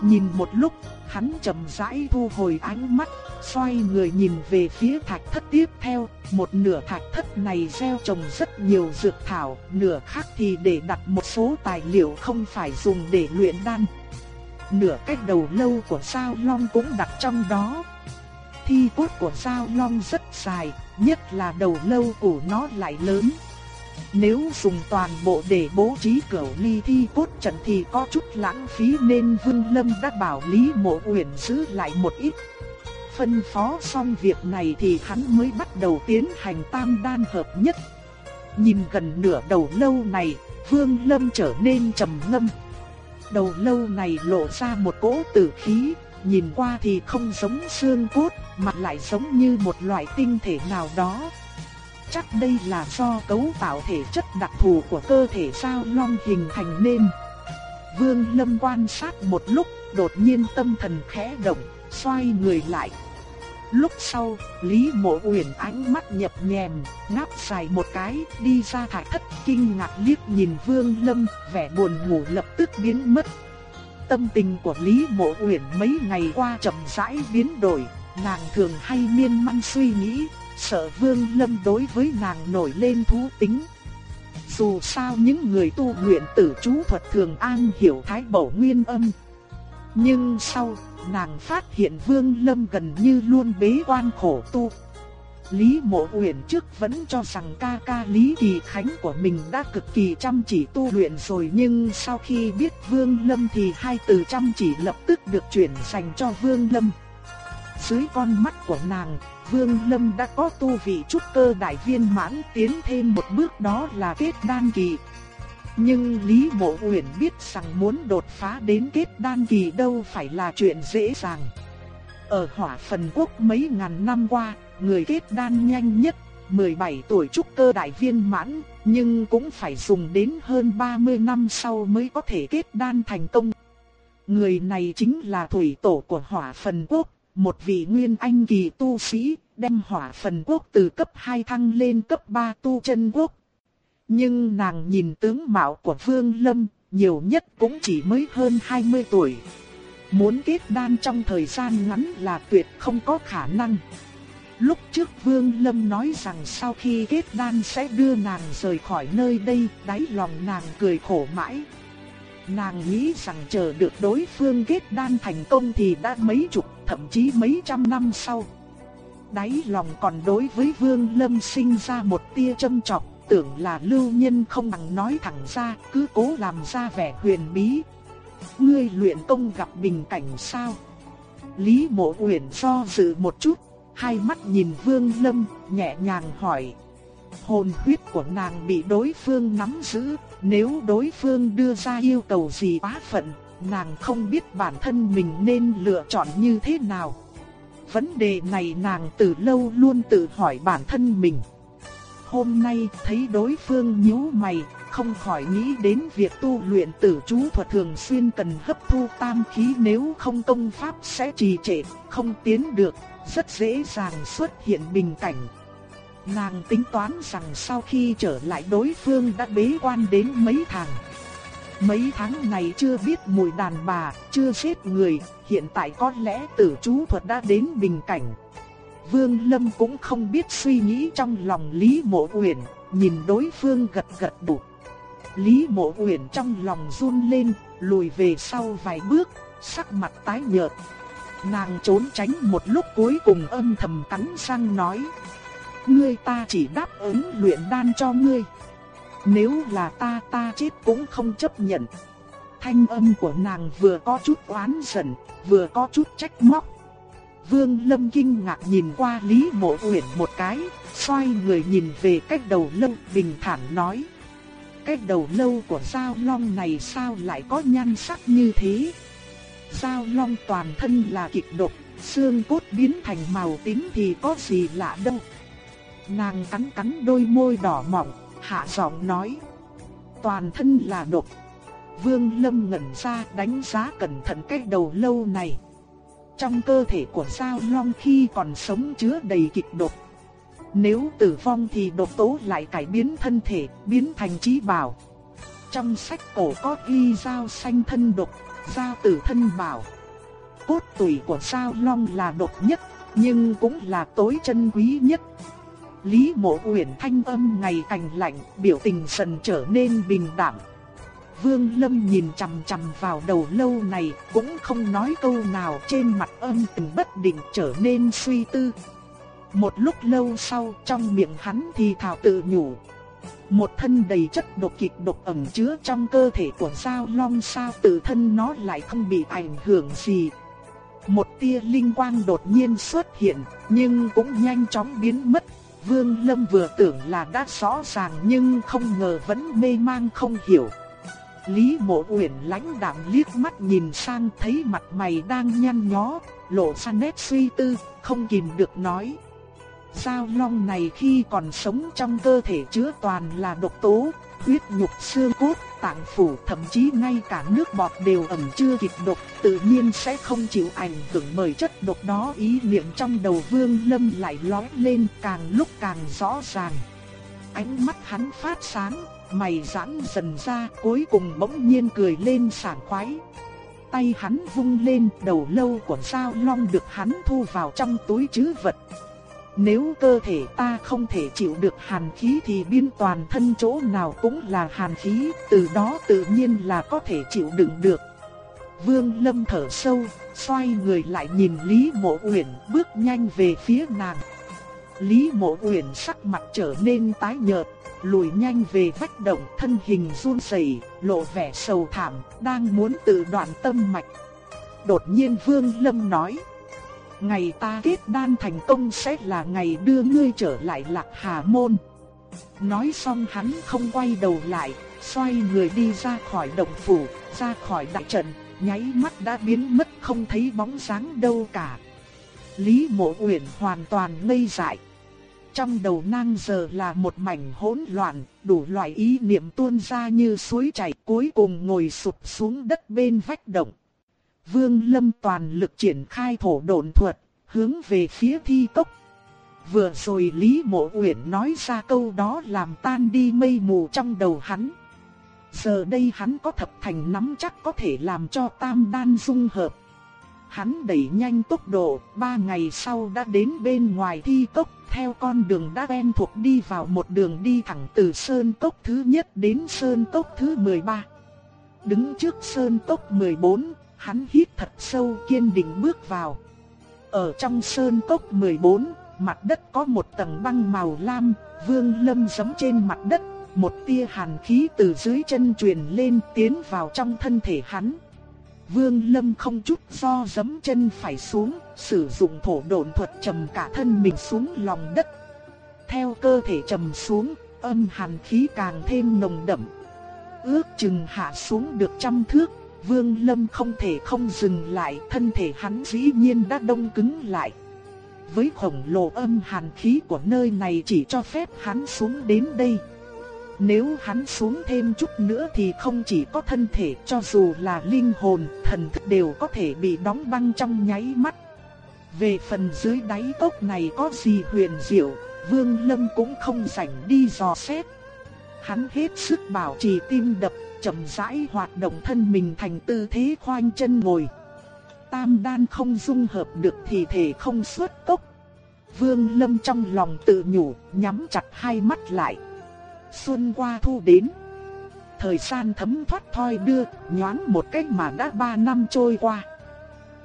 Nhìn một lúc, hắn chậm rãi thu hồi ánh mắt, xoay người nhìn về phía thạch thất tiếp theo, một nửa thạch thất này gieo trồng rất nhiều dược thảo, nửa khác thì để đặt một số tài liệu không phải dùng để luyện đan. Nửa cách đầu lâu của sao long cũng đặt trong đó. Thi cốt của sao long rất dài, nhất là đầu lâu của nó lại lớn. Nếu dùng toàn bộ để bố trí cửu ly thi cốt trận thì có chút lãng phí nên Vương Lâm đã bảo Lý Mộ Uyển giữ lại một ít. Phân phó xong việc này thì hắn mới bắt đầu tiến hành tam đan hợp nhất. Nhìn gần nửa đầu lâu này, Vương Lâm trở nên trầm ngâm. Đầu lâu này lộ ra một cỗ tử khí, nhìn qua thì không giống xương cốt, mà lại giống như một loại tinh thể nào đó. Chắc đây là do cấu tạo thể chất đặc thù của cơ thể sao long hình thành nên. Vương Lâm quan sát một lúc, đột nhiên tâm thần khẽ động, xoay người lại. Lúc sau, Lý Mộ Uyển ánh mắt nhập nhèm, ngáp dài một cái, đi ra thải thất kinh ngạc liếc nhìn Vương Lâm, vẻ buồn ngủ lập tức biến mất. Tâm tình của Lý Mộ Uyển mấy ngày qua chậm rãi biến đổi, nàng thường hay miên man suy nghĩ, sợ Vương Lâm đối với nàng nổi lên thú tính. Dù sao những người tu luyện tử chú thuật thường an hiểu thái bổ nguyên âm. Nhưng sau, nàng phát hiện Vương Lâm gần như luôn bế quan khổ tu. Lý Mộ Uyển trước vẫn cho rằng ca ca Lý Kỳ Khánh của mình đã cực kỳ chăm chỉ tu luyện rồi nhưng sau khi biết Vương Lâm thì hai từ chăm chỉ lập tức được chuyển dành cho Vương Lâm. Dưới con mắt của nàng, Vương Lâm đã có tu vị trúc cơ đại viên mãn tiến thêm một bước đó là kết đan kỳ. Nhưng Lý Mộ Uyển biết rằng muốn đột phá đến kết đan kỳ đâu phải là chuyện dễ dàng. Ở hỏa phần quốc mấy ngàn năm qua, người kết đan nhanh nhất, 17 tuổi trúc cơ đại viên mãn, nhưng cũng phải dùng đến hơn 30 năm sau mới có thể kết đan thành công. Người này chính là thủy tổ của hỏa phần quốc, một vị nguyên anh kỳ tu sĩ, đem hỏa phần quốc từ cấp 2 thăng lên cấp 3 tu chân quốc. Nhưng nàng nhìn tướng mạo của Vương Lâm, nhiều nhất cũng chỉ mới hơn 20 tuổi. Muốn kết đan trong thời gian ngắn là tuyệt không có khả năng. Lúc trước Vương Lâm nói rằng sau khi kết đan sẽ đưa nàng rời khỏi nơi đây, đáy lòng nàng cười khổ mãi. Nàng nghĩ rằng chờ được đối phương kết đan thành công thì đã mấy chục, thậm chí mấy trăm năm sau. Đáy lòng còn đối với Vương Lâm sinh ra một tia châm chọc, tưởng là lưu nhân không bằng nói thẳng ra, cứ cố làm ra vẻ huyền bí. Ngươi luyện công gặp bình cảnh sao? Lý Mộ Uyển do dự một chút, hai mắt nhìn Vương Lâm, nhẹ nhàng hỏi. Hồn huyết của nàng bị đối phương nắm giữ, nếu đối phương đưa ra yêu cầu gì quá phận, nàng không biết bản thân mình nên lựa chọn như thế nào. Vấn đề này nàng từ lâu luôn tự hỏi bản thân mình. Hôm nay thấy đối phương nhíu mày, không khỏi nghĩ đến việc tu luyện tử chú thuật thường xuyên cần hấp thu tam khí nếu không công pháp sẽ trì trệ, không tiến được, rất dễ dàng xuất hiện bình cảnh. Nàng tính toán rằng sau khi trở lại đối phương đã bế quan đến mấy tháng. Mấy tháng này chưa biết mùi đàn bà, chưa giết người, hiện tại có lẽ tử chú thuật đã đến bình cảnh. Vương Lâm cũng không biết suy nghĩ trong lòng Lý Mộ Uyển, nhìn đối phương gật gật đầu. Lý Mộ Uyển trong lòng run lên, lùi về sau vài bước, sắc mặt tái nhợt. Nàng trốn tránh một lúc cuối cùng âm thầm cắn răng nói: "Ngươi ta chỉ đáp ứng luyện đan cho ngươi. Nếu là ta ta chết cũng không chấp nhận." Thanh âm của nàng vừa có chút oán giận, vừa có chút trách móc. Vương Lâm kinh ngạc nhìn qua Lý Mộ Uyển một cái, xoay người nhìn về cách đầu lâu bình thản nói. Cách đầu lâu của Giao Long này sao lại có nhan sắc như thế? Giao Long toàn thân là kịch độc, xương cốt biến thành màu tím thì có gì lạ đâu. Nàng cắn cắn đôi môi đỏ mọng, hạ giọng nói. Toàn thân là độc. Vương Lâm ngẩn ra đánh giá cẩn thận cái đầu lâu này. Trong cơ thể của Giao Long khi còn sống chứa đầy kịch độc. Nếu tử vong thì độc tố lại cải biến thân thể, biến thành trí bảo. Trong sách cổ có ghi Giao xanh thân độc, Giao tử thân bảo. Cốt tủy của Giao Long là độc nhất, nhưng cũng là tối chân quý nhất. Lý mộ uyển thanh âm ngày càng lạnh, biểu tình dần trở nên bình đẳng. Vương Lâm nhìn chằm chằm vào đầu lâu này, cũng không nói câu nào trên mặt âm tình bất định trở nên suy tư. Một lúc lâu sau, trong miệng hắn thì thào tự nhủ. Một thân đầy chất độc kịch độc ẩm chứa trong cơ thể của Giao Long sao tự thân nó lại không bị ảnh hưởng gì. Một tia linh quang đột nhiên xuất hiện, nhưng cũng nhanh chóng biến mất. Vương Lâm vừa tưởng là đã rõ ràng nhưng không ngờ vẫn mê mang không hiểu. Lý Mộ Uyển lãnh đạm liếc mắt nhìn sang thấy mặt mày đang nhăn nhó, lộ ra nét suy tư, không kìm được nói. Giao long này khi còn sống trong cơ thể chứa toàn là độc tố, huyết nhục xương cốt, tạng phủ thậm chí ngay cả nước bọt đều ẩm chứa kịp độc, tự nhiên sẽ không chịu ảnh hưởng bởi chất độc đó. Ý niệm trong đầu Vương Lâm lại lóe lên càng lúc càng rõ ràng. Ánh mắt hắn phát sáng, mày giãn dần ra, cuối cùng bỗng nhiên cười lên sảng khoái. Tay hắn vung lên, đầu lâu của sao Long được hắn thu vào trong túi chứ vật. Nếu cơ thể ta không thể chịu được hàn khí thì biên toàn thân chỗ nào cũng là hàn khí, từ đó tự nhiên là có thể chịu đựng được. Vương Lâm thở sâu, xoay người lại nhìn Lý Mộ Uyển, bước nhanh về phía nàng. Lý Mộ Uyển sắc mặt trở nên tái nhợt, lùi nhanh về vách động, thân hình run rẩy, lộ vẻ sầu thảm, đang muốn tự đoạn tâm mạch. Đột nhiên Vương Lâm nói: Ngày ta kết đan thành công sẽ là ngày đưa ngươi trở lại lạc hà môn. Nói xong hắn không quay đầu lại, xoay người đi ra khỏi động phủ, ra khỏi đại trận, nháy mắt đã biến mất không thấy bóng dáng đâu cả. Lý mộ uyển hoàn toàn ngây dại. Trong đầu nàng giờ là một mảnh hỗn loạn, đủ loại ý niệm tuôn ra như suối chảy cuối cùng ngồi sụp xuống đất bên vách động. Vương Lâm toàn lực triển khai thổ độn thuật, hướng về phía thi cốc. Vừa rồi Lý Mộ Uyển nói ra câu đó làm tan đi mây mù trong đầu hắn. Giờ đây hắn có thập thành nắm chắc có thể làm cho tam đan dung hợp. Hắn đẩy nhanh tốc độ, ba ngày sau đã đến bên ngoài thi cốc, theo con đường đã quen thuộc đi vào một đường đi thẳng từ sơn cốc thứ nhất đến sơn cốc thứ 13. Đứng trước sơn cốc 14, hắn hít thật sâu kiên định bước vào. Ở trong sơn cốc 14, mặt đất có một tầng băng màu lam, vương lâm giấm trên mặt đất, một tia hàn khí từ dưới chân truyền lên tiến vào trong thân thể hắn. Vương Lâm không chút do giấm chân phải xuống, sử dụng thổ độn thuật trầm cả thân mình xuống lòng đất. Theo cơ thể trầm xuống, âm hàn khí càng thêm nồng đậm. Ước chừng hạ xuống được trăm thước, Vương Lâm không thể không dừng lại, thân thể hắn dĩ nhiên đã đông cứng lại. Với khổng lồ âm hàn khí của nơi này chỉ cho phép hắn xuống đến đây. Nếu hắn xuống thêm chút nữa thì không chỉ có thân thể cho dù là linh hồn, thần thức đều có thể bị đóng băng trong nháy mắt. Về phần dưới đáy cốc này có gì huyền diệu, Vương Lâm cũng không rảnh đi dò xét. Hắn hết sức bảo trì tim đập, chậm rãi hoạt động thân mình thành tư thế khoanh chân ngồi. Tam đan không dung hợp được thì thể không xuất tốc. Vương Lâm trong lòng tự nhủ, nhắm chặt hai mắt lại. Xuân qua thu đến. Thời gian thấm thoát thoi đưa, nhoáng một cách mà đã ba năm trôi qua.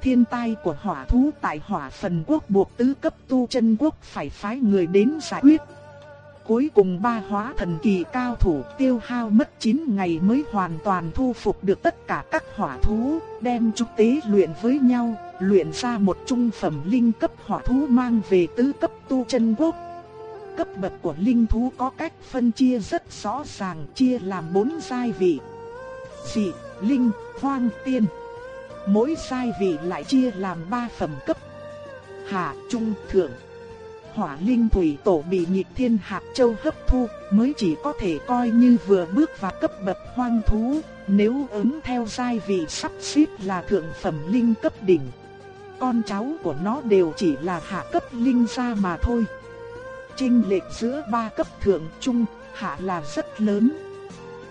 Thiên tai của hỏa thú tại hỏa phần quốc buộc tứ cấp tu chân quốc phải phái người đến giải quyết. Cuối cùng ba hóa thần kỳ cao thủ tiêu hao mất 9 ngày mới hoàn toàn thu phục được tất cả các hỏa thú, đem chúng tế luyện với nhau, luyện ra một trung phẩm linh cấp hỏa thú mang về tứ cấp tu chân quốc cấp bậc của linh thú có cách phân chia rất rõ ràng, chia làm bốn giai vị. Dị, linh, hoang, tiên. Mỗi giai vị lại chia làm ba phẩm cấp. Hạ, trung, thượng. Hỏa linh thủy tổ bị nhịp thiên hạt châu hấp thu, mới chỉ có thể coi như vừa bước vào cấp bậc hoang thú, nếu ứng theo giai vị sắp xếp là thượng phẩm linh cấp đỉnh. Con cháu của nó đều chỉ là hạ cấp linh gia mà thôi chênh lệch giữa ba cấp thượng trung, hạ là rất lớn.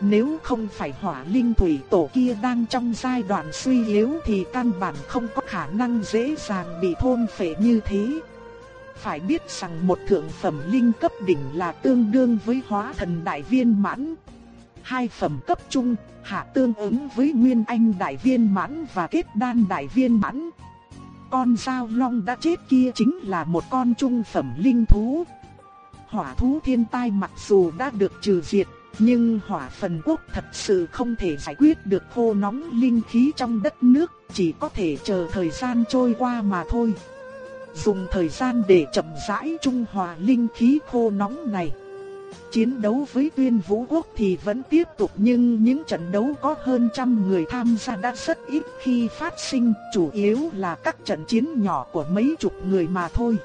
Nếu không phải hỏa linh thủy tổ kia đang trong giai đoạn suy yếu thì căn bản không có khả năng dễ dàng bị thôn phệ như thế. Phải biết rằng một thượng phẩm linh cấp đỉnh là tương đương với hóa thần đại viên mãn. Hai phẩm cấp trung, hạ tương ứng với nguyên anh đại viên mãn và kết đan đại viên mãn. Con dao long đã chết kia chính là một con trung phẩm linh thú hỏa thú thiên tai mặc dù đã được trừ diệt, nhưng hỏa phần quốc thật sự không thể giải quyết được khô nóng linh khí trong đất nước, chỉ có thể chờ thời gian trôi qua mà thôi. Dùng thời gian để chậm rãi trung hòa linh khí khô nóng này. Chiến đấu với tuyên vũ quốc thì vẫn tiếp tục nhưng những trận đấu có hơn trăm người tham gia đã rất ít khi phát sinh, chủ yếu là các trận chiến nhỏ của mấy chục người mà thôi.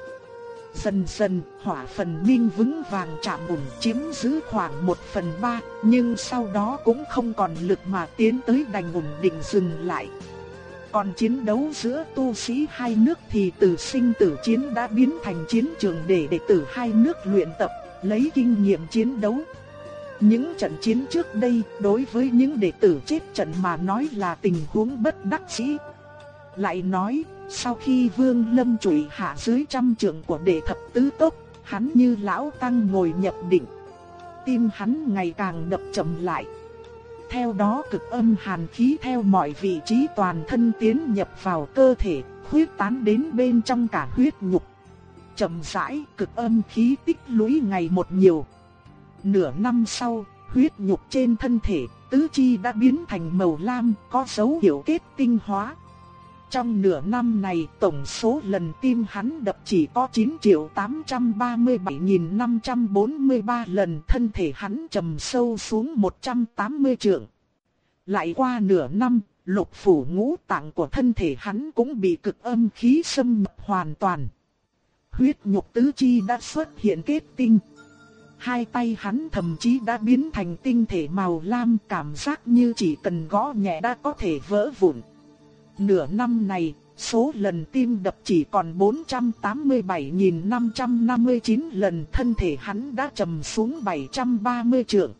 Dần dần, hỏa phần minh vững vàng chạm ổn chiếm giữ khoảng 1 phần 3, nhưng sau đó cũng không còn lực mà tiến tới đành ổn định dừng lại. Còn chiến đấu giữa tu sĩ hai nước thì từ sinh tử chiến đã biến thành chiến trường để đệ tử hai nước luyện tập, lấy kinh nghiệm chiến đấu. Những trận chiến trước đây đối với những đệ tử chết trận mà nói là tình huống bất đắc dĩ. Lại nói, sau khi Vương Lâm trụy hạ dưới trăm trưởng của đệ thập tứ tốc, hắn như lão tăng ngồi nhập định. Tim hắn ngày càng đập chậm lại. Theo đó cực âm hàn khí theo mọi vị trí toàn thân tiến nhập vào cơ thể, huyết tán đến bên trong cả huyết nhục. Chậm rãi, cực âm khí tích lũy ngày một nhiều. Nửa năm sau, huyết nhục trên thân thể, tứ chi đã biến thành màu lam, có dấu hiệu kết tinh hóa. Trong nửa năm này tổng số lần tim hắn đập chỉ có 9 triệu 837.543 lần thân thể hắn trầm sâu xuống 180 trượng. Lại qua nửa năm, lục phủ ngũ tạng của thân thể hắn cũng bị cực âm khí xâm nhập hoàn toàn. Huyết nhục tứ chi đã xuất hiện kết tinh. Hai tay hắn thậm chí đã biến thành tinh thể màu lam cảm giác như chỉ cần gõ nhẹ đã có thể vỡ vụn nửa năm này, số lần tim đập chỉ còn 487.559 lần thân thể hắn đã trầm xuống 730 trượng.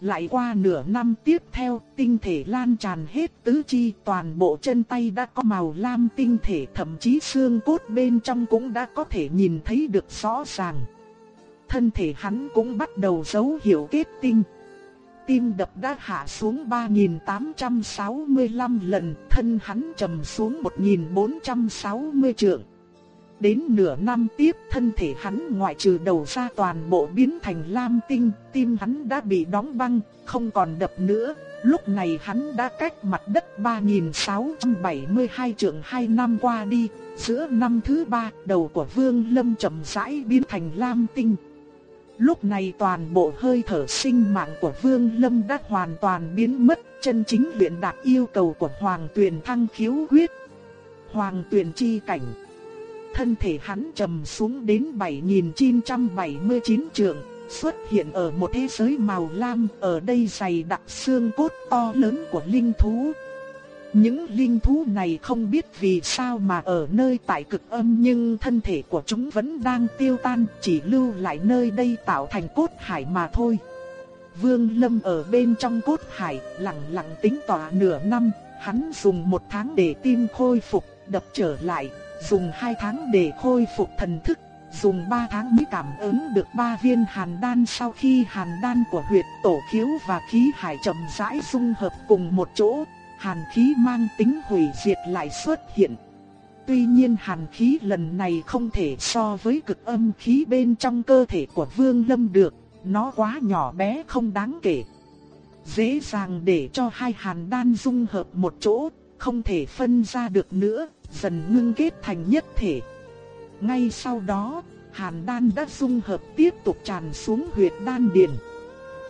Lại qua nửa năm tiếp theo, tinh thể lan tràn hết tứ chi, toàn bộ chân tay đã có màu lam tinh thể, thậm chí xương cốt bên trong cũng đã có thể nhìn thấy được rõ ràng. Thân thể hắn cũng bắt đầu dấu hiệu kết tinh. Tim đập đã hạ xuống 3.865 lần, thân hắn trầm xuống 1.460 trượng. Đến nửa năm tiếp thân thể hắn ngoại trừ đầu ra toàn bộ biến thành lam tinh, tim hắn đã bị đóng băng, không còn đập nữa. Lúc này hắn đã cách mặt đất 3672 trượng 2 năm qua đi, giữa năm thứ ba đầu của Vương Lâm chậm rãi biến thành lam tinh. Lúc này toàn bộ hơi thở sinh mạng của Vương Lâm đã hoàn toàn biến mất, chân chính luyện đạt yêu cầu của Hoàng Tuyền Thăng khiếu huyết. Hoàng Tuyền chi cảnh thân thể hắn trầm xuống đến 7979 trượng, xuất hiện ở một thế giới màu lam, ở đây dày đặc xương cốt to lớn của linh thú. Những linh thú này không biết vì sao mà ở nơi tại cực âm nhưng thân thể của chúng vẫn đang tiêu tan, chỉ lưu lại nơi đây tạo thành cốt hải mà thôi. Vương Lâm ở bên trong cốt hải, lặng lặng tính tỏa nửa năm, hắn dùng một tháng để tim khôi phục, đập trở lại, dùng hai tháng để khôi phục thần thức, dùng 3 tháng mới cảm ứng được ba viên hàn đan sau khi hàn đan của huyệt tổ khiếu và khí hải chậm rãi dung hợp cùng một chỗ, hàn khí mang tính hủy diệt lại xuất hiện. Tuy nhiên hàn khí lần này không thể so với cực âm khí bên trong cơ thể của Vương Lâm được, nó quá nhỏ bé không đáng kể. Dễ dàng để cho hai hàn đan dung hợp một chỗ, không thể phân ra được nữa, dần ngưng kết thành nhất thể. Ngay sau đó, hàn đan đã dung hợp tiếp tục tràn xuống huyệt đan điền.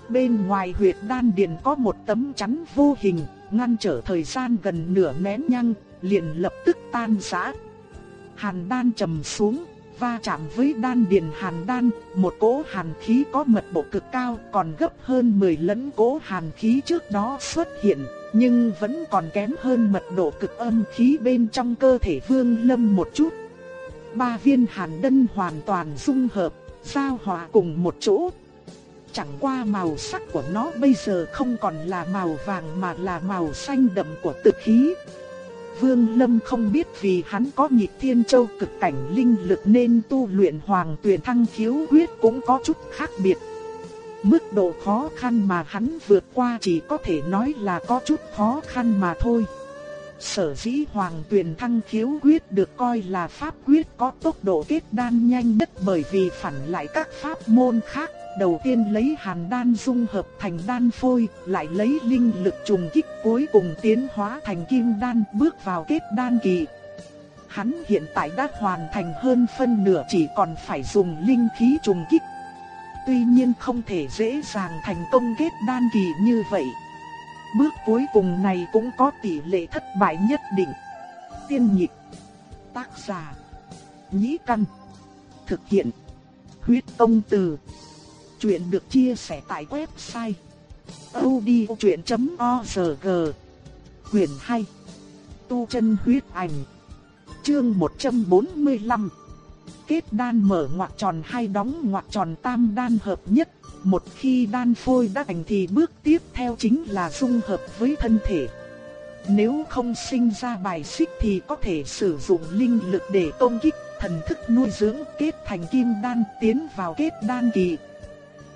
Bên ngoài huyệt đan điền có một tấm chắn vô hình, ngăn trở thời gian gần nửa nén nhang, liền lập tức tan rã. Hàn đan trầm xuống, va chạm với đan điền hàn đan, một cỗ hàn khí có mật độ cực cao còn gấp hơn 10 lần cỗ hàn khí trước đó xuất hiện, nhưng vẫn còn kém hơn mật độ cực âm khí bên trong cơ thể Vương Lâm một chút. Ba viên hàn đân hoàn toàn dung hợp, giao hòa cùng một chỗ. Chẳng qua màu sắc của nó bây giờ không còn là màu vàng mà là màu xanh đậm của tự khí. Vương Lâm không biết vì hắn có nhịp thiên châu cực cảnh linh lực nên tu luyện hoàng tuyển thăng khiếu huyết cũng có chút khác biệt. Mức độ khó khăn mà hắn vượt qua chỉ có thể nói là có chút khó khăn mà thôi. Sở dĩ hoàng tuyển thăng khiếu quyết được coi là pháp quyết có tốc độ kết đan nhanh nhất bởi vì phản lại các pháp môn khác. Đầu tiên lấy hàn đan dung hợp thành đan phôi, lại lấy linh lực trùng kích cuối cùng tiến hóa thành kim đan bước vào kết đan kỳ. Hắn hiện tại đã hoàn thành hơn phân nửa chỉ còn phải dùng linh khí trùng kích tuy nhiên không thể dễ dàng thành công kết đan kỳ như vậy. Bước cuối cùng này cũng có tỷ lệ thất bại nhất định. Tiên nhịp, tác giả, nhĩ căn, thực hiện, huyết công từ. Chuyện được chia sẻ tại website odchuyện.org Quyền 2 Tu chân huyết ảnh Chương 145 kết đan mở ngoặc tròn hay đóng ngoặc tròn tam đan hợp nhất. Một khi đan phôi đã thành thì bước tiếp theo chính là dung hợp với thân thể. Nếu không sinh ra bài xích thì có thể sử dụng linh lực để công kích, thần thức nuôi dưỡng kết thành kim đan tiến vào kết đan kỳ.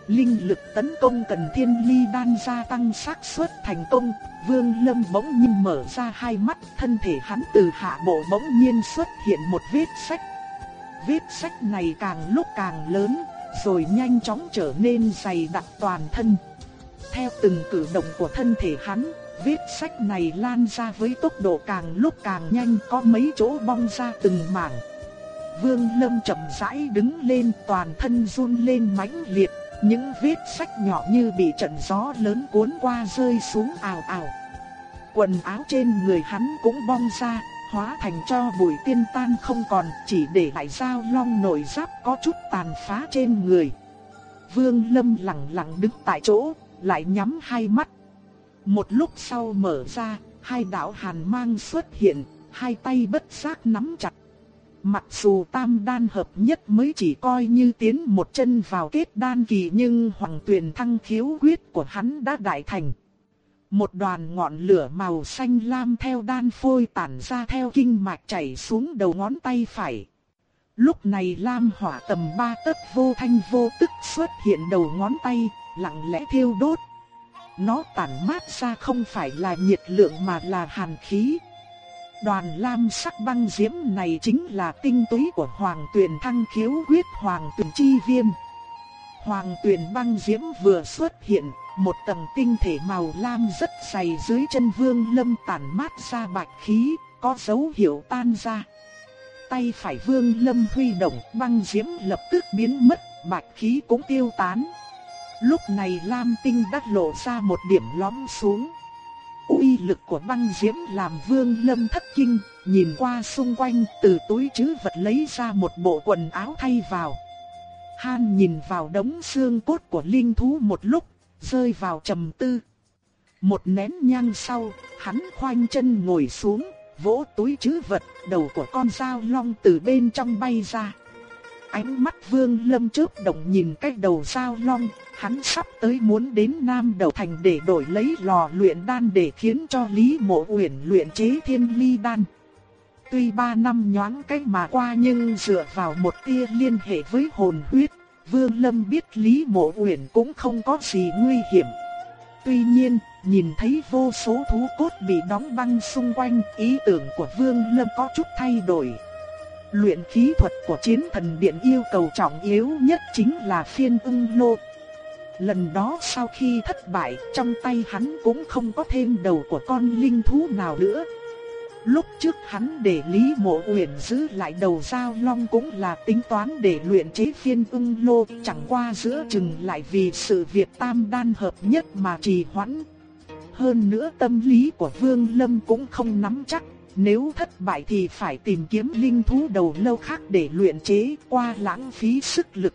Linh lực tấn công cần thiên ly đan gia tăng xác suất thành công, Vương Lâm bỗng nhiên mở ra hai mắt, thân thể hắn từ hạ bộ bỗng nhiên xuất hiện một vết sách vết sách này càng lúc càng lớn, rồi nhanh chóng trở nên dày đặc toàn thân. Theo từng cử động của thân thể hắn, vết sách này lan ra với tốc độ càng lúc càng nhanh có mấy chỗ bong ra từng mảng. Vương Lâm chậm rãi đứng lên toàn thân run lên mãnh liệt, những viết sách nhỏ như bị trận gió lớn cuốn qua rơi xuống ào ào. Quần áo trên người hắn cũng bong ra, hóa thành cho bụi tiên tan không còn, chỉ để lại dao long nổi giáp có chút tàn phá trên người. Vương Lâm lặng lặng đứng tại chỗ, lại nhắm hai mắt. Một lúc sau mở ra, hai đạo hàn mang xuất hiện, hai tay bất giác nắm chặt. Mặc dù tam đan hợp nhất mới chỉ coi như tiến một chân vào kết đan kỳ nhưng hoàng tuyển thăng khiếu quyết của hắn đã đại thành. Một đoàn ngọn lửa màu xanh lam theo đan phôi tản ra theo kinh mạch chảy xuống đầu ngón tay phải. Lúc này lam hỏa tầm ba tấc vô thanh vô tức xuất hiện đầu ngón tay, lặng lẽ thiêu đốt. Nó tản mát ra không phải là nhiệt lượng mà là hàn khí. Đoàn lam sắc băng diễm này chính là tinh túy của Hoàng Tuyền Thăng khiếu quyết Hoàng Tuyền Chi Viêm. Hoàng Tuyền băng diễm vừa xuất hiện, một tầng tinh thể màu lam rất dày dưới chân Vương Lâm tản mát ra bạch khí, có dấu hiệu tan ra. Tay phải Vương Lâm huy động, băng diễm lập tức biến mất, bạch khí cũng tiêu tán. Lúc này Lam Tinh đã lộ ra một điểm lõm xuống. Uy lực của băng diễm làm Vương Lâm thất kinh, nhìn qua xung quanh, từ túi chứ vật lấy ra một bộ quần áo thay vào. Han nhìn vào đống xương cốt của linh thú một lúc, rơi vào trầm tư. Một nén nhang sau, hắn khoanh chân ngồi xuống, vỗ túi chứ vật, đầu của con dao long từ bên trong bay ra. Ánh mắt Vương Lâm chớp động nhìn cái đầu sao long, hắn sắp tới muốn đến Nam Đầu Thành để đổi lấy lò luyện đan để khiến cho Lý Mộ Uyển luyện chế Thiên Ly đan. Tuy ba năm nhoáng cách mà qua nhưng dựa vào một tia liên hệ với hồn huyết, Vương Lâm biết Lý Mộ Uyển cũng không có gì nguy hiểm. Tuy nhiên, nhìn thấy vô số thú cốt bị đóng băng xung quanh, ý tưởng của Vương Lâm có chút thay đổi. Luyện khí thuật của chiến thần điện yêu cầu trọng yếu nhất chính là phiên ưng lô. Lần đó sau khi thất bại, trong tay hắn cũng không có thêm đầu của con linh thú nào nữa. Lúc trước hắn để Lý Mộ Uyển giữ lại đầu dao long cũng là tính toán để luyện chế phiên ưng lô, chẳng qua giữa chừng lại vì sự việc tam đan hợp nhất mà trì hoãn. Hơn nữa tâm lý của Vương Lâm cũng không nắm chắc, nếu thất bại thì phải tìm kiếm linh thú đầu lâu khác để luyện chế qua lãng phí sức lực.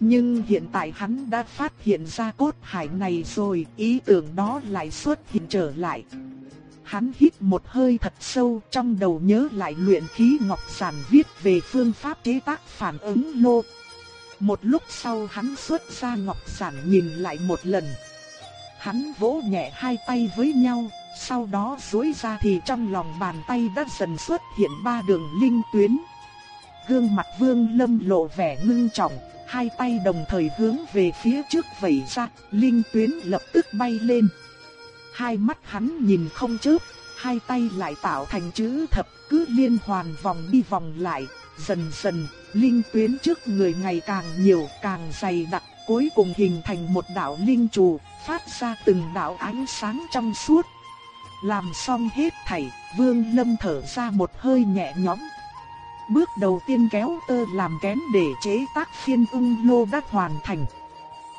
Nhưng hiện tại hắn đã phát hiện ra cốt hải này rồi, ý tưởng đó lại xuất hiện trở lại. Hắn hít một hơi thật sâu trong đầu nhớ lại luyện khí ngọc sản viết về phương pháp chế tác phản ứng lô. Một lúc sau hắn xuất ra ngọc sản nhìn lại một lần. Hắn vỗ nhẹ hai tay với nhau, sau đó dối ra thì trong lòng bàn tay đã dần xuất hiện ba đường linh tuyến. Gương mặt vương lâm lộ vẻ ngưng trọng, hai tay đồng thời hướng về phía trước vẩy ra, linh tuyến lập tức bay lên. Hai mắt hắn nhìn không chớp, hai tay lại tạo thành chữ thập cứ liên hoàn vòng đi vòng lại, dần dần, linh tuyến trước người ngày càng nhiều, càng dày đặc, cuối cùng hình thành một đạo linh trụ, phát ra từng đạo ánh sáng trong suốt. Làm xong hết thảy, Vương Lâm thở ra một hơi nhẹ nhõm. Bước đầu tiên kéo tơ làm kén để chế tác phiên ung lô đã hoàn thành.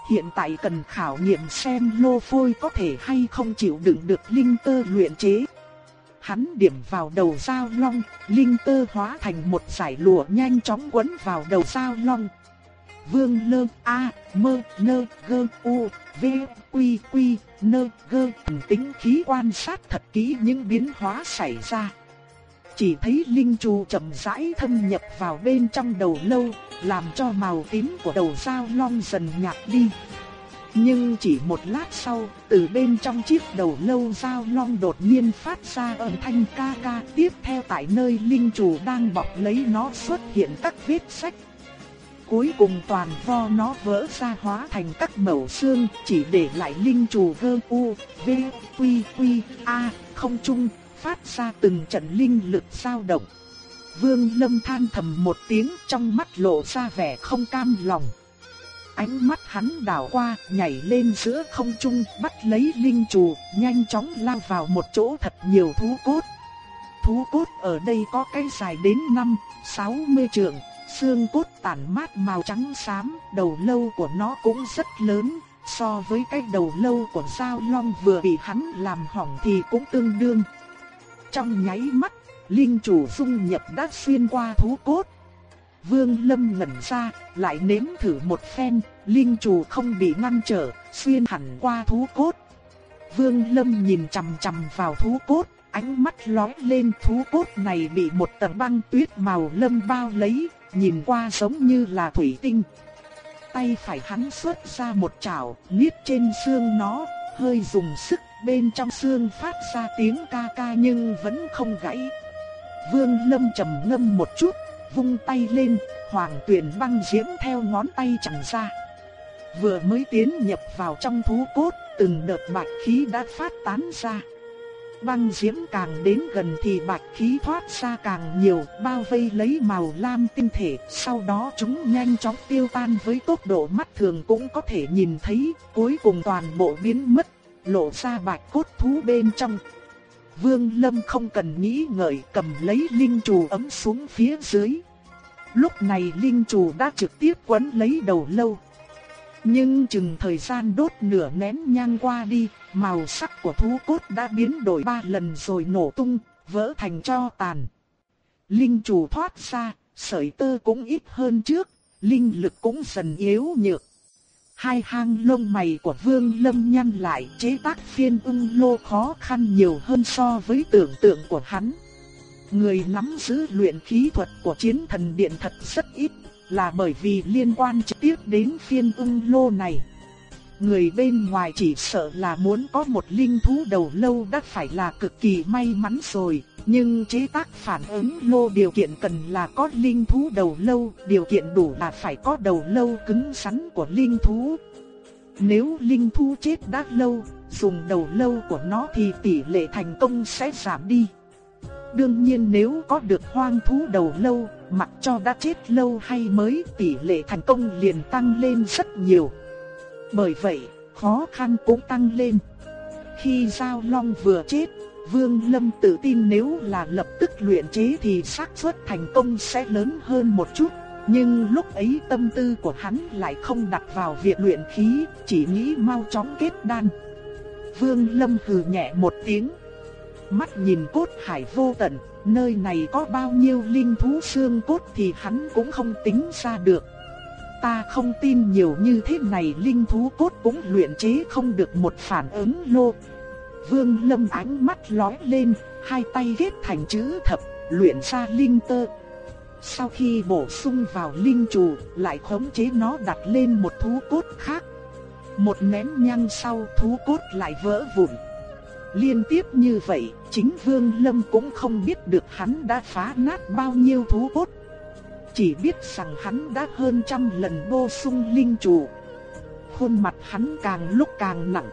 Hiện tại cần khảo nghiệm xem lô phôi có thể hay không chịu đựng được linh tơ luyện chế. Hắn điểm vào đầu dao long, linh tơ hóa thành một giải lụa nhanh chóng quấn vào đầu dao long. Vương lơ A, mơ, nơ, gơ, u, v, quy, quy, nơ, gơ, tính khí quan sát thật kỹ những biến hóa xảy ra. Chỉ thấy linh trù chậm rãi thâm nhập vào bên trong đầu lâu, làm cho màu tím của đầu dao long dần nhạt đi. Nhưng chỉ một lát sau, từ bên trong chiếc đầu lâu dao long đột nhiên phát ra âm thanh ca ca tiếp theo tại nơi linh chủ đang bọc lấy nó xuất hiện các vết sách. Cuối cùng toàn vo nó vỡ ra hóa thành các mẩu xương, chỉ để lại linh chủ gơ u, v, quy, quy, a, không trung, phát ra từng trận linh lực dao động. Vương Lâm than thầm một tiếng trong mắt lộ ra vẻ không cam lòng. Ánh mắt hắn đảo qua, nhảy lên giữa không trung, bắt lấy linh trù, nhanh chóng lao vào một chỗ thật nhiều thú cốt. Thú cốt ở đây có cái dài đến 5, 60 trượng, xương cốt tản mát màu trắng xám, đầu lâu của nó cũng rất lớn, so với cái đầu lâu của sao long vừa bị hắn làm hỏng thì cũng tương đương. Trong nháy mắt, linh chủ dung nhập đã xuyên qua thú cốt. Vương Lâm ngẩn ra, lại nếm thử một phen, linh chủ không bị ngăn trở, xuyên hẳn qua thú cốt. Vương Lâm nhìn chằm chằm vào thú cốt, ánh mắt lóe lên thú cốt này bị một tầng băng tuyết màu lâm bao lấy, nhìn qua giống như là thủy tinh. Tay phải hắn xuất ra một chảo, niết trên xương nó, hơi dùng sức, bên trong xương phát ra tiếng ca ca nhưng vẫn không gãy. Vương Lâm trầm ngâm một chút, vung tay lên, hoàng tuyển băng diễm theo ngón tay chẳng ra. Vừa mới tiến nhập vào trong thú cốt, từng đợt bạch khí đã phát tán ra. Băng diễm càng đến gần thì bạch khí thoát ra càng nhiều, bao vây lấy màu lam tinh thể, sau đó chúng nhanh chóng tiêu tan với tốc độ mắt thường cũng có thể nhìn thấy, cuối cùng toàn bộ biến mất, lộ ra bạch cốt thú bên trong. Vương Lâm không cần nghĩ ngợi cầm lấy linh trù ấm xuống phía dưới. Lúc này linh trù đã trực tiếp quấn lấy đầu lâu. Nhưng chừng thời gian đốt nửa nén nhang qua đi, màu sắc của thú cốt đã biến đổi ba lần rồi nổ tung, vỡ thành cho tàn. Linh chủ thoát ra, sợi tơ cũng ít hơn trước, linh lực cũng dần yếu nhược. Hai hang lông mày của Vương Lâm nhăn lại, chế tác phiên ung lô khó khăn nhiều hơn so với tưởng tượng của hắn. Người nắm giữ luyện khí thuật của chiến thần điện thật rất ít, là bởi vì liên quan trực tiếp đến phiên ung lô này. Người bên ngoài chỉ sợ là muốn có một linh thú đầu lâu đã phải là cực kỳ may mắn rồi, nhưng chế tác phản ứng lô điều kiện cần là có linh thú đầu lâu, điều kiện đủ là phải có đầu lâu cứng rắn của linh thú. Nếu linh thú chết đã lâu, dùng đầu lâu của nó thì tỷ lệ thành công sẽ giảm đi. Đương nhiên nếu có được hoang thú đầu lâu, mặc cho đã chết lâu hay mới tỷ lệ thành công liền tăng lên rất nhiều. Bởi vậy, khó khăn cũng tăng lên. Khi Giao Long vừa chết, Vương Lâm tự tin nếu là lập tức luyện chế thì xác suất thành công sẽ lớn hơn một chút. Nhưng lúc ấy tâm tư của hắn lại không đặt vào việc luyện khí, chỉ nghĩ mau chóng kết đan. Vương Lâm hừ nhẹ một tiếng. Mắt nhìn cốt hải vô tận, nơi này có bao nhiêu linh thú xương cốt thì hắn cũng không tính ra được. Ta không tin nhiều như thế này linh thú cốt cũng luyện chế không được một phản ứng lô. Vương Lâm ánh mắt lóe lên, hai tay kết thành chữ thập, luyện ra linh tơ. Sau khi bổ sung vào linh trù, lại khống chế nó đặt lên một thú cốt khác. Một nén nhang sau thú cốt lại vỡ vụn. Liên tiếp như vậy, chính Vương Lâm cũng không biết được hắn đã phá nát bao nhiêu thú cốt. Chỉ biết rằng hắn đã hơn trăm lần bổ sung linh chủ Khuôn mặt hắn càng lúc càng nặng.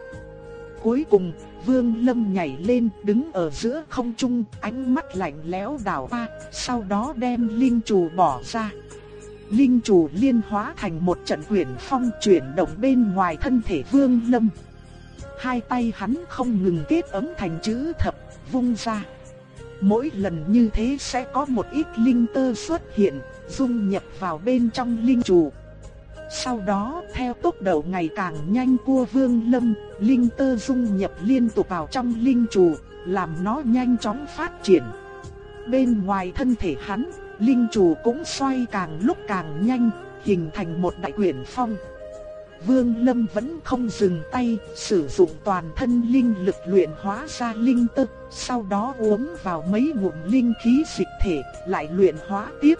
Cuối cùng, Vương Lâm nhảy lên đứng ở giữa không trung, ánh mắt lạnh lẽo đảo qua, sau đó đem linh chủ bỏ ra. Linh chủ liên hóa thành một trận quyển phong chuyển động bên ngoài thân thể Vương Lâm. Hai tay hắn không ngừng kết ấm thành chữ thập, vung ra. Mỗi lần như thế sẽ có một ít linh tơ xuất hiện, dung nhập vào bên trong linh chủ. Sau đó, theo tốc độ ngày càng nhanh của Vương Lâm, linh tơ dung nhập liên tục vào trong linh chủ, làm nó nhanh chóng phát triển. Bên ngoài thân thể hắn, linh chủ cũng xoay càng lúc càng nhanh, hình thành một đại quyển phong. Vương Lâm vẫn không dừng tay, sử dụng toàn thân linh lực luyện hóa ra linh tơ, sau đó uống vào mấy ngụm linh khí dịch thể, lại luyện hóa tiếp.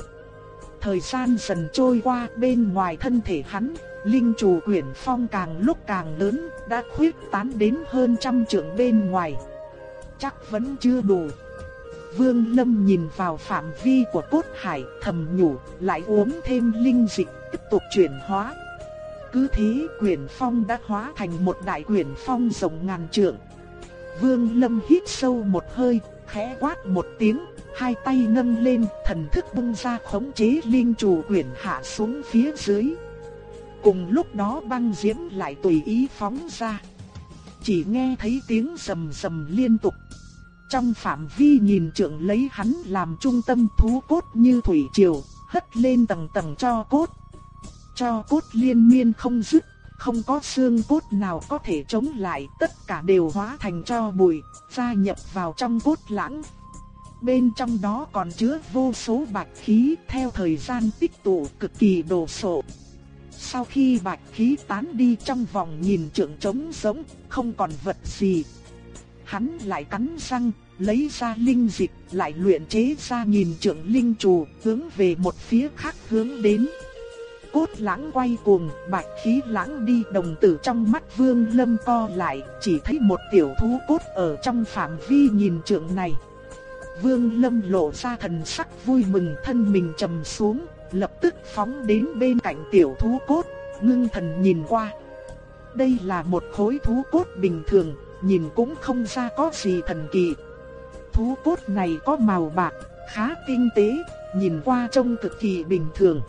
Thời gian dần trôi qua bên ngoài thân thể hắn, linh chủ quyển phong càng lúc càng lớn, đã khuyết tán đến hơn trăm trượng bên ngoài. Chắc vẫn chưa đủ. Vương Lâm nhìn vào phạm vi của cốt hải, thầm nhủ, lại uống thêm linh dịch, tiếp tục chuyển hóa. Cứ thế quyển phong đã hóa thành một đại quyển phong rộng ngàn trượng. Vương Lâm hít sâu một hơi, khẽ quát một tiếng, hai tay nâng lên, thần thức bung ra khống chế linh chủ quyển hạ xuống phía dưới. Cùng lúc đó băng diễm lại tùy ý phóng ra. Chỉ nghe thấy tiếng rầm rầm liên tục. Trong phạm vi nhìn trượng lấy hắn làm trung tâm thú cốt như thủy triều, hất lên tầng tầng cho cốt. Cho cốt liên miên không dứt, không có xương cốt nào có thể chống lại, tất cả đều hóa thành cho bụi, gia nhập vào trong cốt lãng. Bên trong đó còn chứa vô số bạch khí theo thời gian tích tụ cực kỳ đồ sộ. Sau khi bạch khí tán đi trong vòng nhìn trượng trống sống, không còn vật gì. Hắn lại cắn răng, lấy ra linh dịch, lại luyện chế ra nhìn trượng linh trù, hướng về một phía khác hướng đến. Cốt lãng quay cuồng, bạch khí lãng đi đồng tử trong mắt vương lâm co lại, chỉ thấy một tiểu thú cốt ở trong phạm vi nhìn trượng này. Vương lâm lộ ra thần sắc vui mừng thân mình trầm xuống, lập tức phóng đến bên cạnh tiểu thú cốt, ngưng thần nhìn qua. Đây là một khối thú cốt bình thường, nhìn cũng không ra có gì thần kỳ. Thú cốt này có màu bạc, khá tinh tế, nhìn qua trông cực kỳ bình thường.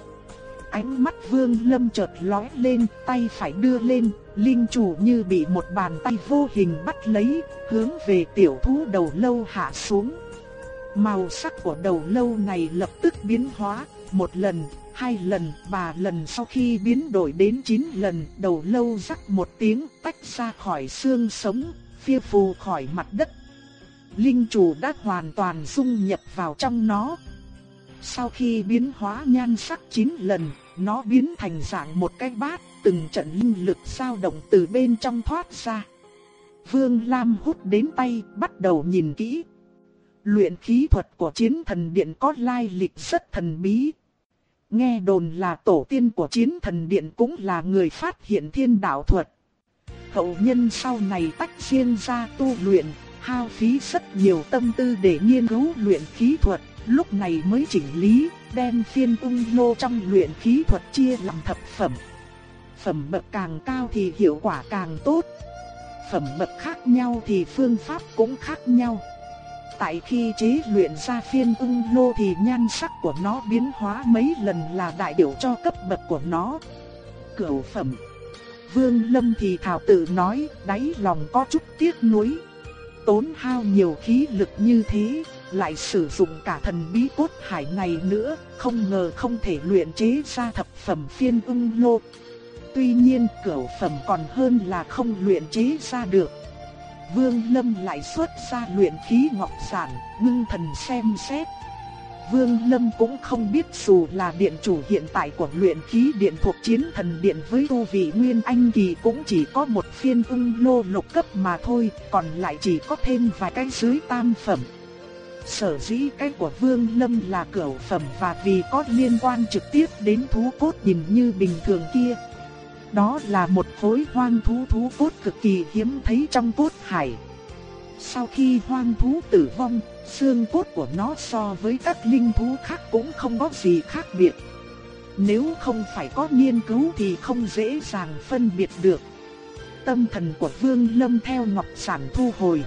Ánh mắt vương lâm chợt lóe lên, tay phải đưa lên, linh chủ như bị một bàn tay vô hình bắt lấy, hướng về tiểu thú đầu lâu hạ xuống. Màu sắc của đầu lâu này lập tức biến hóa, một lần, hai lần, ba lần sau khi biến đổi đến chín lần, đầu lâu rắc một tiếng tách ra khỏi xương sống, phiêu phù khỏi mặt đất. Linh chủ đã hoàn toàn dung nhập vào trong nó. Sau khi biến hóa nhan sắc chín lần, nó biến thành dạng một cái bát, từng trận linh lực dao động từ bên trong thoát ra. Vương Lam hút đến tay, bắt đầu nhìn kỹ. Luyện khí thuật của chiến thần điện có lai lịch rất thần bí. Nghe đồn là tổ tiên của chiến thần điện cũng là người phát hiện thiên đạo thuật. Hậu nhân sau này tách riêng ra tu luyện, hao phí rất nhiều tâm tư để nghiên cứu luyện khí thuật, lúc này mới chỉnh lý, đem phiên ung lô trong luyện khí thuật chia làm thập phẩm. Phẩm bậc càng cao thì hiệu quả càng tốt. Phẩm bậc khác nhau thì phương pháp cũng khác nhau. Tại khi chế luyện ra phiên ung lô thì nhan sắc của nó biến hóa mấy lần là đại biểu cho cấp bậc của nó. Cửu phẩm Vương Lâm thì thảo tự nói, đáy lòng có chút tiếc nuối. Tốn hao nhiều khí lực như thế, lại sử dụng cả thần bí cốt hải này nữa, không ngờ không thể luyện chế ra thập phẩm phiên ung lô. Tuy nhiên cửu phẩm còn hơn là không luyện chế ra được. Vương Lâm lại xuất ra luyện khí ngọc sản, ngưng thần xem xét. Vương Lâm cũng không biết dù là điện chủ hiện tại của luyện khí điện thuộc chiến thần điện với tu vị Nguyên Anh kỳ cũng chỉ có một phiên ung lô lục cấp mà thôi, còn lại chỉ có thêm vài cái dưới tam phẩm. Sở dĩ cái của Vương Lâm là cửu phẩm và vì có liên quan trực tiếp đến thú cốt nhìn như bình thường kia. Đó là một khối hoang thú thú cốt cực kỳ hiếm thấy trong cốt hải. Sau khi hoang thú tử vong, xương cốt của nó so với các linh thú khác cũng không có gì khác biệt. Nếu không phải có nghiên cứu thì không dễ dàng phân biệt được. Tâm thần của Vương Lâm theo ngọc sản thu hồi.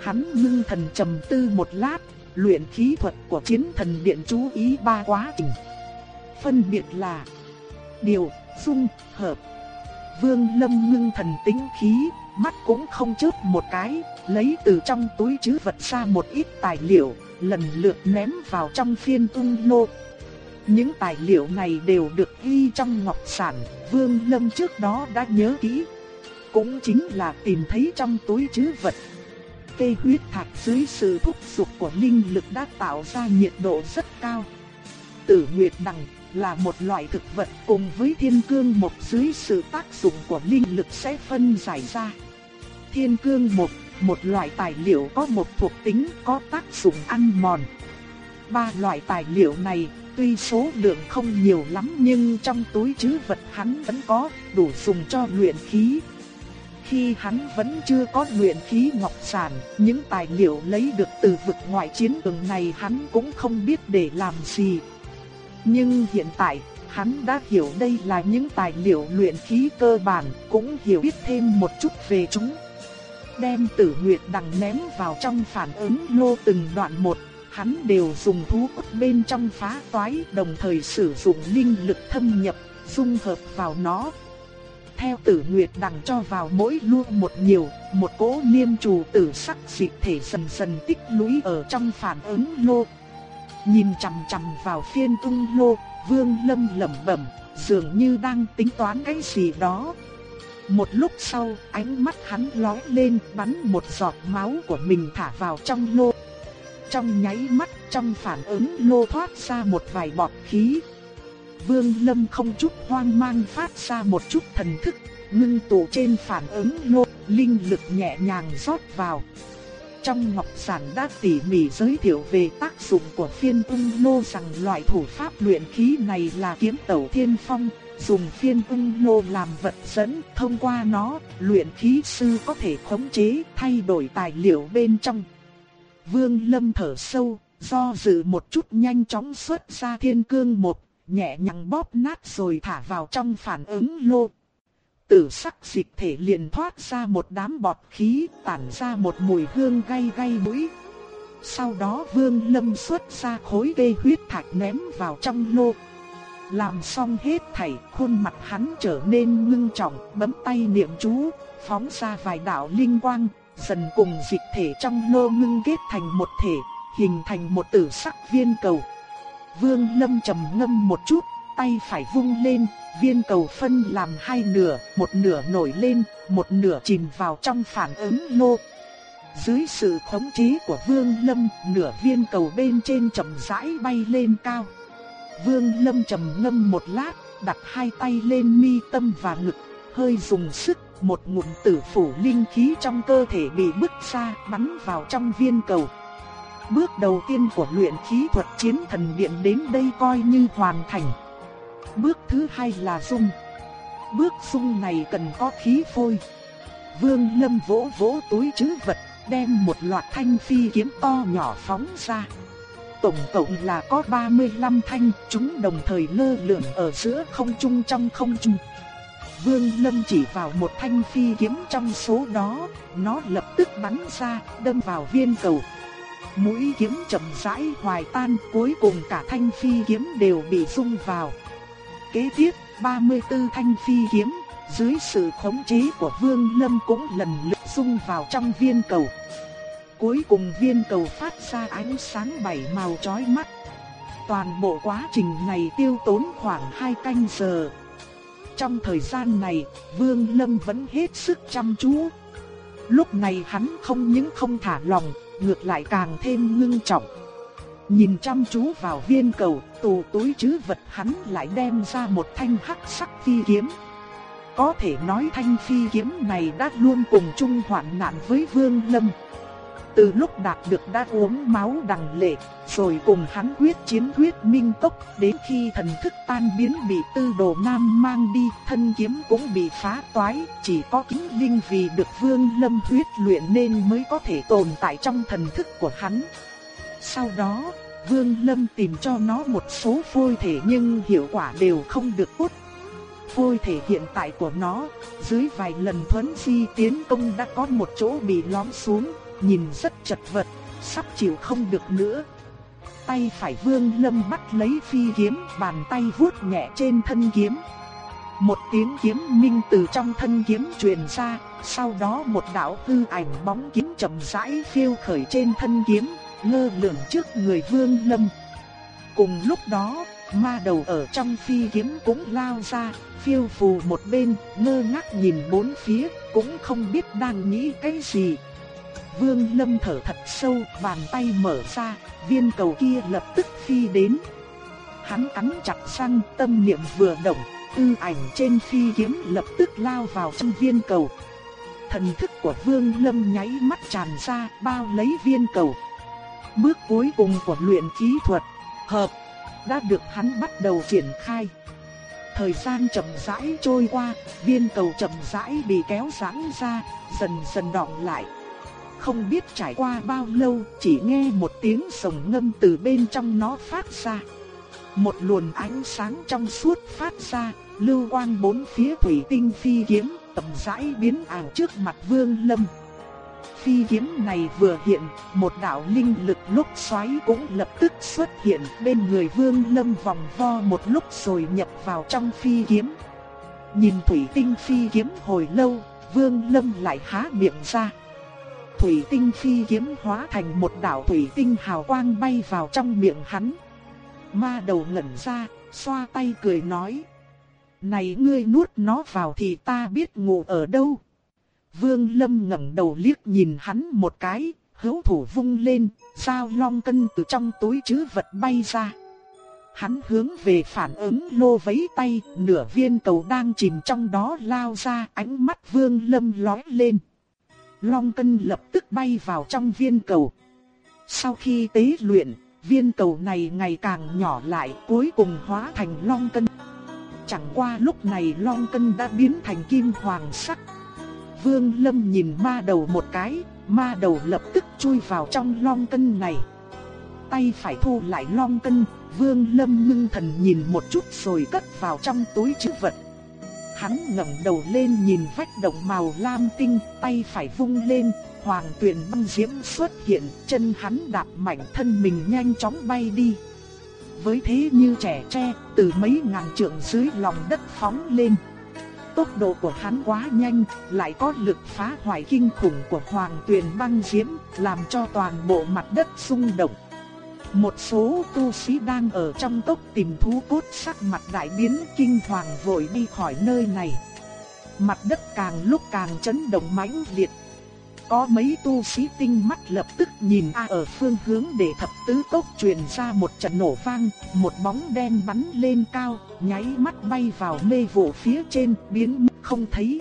Hắn ngưng thần trầm tư một lát, luyện khí thuật của chiến thần điện chú ý ba quá trình. Phân biệt là điều, dung, hợp. Vương Lâm ngưng thần tính khí, mắt cũng không chớp một cái, lấy từ trong túi trữ vật ra một ít tài liệu, lần lượt ném vào trong phiên tung lô. Những tài liệu này đều được ghi trong ngọc sản, Vương Lâm trước đó đã nhớ kỹ. Cũng chính là tìm thấy trong túi trữ vật. Cây huyết thạch dưới sự thúc giục của linh lực đã tạo ra nhiệt độ rất cao. Tử Nguyệt Đằng là một loại thực vật cùng với thiên cương một dưới sự tác dụng của linh lực sẽ phân giải ra. Thiên cương một, một loại tài liệu có một thuộc tính có tác dụng ăn mòn. Ba loại tài liệu này tuy số lượng không nhiều lắm nhưng trong túi trữ vật hắn vẫn có đủ dùng cho luyện khí. Khi hắn vẫn chưa có luyện khí ngọc sản, những tài liệu lấy được từ vực ngoại chiến trường này hắn cũng không biết để làm gì. Nhưng hiện tại, hắn đã hiểu đây là những tài liệu luyện khí cơ bản, cũng hiểu biết thêm một chút về chúng. Đem tử nguyệt đằng ném vào trong phản ứng lô từng đoạn một, hắn đều dùng thú cốt bên trong phá toái đồng thời sử dụng linh lực thâm nhập, dung hợp vào nó. Theo tử nguyệt đằng cho vào mỗi luôn một nhiều, một cỗ niêm trù tử sắc dị thể dần dần tích lũy ở trong phản ứng lô. Nhìn chằm chằm vào phiên tung lô, vương lâm lẩm bẩm, dường như đang tính toán cái gì đó. Một lúc sau, ánh mắt hắn lóe lên bắn một giọt máu của mình thả vào trong lô. Trong nháy mắt, trong phản ứng lô thoát ra một vài bọt khí. Vương Lâm không chút hoang mang phát ra một chút thần thức, ngưng tụ trên phản ứng lô, linh lực nhẹ nhàng rót vào. Trong ngọc giản đã tỉ mỉ giới thiệu về tác dụng của phiên ung lô rằng loại thủ pháp luyện khí này là kiếm tẩu thiên phong, dùng phiên ung lô làm vật dẫn, thông qua nó, luyện khí sư có thể khống chế, thay đổi tài liệu bên trong. Vương Lâm thở sâu, do dự một chút nhanh chóng xuất ra thiên cương một, nhẹ nhàng bóp nát rồi thả vào trong phản ứng lô. Tử sắc dịch thể liền thoát ra một đám bọt khí, tản ra một mùi hương gay gay mũi. Sau đó Vương Lâm xuất ra khối cây huyết thạch ném vào trong lô. Làm xong hết thảy, khuôn mặt hắn trở nên ngưng trọng, bấm tay niệm chú, phóng ra vài đạo linh quang, dần cùng dịch thể trong lô ngưng kết thành một thể, hình thành một tử sắc viên cầu. Vương Lâm trầm ngâm một chút, tay phải vung lên, viên cầu phân làm hai nửa, một nửa nổi lên, một nửa chìm vào trong phản ứng lô. Dưới sự khống chế của Vương Lâm, nửa viên cầu bên trên chậm rãi bay lên cao. Vương Lâm trầm ngâm một lát, đặt hai tay lên mi tâm và ngực, hơi dùng sức, một ngụm tử phủ linh khí trong cơ thể bị bức ra, bắn vào trong viên cầu. Bước đầu tiên của luyện khí thuật chiến thần điện đến đây coi như hoàn thành. Bước thứ hai là dung. Bước dung này cần có khí phôi. Vương Lâm vỗ vỗ túi trữ vật, đem một loạt thanh phi kiếm to nhỏ phóng ra. Tổng cộng là có 35 thanh, chúng đồng thời lơ lửng ở giữa không trung trong không trung. Vương Lâm chỉ vào một thanh phi kiếm trong số đó, nó lập tức bắn ra, đâm vào viên cầu. Mũi kiếm chậm rãi hoài tan, cuối cùng cả thanh phi kiếm đều bị rung vào. Kế tiếp, 34 thanh phi kiếm, dưới sự khống chế của Vương Lâm cũng lần lượt xung vào trong viên cầu. Cuối cùng viên cầu phát ra ánh sáng bảy màu chói mắt. Toàn bộ quá trình này tiêu tốn khoảng 2 canh giờ. Trong thời gian này, Vương Lâm vẫn hết sức chăm chú. Lúc này hắn không những không thả lòng, ngược lại càng thêm ngưng trọng. Nhìn chăm chú vào viên cầu, tù túi chứ vật hắn lại đem ra một thanh hắc sắc phi kiếm. Có thể nói thanh phi kiếm này đã luôn cùng chung hoạn nạn với Vương Lâm. Từ lúc đạt được đã uống máu đằng lệ, rồi cùng hắn quyết chiến quyết minh tốc, đến khi thần thức tan biến bị tư đồ nam mang đi, thân kiếm cũng bị phá toái, chỉ có kính linh vì được vương lâm huyết luyện nên mới có thể tồn tại trong thần thức của hắn. Sau đó, vương lâm tìm cho nó một số phôi thể nhưng hiệu quả đều không được tốt. Phôi thể hiện tại của nó, dưới vài lần thuấn di tiến công đã có một chỗ bị lõm xuống, nhìn rất chật vật, sắp chịu không được nữa. Tay phải Vương Lâm bắt lấy phi kiếm, bàn tay vuốt nhẹ trên thân kiếm. Một tiếng kiếm minh từ trong thân kiếm truyền ra, sau đó một đạo hư ảnh bóng kiếm chậm rãi phiêu khởi trên thân kiếm, ngơ lượng trước người Vương Lâm. Cùng lúc đó, ma đầu ở trong phi kiếm cũng lao ra, phiêu phù một bên, ngơ ngác nhìn bốn phía, cũng không biết đang nghĩ cái gì. Vương Lâm thở thật sâu, bàn tay mở ra, viên cầu kia lập tức phi đến. Hắn cắn chặt răng, tâm niệm vừa động, tư ảnh trên phi kiếm lập tức lao vào trong viên cầu. Thần thức của Vương Lâm nháy mắt tràn ra, bao lấy viên cầu. Bước cuối cùng của luyện khí thuật, hợp, đã được hắn bắt đầu triển khai. Thời gian chậm rãi trôi qua, viên cầu chậm rãi bị kéo giãn ra, dần dần đọng lại. Không biết trải qua bao lâu, chỉ nghe một tiếng sồng ngâm từ bên trong nó phát ra. Một luồng ánh sáng trong suốt phát ra, lưu quang bốn phía thủy tinh phi kiếm, tầm rãi biến ảo trước mặt Vương Lâm. Phi kiếm này vừa hiện, một đạo linh lực lúc xoáy cũng lập tức xuất hiện bên người Vương Lâm vòng vo một lúc rồi nhập vào trong phi kiếm. Nhìn thủy tinh phi kiếm hồi lâu, Vương Lâm lại há miệng ra thủy tinh phi kiếm hóa thành một đạo thủy tinh hào quang bay vào trong miệng hắn. Ma đầu ngẩn ra, xoa tay cười nói. Này ngươi nuốt nó vào thì ta biết ngủ ở đâu. Vương Lâm ngẩng đầu liếc nhìn hắn một cái, hữu thủ vung lên, sao long cân từ trong túi chứ vật bay ra. Hắn hướng về phản ứng lô vấy tay, nửa viên cầu đang chìm trong đó lao ra, ánh mắt Vương Lâm lóe lên. Long cân lập tức bay vào trong viên cầu. Sau khi tế luyện, viên cầu này ngày càng nhỏ lại, cuối cùng hóa thành long cân. Chẳng qua lúc này long cân đã biến thành kim hoàng sắc. Vương Lâm nhìn ma đầu một cái, ma đầu lập tức chui vào trong long cân này. Tay phải thu lại long cân, Vương Lâm ngưng thần nhìn một chút rồi cất vào trong túi trữ vật. Hắn ngẩng đầu lên nhìn vách động màu lam tinh, tay phải vung lên, hoàng tuyền băng diễm xuất hiện, chân hắn đạp mạnh thân mình nhanh chóng bay đi. Với thế như trẻ tre, từ mấy ngàn trượng dưới lòng đất phóng lên. Tốc độ của hắn quá nhanh, lại có lực phá hoại kinh khủng của hoàng tuyền băng diễm, làm cho toàn bộ mặt đất rung động. Một số tu sĩ đang ở trong tốc tìm thú cốt sắc mặt đại biến kinh hoàng vội đi khỏi nơi này. Mặt đất càng lúc càng chấn động mãnh liệt. Có mấy tu sĩ tinh mắt lập tức nhìn A ở phương hướng để thập tứ tốc truyền ra một trận nổ vang, một bóng đen bắn lên cao, nháy mắt bay vào mê vụ phía trên, biến mất không thấy.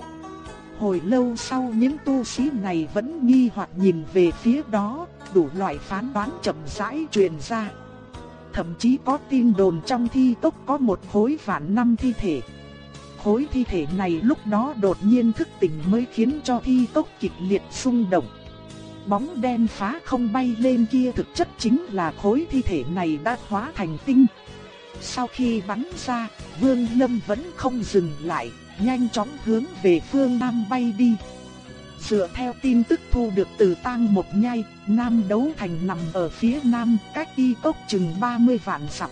Hồi lâu sau những tu sĩ này vẫn nghi hoặc nhìn về phía đó, đủ loại phán đoán chậm rãi truyền ra. Thậm chí có tin đồn trong thi tốc có một khối vạn năm thi thể. Khối thi thể này lúc đó đột nhiên thức tỉnh mới khiến cho thi tốc kịch liệt xung động. Bóng đen phá không bay lên kia thực chất chính là khối thi thể này đã hóa thành tinh. Sau khi bắn ra, Vương Lâm vẫn không dừng lại, nhanh chóng hướng về phương Nam bay đi. Dựa theo tin tức thu được từ tang một nhai, Nam Đấu Thành nằm ở phía Nam, cách y cốc chừng 30 vạn dặm.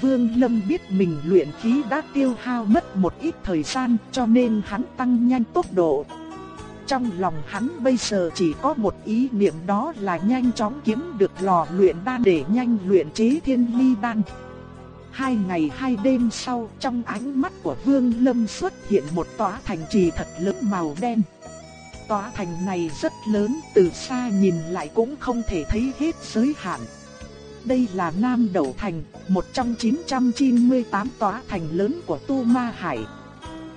Vương Lâm biết mình luyện khí đã tiêu hao mất một ít thời gian cho nên hắn tăng nhanh tốc độ. Trong lòng hắn bây giờ chỉ có một ý niệm đó là nhanh chóng kiếm được lò luyện đan để nhanh luyện chế thiên ly đan. Hai ngày hai đêm sau trong ánh mắt của Vương Lâm xuất hiện một tòa thành trì thật lớn màu đen. Tòa thành này rất lớn, từ xa nhìn lại cũng không thể thấy hết giới hạn. Đây là Nam đầu Thành, một trong 998 tòa thành lớn của Tu Ma Hải.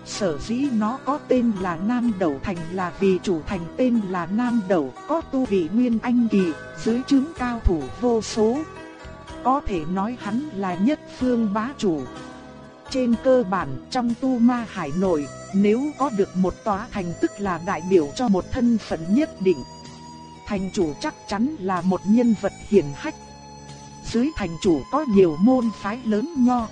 Sở dĩ nó có tên là Nam đầu Thành là vì chủ thành tên là Nam đầu có tu vị nguyên anh kỳ, dưới chứng cao thủ vô số. Có thể nói hắn là nhất phương bá chủ. Trên cơ bản trong Tu Ma Hải nội, nếu có được một tòa thành tức là đại biểu cho một thân phận nhất định. Thành chủ chắc chắn là một nhân vật hiển hách. Dưới thành chủ có nhiều môn phái lớn nho.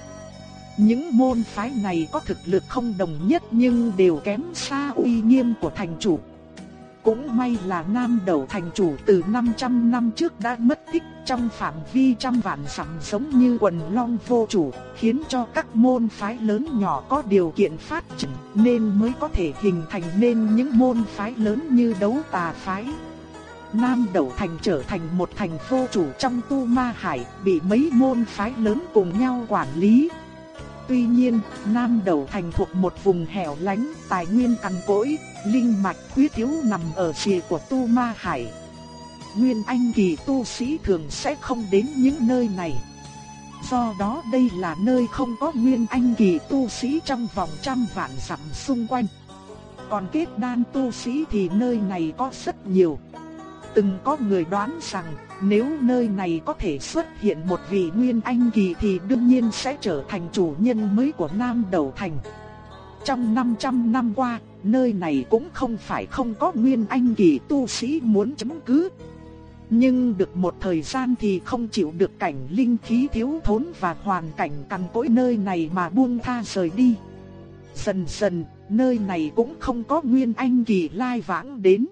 Những môn phái này có thực lực không đồng nhất nhưng đều kém xa uy nghiêm của thành chủ. Cũng may là Nam Đầu thành chủ từ 500 năm trước đã mất tích trong phạm vi trăm vạn sắm giống như quần long vô chủ, khiến cho các môn phái lớn nhỏ có điều kiện phát triển nên mới có thể hình thành nên những môn phái lớn như đấu tà phái. Nam Đầu Thành trở thành một thành vô chủ trong tu ma hải, bị mấy môn phái lớn cùng nhau quản lý, Tuy nhiên, Nam Đầu Thành thuộc một vùng hẻo lánh, tài nguyên cằn cỗi, linh mạch khuyết thiếu nằm ở rìa của Tu Ma Hải. Nguyên Anh kỳ tu sĩ thường sẽ không đến những nơi này. Do đó đây là nơi không có Nguyên Anh kỳ tu sĩ trong vòng trăm vạn dặm xung quanh. Còn kết đan tu sĩ thì nơi này có rất nhiều. Từng có người đoán rằng nếu nơi này có thể xuất hiện một vị Nguyên Anh Kỳ thì đương nhiên sẽ trở thành chủ nhân mới của Nam Đầu Thành. Trong 500 năm qua, nơi này cũng không phải không có Nguyên Anh Kỳ tu sĩ muốn chấm cứ. Nhưng được một thời gian thì không chịu được cảnh linh khí thiếu thốn và hoàn cảnh cằn cỗi nơi này mà buông tha rời đi. Dần dần, nơi này cũng không có Nguyên Anh Kỳ lai vãng đến.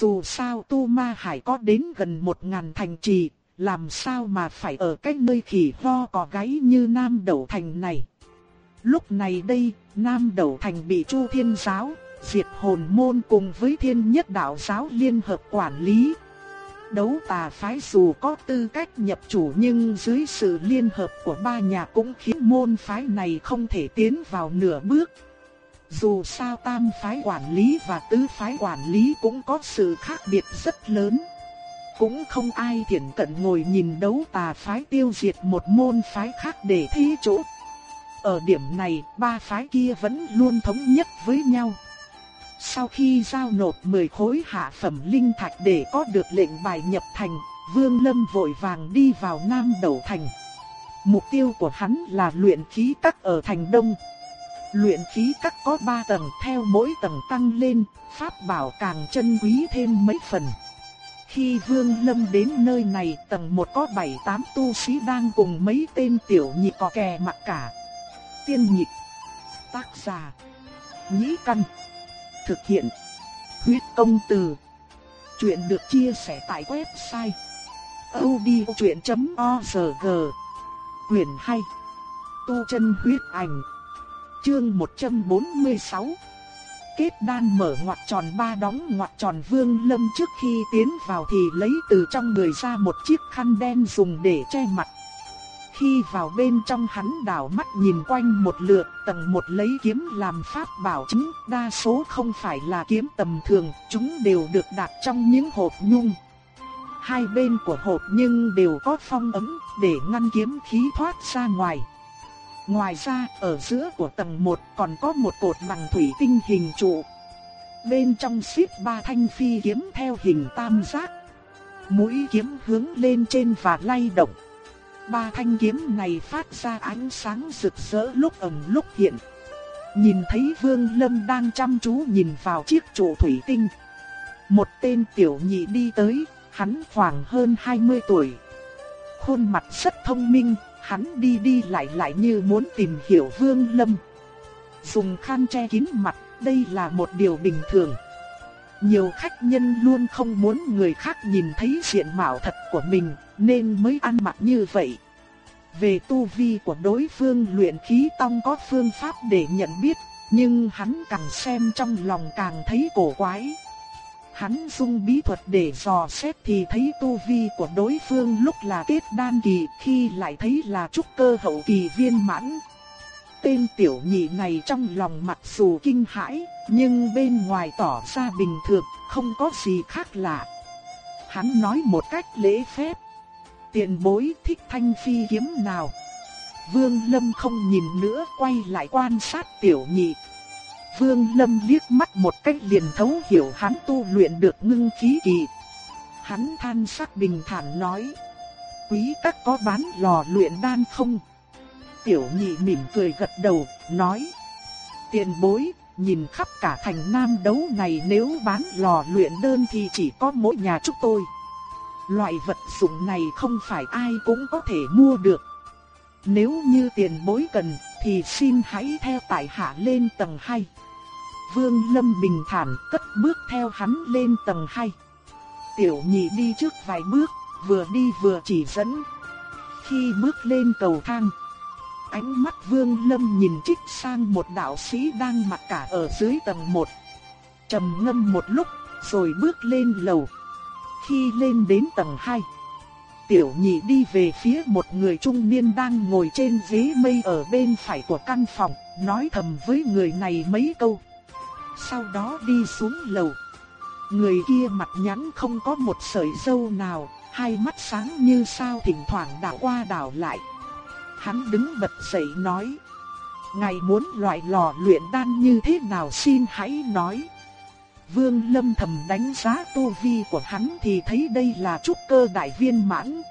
Dù sao Tu Ma Hải có đến gần một ngàn thành trì, làm sao mà phải ở cái nơi khỉ ho cỏ gáy như Nam Đậu Thành này. Lúc này đây, Nam Đậu Thành bị Chu Thiên Giáo, Diệt Hồn Môn cùng với Thiên Nhất Đạo Giáo liên hợp quản lý. Đấu tà phái dù có tư cách nhập chủ nhưng dưới sự liên hợp của ba nhà cũng khiến môn phái này không thể tiến vào nửa bước. Dù sao tam phái quản lý và tứ phái quản lý cũng có sự khác biệt rất lớn. cũng không ai thiện cận ngồi nhìn đấu tà phái tiêu diệt một môn phái khác để thi chỗ. Ở điểm này, ba phái kia vẫn luôn thống nhất với nhau. Sau khi giao nộp 10 khối hạ phẩm linh thạch để có được lệnh bài nhập thành, Vương Lâm vội vàng đi vào Nam Đầu Thành. Mục tiêu của hắn là luyện khí các ở thành Đông. Luyện khí các có 3 tầng theo mỗi tầng tăng lên, pháp bảo càng chân quý thêm mấy phần. Khi Vương Lâm đến nơi này tầng 1 có 7-8 tu sĩ đang cùng mấy tên tiểu nhị có kè mặt cả. Tiên nhị Tác giả. Nhĩ căn. Thực hiện. Huyết công từ. Chuyện được chia sẻ tại website. odchuyện.org Quyền 2 Tu chân huyết ảnh Chương 146 Kết đan mở ngoặt tròn ba đóng ngoặt tròn vương lâm trước khi tiến vào thì lấy từ trong người ra một chiếc khăn đen dùng để che mặt. Khi vào bên trong hắn đảo mắt nhìn quanh một lượt tầng một lấy kiếm làm pháp bảo chính đa số không phải là kiếm tầm thường, chúng đều được đặt trong những hộp nhung. Hai bên của hộp nhưng đều có phong ấm để ngăn kiếm khí thoát ra ngoài. Ngoài ra, ở giữa của tầng 1 còn có một cột bằng thủy tinh hình trụ. Bên trong xếp ba thanh phi kiếm theo hình tam giác. Mũi kiếm hướng lên trên và lay động. Ba thanh kiếm này phát ra ánh sáng rực rỡ lúc ẩn lúc hiện. Nhìn thấy Vương Lâm đang chăm chú nhìn vào chiếc trụ thủy tinh. Một tên tiểu nhị đi tới, hắn khoảng hơn 20 tuổi. Khuôn mặt rất thông minh, hắn đi đi lại lại như muốn tìm hiểu Vương Lâm. Dùng khăn che kín mặt, đây là một điều bình thường. Nhiều khách nhân luôn không muốn người khác nhìn thấy diện mạo thật của mình, nên mới ăn mặc như vậy. Về tu vi của đối phương luyện khí tông có phương pháp để nhận biết, nhưng hắn càng xem trong lòng càng thấy cổ quái. Hắn dùng bí thuật để dò xét thì thấy tu vi của đối phương lúc là kết đan kỳ, khi lại thấy là trúc cơ hậu kỳ viên mãn. Tên tiểu nhị này trong lòng mặc dù kinh hãi, nhưng bên ngoài tỏ ra bình thường, không có gì khác lạ. Hắn nói một cách lễ phép. Tiền bối thích thanh phi kiếm nào? Vương Lâm không nhìn nữa quay lại quan sát tiểu nhị, Vương Lâm liếc mắt một cách liền thấu hiểu hắn tu luyện được ngưng khí kỳ. Hắn than sắc bình thản nói. Quý các có bán lò luyện đan không? Tiểu nhị mỉm cười gật đầu, nói. Tiền bối, nhìn khắp cả thành nam đấu này nếu bán lò luyện đơn thì chỉ có mỗi nhà chúng tôi. Loại vật dụng này không phải ai cũng có thể mua được. Nếu như tiền bối cần thì xin hãy theo tại hạ lên tầng 2. Vương Lâm bình thản cất bước theo hắn lên tầng 2. Tiểu nhị đi trước vài bước, vừa đi vừa chỉ dẫn. Khi bước lên cầu thang, ánh mắt Vương Lâm nhìn trích sang một đạo sĩ đang mặc cả ở dưới tầng 1. Trầm ngâm một lúc, rồi bước lên lầu. Khi lên đến tầng 2, tiểu nhị đi về phía một người trung niên đang ngồi trên ghế mây ở bên phải của căn phòng, nói thầm với người này mấy câu sau đó đi xuống lầu. Người kia mặt nhẵn không có một sợi râu nào, hai mắt sáng như sao thỉnh thoảng đảo qua đảo lại. Hắn đứng bật dậy nói, Ngài muốn loại lò luyện đan như thế nào xin hãy nói. Vương Lâm thầm đánh giá tu vi của hắn thì thấy đây là trúc cơ đại viên mãn,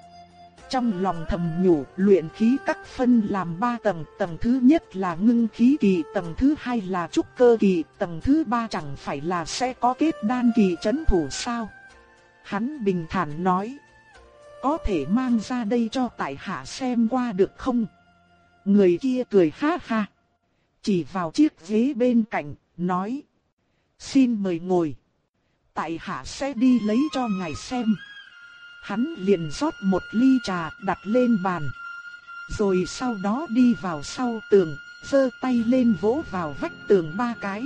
trong lòng thầm nhủ, luyện khí các phân làm ba tầng, tầng thứ nhất là ngưng khí kỳ, tầng thứ hai là trúc cơ kỳ, tầng thứ ba chẳng phải là sẽ có kết đan kỳ chấn thủ sao? Hắn bình thản nói, có thể mang ra đây cho tại hạ xem qua được không? Người kia cười ha ha, chỉ vào chiếc ghế bên cạnh, nói, xin mời ngồi, tại hạ sẽ đi lấy cho ngài xem. Hắn liền rót một ly trà đặt lên bàn. Rồi sau đó đi vào sau tường, giơ tay lên vỗ vào vách tường ba cái.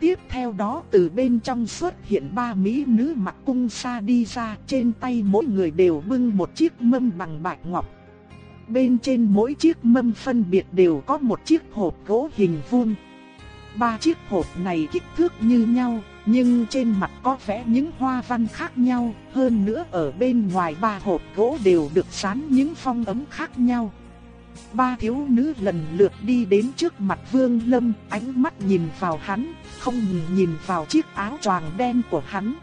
Tiếp theo đó từ bên trong xuất hiện ba mỹ nữ mặc cung sa đi ra, trên tay mỗi người đều bưng một chiếc mâm bằng bạch ngọc. Bên trên mỗi chiếc mâm phân biệt đều có một chiếc hộp gỗ hình vuông. Ba chiếc hộp này kích thước như nhau, nhưng trên mặt có vẽ những hoa văn khác nhau, hơn nữa ở bên ngoài ba hộp gỗ đều được dán những phong ấm khác nhau. Ba thiếu nữ lần lượt đi đến trước mặt Vương Lâm, ánh mắt nhìn vào hắn, không ngừng nhìn vào chiếc áo choàng đen của hắn.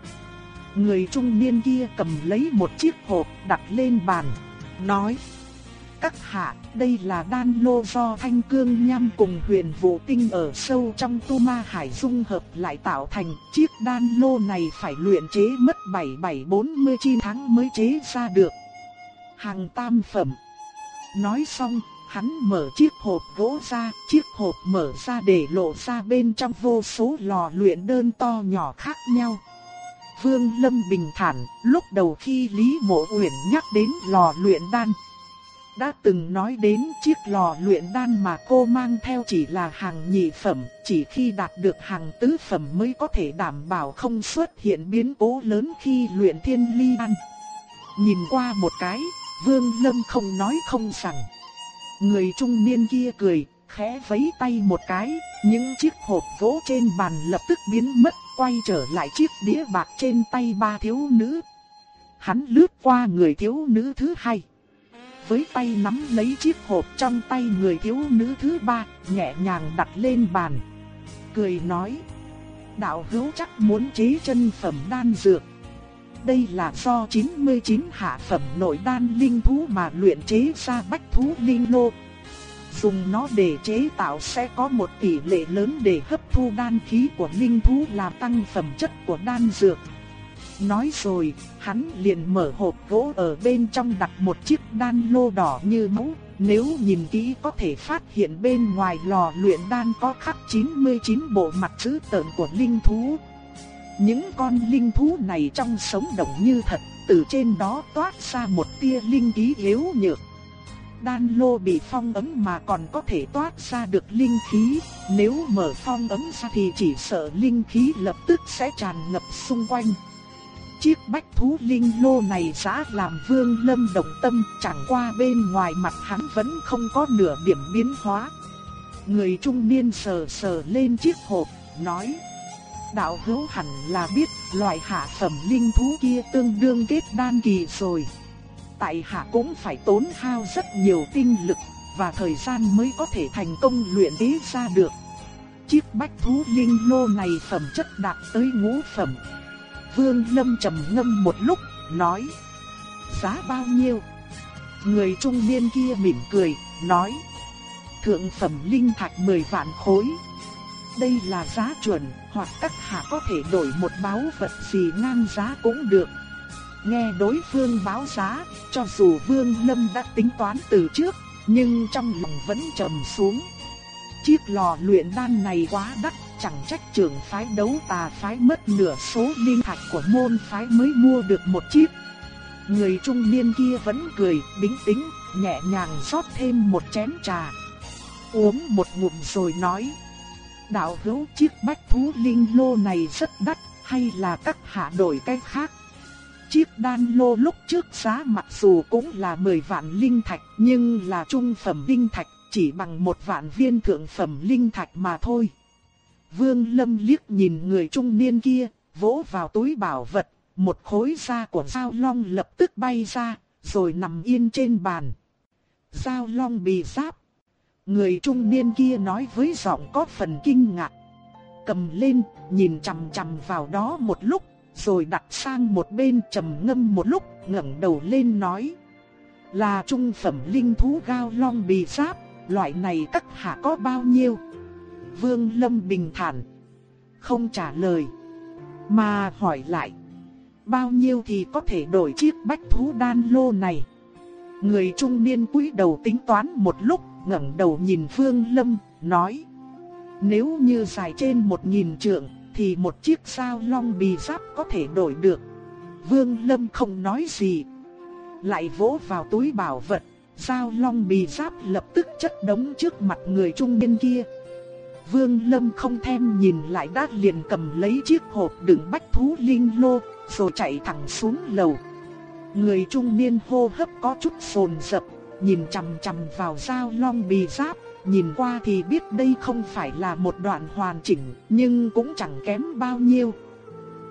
Người trung niên kia cầm lấy một chiếc hộp đặt lên bàn, nói các hạ, đây là đan lô do thanh cương nham cùng huyền vũ tinh ở sâu trong tu ma hải dung hợp lại tạo thành. Chiếc đan lô này phải luyện chế mất 7749 tháng mới chế ra được. Hàng tam phẩm. Nói xong, hắn mở chiếc hộp gỗ ra, chiếc hộp mở ra để lộ ra bên trong vô số lò luyện đơn to nhỏ khác nhau. Vương Lâm bình thản, lúc đầu khi Lý Mộ Uyển nhắc đến lò luyện đan, đã từng nói đến chiếc lò luyện đan mà cô mang theo chỉ là hàng nhị phẩm, chỉ khi đạt được hàng tứ phẩm mới có thể đảm bảo không xuất hiện biến cố lớn khi luyện thiên ly đan. Nhìn qua một cái, Vương Lâm không nói không rằng. Người trung niên kia cười, khẽ vẫy tay một cái, những chiếc hộp gỗ trên bàn lập tức biến mất, quay trở lại chiếc đĩa bạc trên tay ba thiếu nữ. Hắn lướt qua người thiếu nữ thứ hai với tay nắm lấy chiếc hộp trong tay người thiếu nữ thứ ba, nhẹ nhàng đặt lên bàn. Cười nói, đạo hữu chắc muốn chế chân phẩm đan dược. Đây là do 99 hạ phẩm nội đan linh thú mà luyện chế ra bách thú linh lô. Dùng nó để chế tạo sẽ có một tỷ lệ lớn để hấp thu đan khí của linh thú làm tăng phẩm chất của đan dược. Nói rồi, hắn liền mở hộp gỗ ở bên trong đặt một chiếc đan lô đỏ như máu. Nếu nhìn kỹ có thể phát hiện bên ngoài lò luyện đan có khắc 99 bộ mặt chữ tợn của linh thú. Những con linh thú này trong sống động như thật, từ trên đó toát ra một tia linh khí yếu nhược. Đan lô bị phong ấm mà còn có thể toát ra được linh khí, nếu mở phong ấm ra thì chỉ sợ linh khí lập tức sẽ tràn ngập xung quanh. Chiếc bách thú linh lô này giá làm vương lâm động tâm chẳng qua bên ngoài mặt hắn vẫn không có nửa điểm biến hóa. Người trung niên sờ sờ lên chiếc hộp, nói Đạo hữu hẳn là biết loại hạ phẩm linh thú kia tương đương kết đan kỳ rồi. Tại hạ cũng phải tốn hao rất nhiều tinh lực và thời gian mới có thể thành công luyện ý ra được. Chiếc bách thú linh lô này phẩm chất đạt tới ngũ phẩm, Vương Lâm trầm ngâm một lúc, nói. Giá bao nhiêu? Người trung niên kia mỉm cười, nói. Thượng phẩm linh thạch 10 vạn khối. Đây là giá chuẩn, hoặc các hạ có thể đổi một báu vật gì ngang giá cũng được. Nghe đối phương báo giá, cho dù Vương Lâm đã tính toán từ trước, nhưng trong lòng vẫn trầm xuống. Chiếc lò luyện đan này quá đắt chẳng trách trưởng phái đấu tà phái mất nửa số linh thạch của môn phái mới mua được một chiếc. Người trung niên kia vẫn cười, bình tĩnh, nhẹ nhàng rót thêm một chén trà. Uống một ngụm rồi nói. Đạo hữu chiếc bách thú linh lô này rất đắt, hay là các hạ đổi cái khác? Chiếc đan lô lúc trước giá mặc dù cũng là 10 vạn linh thạch, nhưng là trung phẩm linh thạch, chỉ bằng một vạn viên thượng phẩm linh thạch mà thôi. Vương Lâm liếc nhìn người trung niên kia, vỗ vào túi bảo vật, một khối da của Giao Long lập tức bay ra, rồi nằm yên trên bàn. Giao Long bị giáp. Người trung niên kia nói với giọng có phần kinh ngạc. Cầm lên, nhìn chằm chằm vào đó một lúc, rồi đặt sang một bên trầm ngâm một lúc, ngẩng đầu lên nói. Là trung phẩm linh thú Giao Long bị giáp, loại này các hạ có bao nhiêu? Vương Lâm bình thản, không trả lời, mà hỏi lại, bao nhiêu thì có thể đổi chiếc bách thú đan lô này. Người trung niên cúi đầu tính toán một lúc, ngẩng đầu nhìn Vương Lâm, nói, nếu như dài trên một nghìn trượng, thì một chiếc sao long bì giáp có thể đổi được. Vương Lâm không nói gì, lại vỗ vào túi bảo vật, sao long bì giáp lập tức chất đống trước mặt người trung niên kia. Vương Lâm không thèm nhìn lại đã liền cầm lấy chiếc hộp đựng bách thú linh lô, rồi chạy thẳng xuống lầu. Người trung niên hô hấp có chút phồn dập, nhìn chằm chằm vào dao long bì giáp, nhìn qua thì biết đây không phải là một đoạn hoàn chỉnh, nhưng cũng chẳng kém bao nhiêu.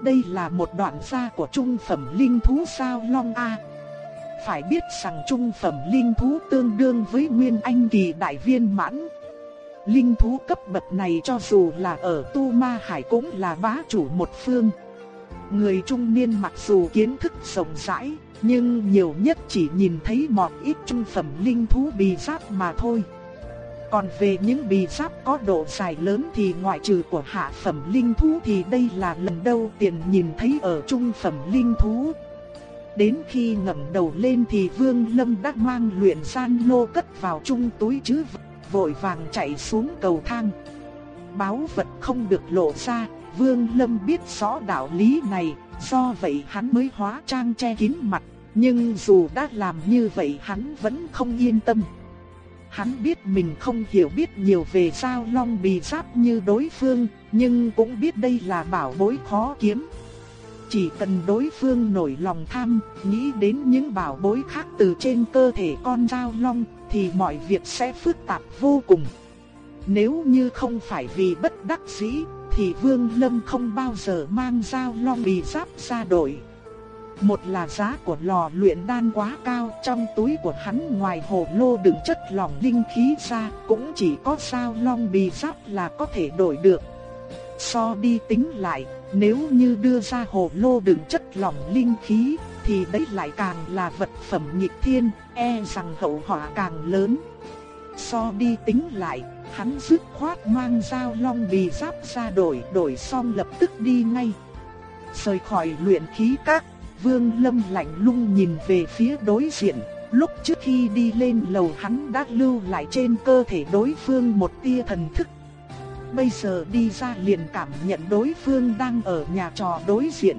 đây là một đoạn da của trung phẩm linh thú sao long A. Phải biết rằng trung phẩm linh thú tương đương với nguyên anh kỳ đại viên mãn. Linh thú cấp bậc này cho dù là ở Tu Ma Hải cũng là bá chủ một phương. Người trung niên mặc dù kiến thức rộng rãi, nhưng nhiều nhất chỉ nhìn thấy một ít trung phẩm linh thú bì giáp mà thôi. Còn về những bì giáp có độ dài lớn thì ngoại trừ của hạ phẩm linh thú thì đây là lần đầu tiên nhìn thấy ở trung phẩm linh thú. Đến khi ngẩng đầu lên thì Vương Lâm đã mang luyện gian lô cất vào trung túi chứ vội vàng chạy xuống cầu thang. Báo vật không được lộ ra, Vương Lâm biết rõ đạo lý này, do vậy hắn mới hóa trang che kín mặt, nhưng dù đã làm như vậy hắn vẫn không yên tâm. Hắn biết mình không hiểu biết nhiều về sao long bì giáp như đối phương, nhưng cũng biết đây là bảo bối khó kiếm. Chỉ cần đối phương nổi lòng tham, nghĩ đến những bảo bối khác từ trên cơ thể con dao long, thì mọi việc sẽ phức tạp vô cùng. Nếu như không phải vì bất đắc dĩ, thì Vương Lâm không bao giờ mang dao long bì giáp ra đổi. Một là giá của lò luyện đan quá cao, trong túi của hắn ngoài hồ lô đựng chất lỏng linh khí ra, cũng chỉ có dao long bì giáp là có thể đổi được. So đi tính lại, nếu như đưa ra hồ lô đựng chất lỏng linh khí, thì đấy lại càng là vật phẩm nghịch thiên, e rằng hậu họa càng lớn. So đi tính lại, hắn dứt khoát mang dao long bì giáp ra đổi, đổi xong lập tức đi ngay. Rời khỏi luyện khí các, Vương Lâm lạnh lùng nhìn về phía đối diện, lúc trước khi đi lên lầu hắn đã lưu lại trên cơ thể đối phương một tia thần thức. Bây giờ đi ra liền cảm nhận đối phương đang ở nhà trò đối diện.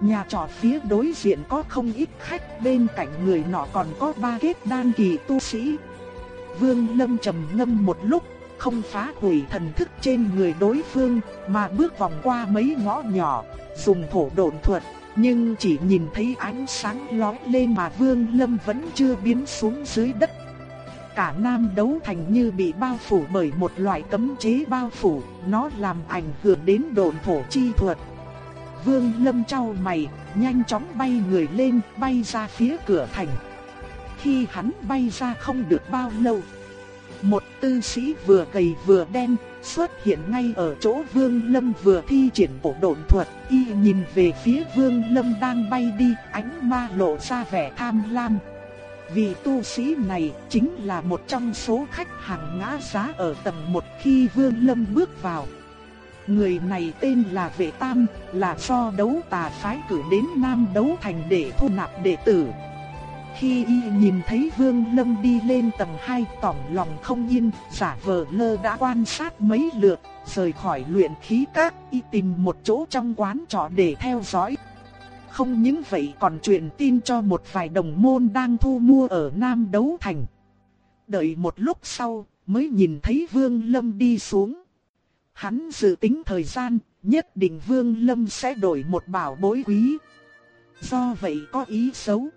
Nhà trọ phía đối diện có không ít khách, bên cạnh người nọ còn có ba kết đan kỳ tu sĩ. Vương Lâm trầm ngâm một lúc, không phá hủy thần thức trên người đối phương, mà bước vòng qua mấy ngõ nhỏ, dùng thổ độn thuật, nhưng chỉ nhìn thấy ánh sáng lóe lên mà Vương Lâm vẫn chưa biến xuống dưới đất. Cả Nam đấu thành như bị bao phủ bởi một loại cấm chế bao phủ, nó làm ảnh hưởng đến độn thổ chi thuật. Vương Lâm trao mày, nhanh chóng bay người lên, bay ra phía cửa thành. Khi hắn bay ra không được bao lâu, một tư sĩ vừa gầy vừa đen xuất hiện ngay ở chỗ Vương Lâm vừa thi triển bộ độn thuật, y nhìn về phía Vương Lâm đang bay đi, ánh ma lộ ra vẻ tham lam. Vì tu sĩ này chính là một trong số khách hàng ngã giá ở tầng một khi Vương Lâm bước vào. Người này tên là Vệ Tam, là do đấu tà phái cử đến Nam Đấu Thành để thu nạp đệ tử. Khi y nhìn thấy Vương Lâm đi lên tầng 2 tỏng lòng không yên, giả vờ lơ đã quan sát mấy lượt, rời khỏi luyện khí các, y tìm một chỗ trong quán trọ để theo dõi. Không những vậy còn truyền tin cho một vài đồng môn đang thu mua ở Nam Đấu Thành. Đợi một lúc sau, mới nhìn thấy Vương Lâm đi xuống. Hắn dự tính thời gian, nhất định Vương Lâm sẽ đổi một bảo bối quý. Do vậy có ý xấu.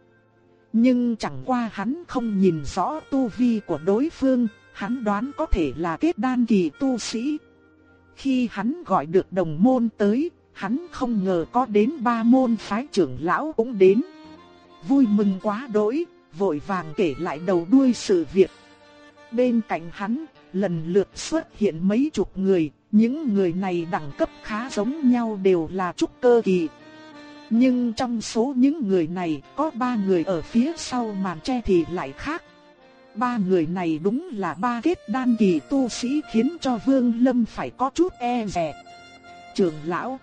Nhưng chẳng qua hắn không nhìn rõ tu vi của đối phương, hắn đoán có thể là kết đan kỳ tu sĩ. Khi hắn gọi được đồng môn tới, hắn không ngờ có đến ba môn phái trưởng lão cũng đến. Vui mừng quá đỗi, vội vàng kể lại đầu đuôi sự việc. Bên cạnh hắn, lần lượt xuất hiện mấy chục người, những người này đẳng cấp khá giống nhau đều là trúc cơ kỳ. Nhưng trong số những người này có ba người ở phía sau màn che thì lại khác. Ba người này đúng là ba kết đan kỳ tu sĩ khiến cho Vương Lâm phải có chút e dè. Trường lão,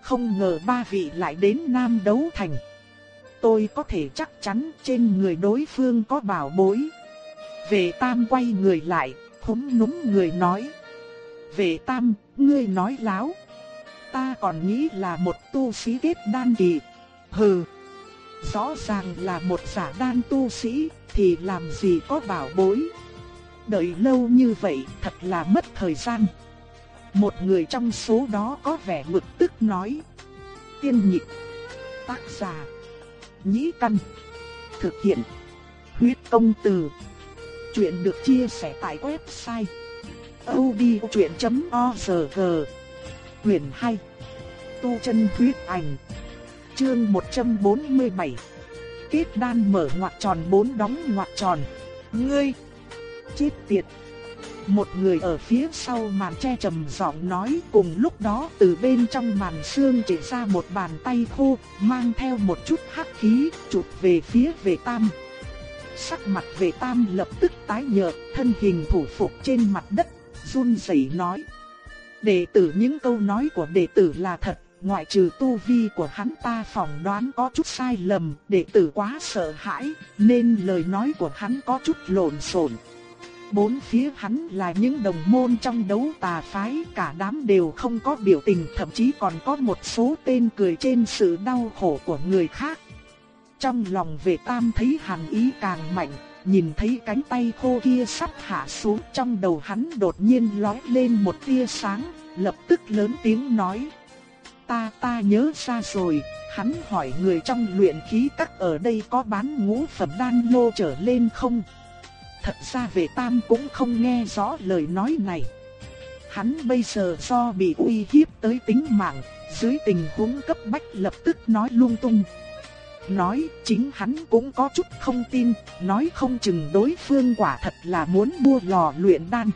không ngờ ba vị lại đến Nam Đấu Thành. Tôi có thể chắc chắn trên người đối phương có bảo bối. Về tam quay người lại, húm núm người nói. Về tam, ngươi nói láo. Ta còn nghĩ là một tu sĩ kết đan kỳ. Hừ, rõ ràng là một giả đan tu sĩ, thì làm gì có bảo bối. Đợi lâu như vậy thật là mất thời gian. Một người trong số đó có vẻ mực tức nói. Tiên nhịp, tác giả, nhĩ căn, thực hiện, huyết công từ. Chuyện được chia sẻ tại website audiochuyện.org Quyền 2 Tu chân huyết ảnh. Chương 147. Kết đan mở ngoặc tròn bốn đóng ngoặc tròn. Ngươi chết tiệt. Một người ở phía sau màn che trầm giọng nói cùng lúc đó từ bên trong màn xương chỉ ra một bàn tay khô, mang theo một chút hắc khí, chụp về phía vệ tam. Sắc mặt vệ tam lập tức tái nhợt, thân hình thủ phục trên mặt đất, run rẩy nói. Đệ tử những câu nói của đệ tử là thật, ngoại trừ tu vi của hắn ta phỏng đoán có chút sai lầm, đệ tử quá sợ hãi, nên lời nói của hắn có chút lộn xộn. Bốn phía hắn là những đồng môn trong đấu tà phái, cả đám đều không có biểu tình, thậm chí còn có một số tên cười trên sự đau khổ của người khác. Trong lòng vệ tam thấy hàn ý càng mạnh, nhìn thấy cánh tay khô kia sắp hạ xuống trong đầu hắn đột nhiên lóe lên một tia sáng, lập tức lớn tiếng nói. Ta ta nhớ ra rồi, hắn hỏi người trong luyện khí các ở đây có bán ngũ phẩm đan lô trở lên không? Thật ra về tam cũng không nghe rõ lời nói này. Hắn bây giờ do bị uy hiếp tới tính mạng, dưới tình huống cấp bách lập tức nói lung tung. Nói chính hắn cũng có chút không tin, nói không chừng đối phương quả thật là muốn mua lò luyện đan.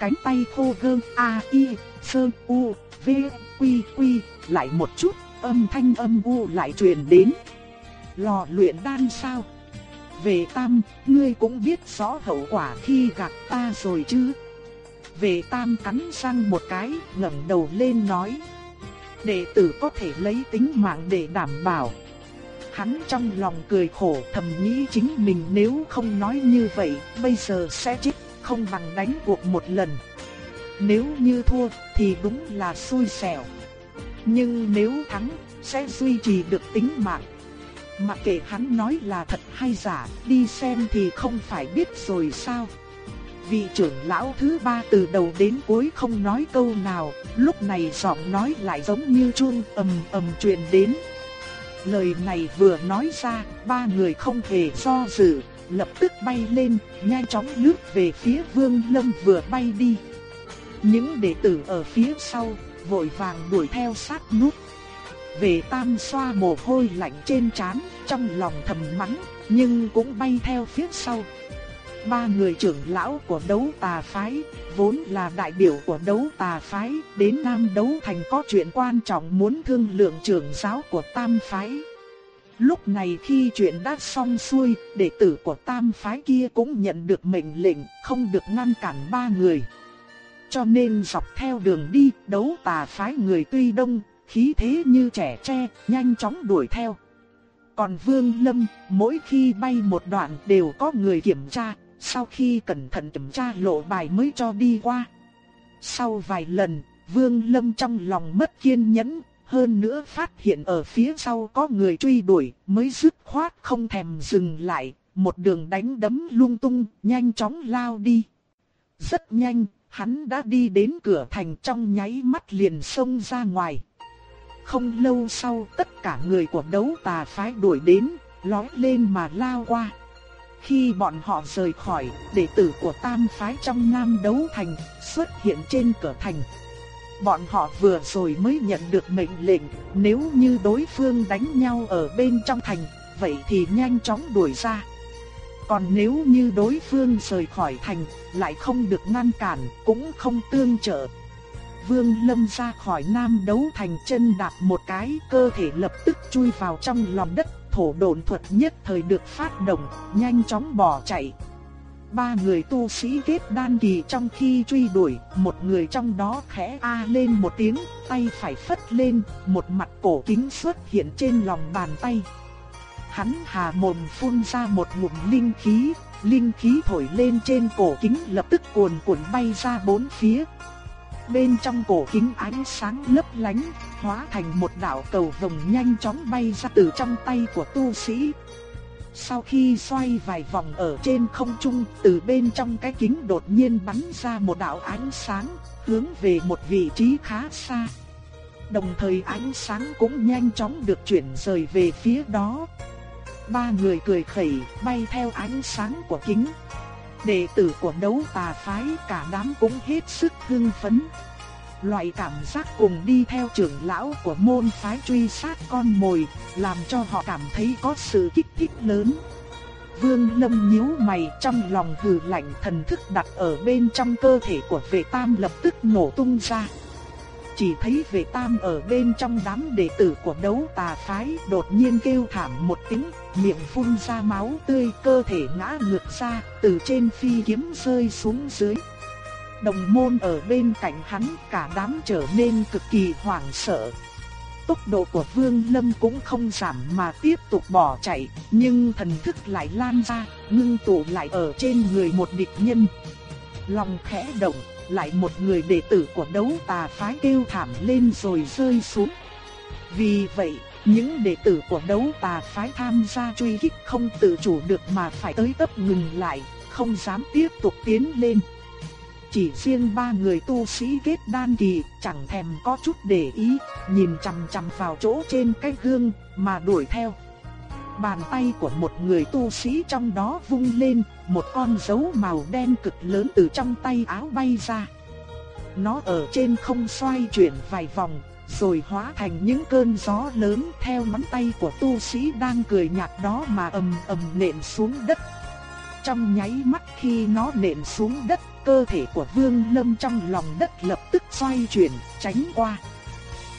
Cánh tay khô gơ A I Sơ U V Quy Quy lại một chút, âm thanh âm u lại truyền đến. Lò luyện đan sao? Về tam, ngươi cũng biết rõ hậu quả khi gặp ta rồi chứ? Về tam cắn răng một cái, ngẩng đầu lên nói. Đệ tử có thể lấy tính mạng để đảm bảo. Hắn trong lòng cười khổ thầm nghĩ chính mình nếu không nói như vậy, bây giờ sẽ chết, không bằng đánh cuộc một lần. Nếu như thua thì đúng là xui xẻo. Nhưng nếu thắng, sẽ duy trì được tính mạng. Mặc kệ hắn nói là thật hay giả, đi xem thì không phải biết rồi sao. Vị trưởng lão thứ ba từ đầu đến cuối không nói câu nào, lúc này giọng nói lại giống như chuông ầm ầm truyền đến. Lời này vừa nói ra, ba người không hề do dự, lập tức bay lên, nhanh chóng lướt về phía Vương Lâm vừa bay đi. Những đệ tử ở phía sau, vội vàng đuổi theo sát nút. Về tam xoa mồ hôi lạnh trên trán, trong lòng thầm mắng, nhưng cũng bay theo phía sau. Ba người trưởng lão của đấu tà phái, vốn là đại biểu của đấu tà phái, đến Nam đấu thành có chuyện quan trọng muốn thương lượng trưởng giáo của tam phái. Lúc này khi chuyện đã xong xuôi, đệ tử của tam phái kia cũng nhận được mệnh lệnh, không được ngăn cản ba người. Cho nên dọc theo đường đi, đấu tà phái người tuy đông, khí thế như trẻ tre, nhanh chóng đuổi theo. Còn Vương Lâm, mỗi khi bay một đoạn đều có người kiểm tra, sau khi cẩn thận kiểm tra lộ bài mới cho đi qua. Sau vài lần, Vương Lâm trong lòng mất kiên nhẫn, hơn nữa phát hiện ở phía sau có người truy đuổi, mới dứt khoát không thèm dừng lại, một đường đánh đấm lung tung, nhanh chóng lao đi. Rất nhanh, hắn đã đi đến cửa thành trong nháy mắt liền xông ra ngoài. Không lâu sau tất cả người của đấu tà phái đuổi đến, lói lên mà lao qua. Khi bọn họ rời khỏi, đệ tử của tam phái trong nam đấu thành xuất hiện trên cửa thành. Bọn họ vừa rồi mới nhận được mệnh lệnh, nếu như đối phương đánh nhau ở bên trong thành, vậy thì nhanh chóng đuổi ra. Còn nếu như đối phương rời khỏi thành, lại không được ngăn cản, cũng không tương trợ, Vương Lâm ra khỏi Nam đấu thành chân đạp một cái, cơ thể lập tức chui vào trong lòng đất, thổ độn thuật nhất thời được phát động, nhanh chóng bỏ chạy. Ba người tu sĩ kết đan kỳ trong khi truy đuổi, một người trong đó khẽ a lên một tiếng, tay phải phất lên, một mặt cổ kính xuất hiện trên lòng bàn tay. Hắn hà mồm phun ra một ngụm linh khí, linh khí thổi lên trên cổ kính lập tức cuồn cuộn bay ra bốn phía, Bên trong cổ kính ánh sáng lấp lánh, hóa thành một đạo cầu vồng nhanh chóng bay ra từ trong tay của tu sĩ. Sau khi xoay vài vòng ở trên không trung, từ bên trong cái kính đột nhiên bắn ra một đạo ánh sáng, hướng về một vị trí khá xa. Đồng thời ánh sáng cũng nhanh chóng được chuyển rời về phía đó. Ba người cười khẩy, bay theo ánh sáng của kính. Đệ tử của đấu tà phái cả đám cũng hết sức hưng phấn. Loại cảm giác cùng đi theo trưởng lão của môn phái truy sát con mồi, làm cho họ cảm thấy có sự kích thích lớn. Vương Lâm nhíu mày trong lòng hừ lạnh thần thức đặt ở bên trong cơ thể của vệ tam lập tức nổ tung ra. Chỉ thấy vệ tam ở bên trong đám đệ tử của đấu tà phái đột nhiên kêu thảm một tiếng, miệng phun ra máu tươi cơ thể ngã ngược ra, từ trên phi kiếm rơi xuống dưới. Đồng môn ở bên cạnh hắn cả đám trở nên cực kỳ hoảng sợ. Tốc độ của Vương Lâm cũng không giảm mà tiếp tục bỏ chạy, nhưng thần thức lại lan ra, ngưng tụ lại ở trên người một địch nhân. Lòng khẽ động, lại một người đệ tử của đấu tà phái kêu thảm lên rồi rơi xuống. Vì vậy, những đệ tử của đấu tà phái tham gia truy kích không tự chủ được mà phải tới tấp ngừng lại, không dám tiếp tục tiến lên. Chỉ riêng ba người tu sĩ kết đan kỳ chẳng thèm có chút để ý, nhìn chằm chằm vào chỗ trên cái gương mà đuổi theo. Bàn tay của một người tu sĩ trong đó vung lên, một con dấu màu đen cực lớn từ trong tay áo bay ra. Nó ở trên không xoay chuyển vài vòng, rồi hóa thành những cơn gió lớn theo ngón tay của tu sĩ đang cười nhạt đó mà ầm ầm nện xuống đất. Trong nháy mắt khi nó nện xuống đất, cơ thể của Vương Lâm trong lòng đất lập tức xoay chuyển, tránh qua.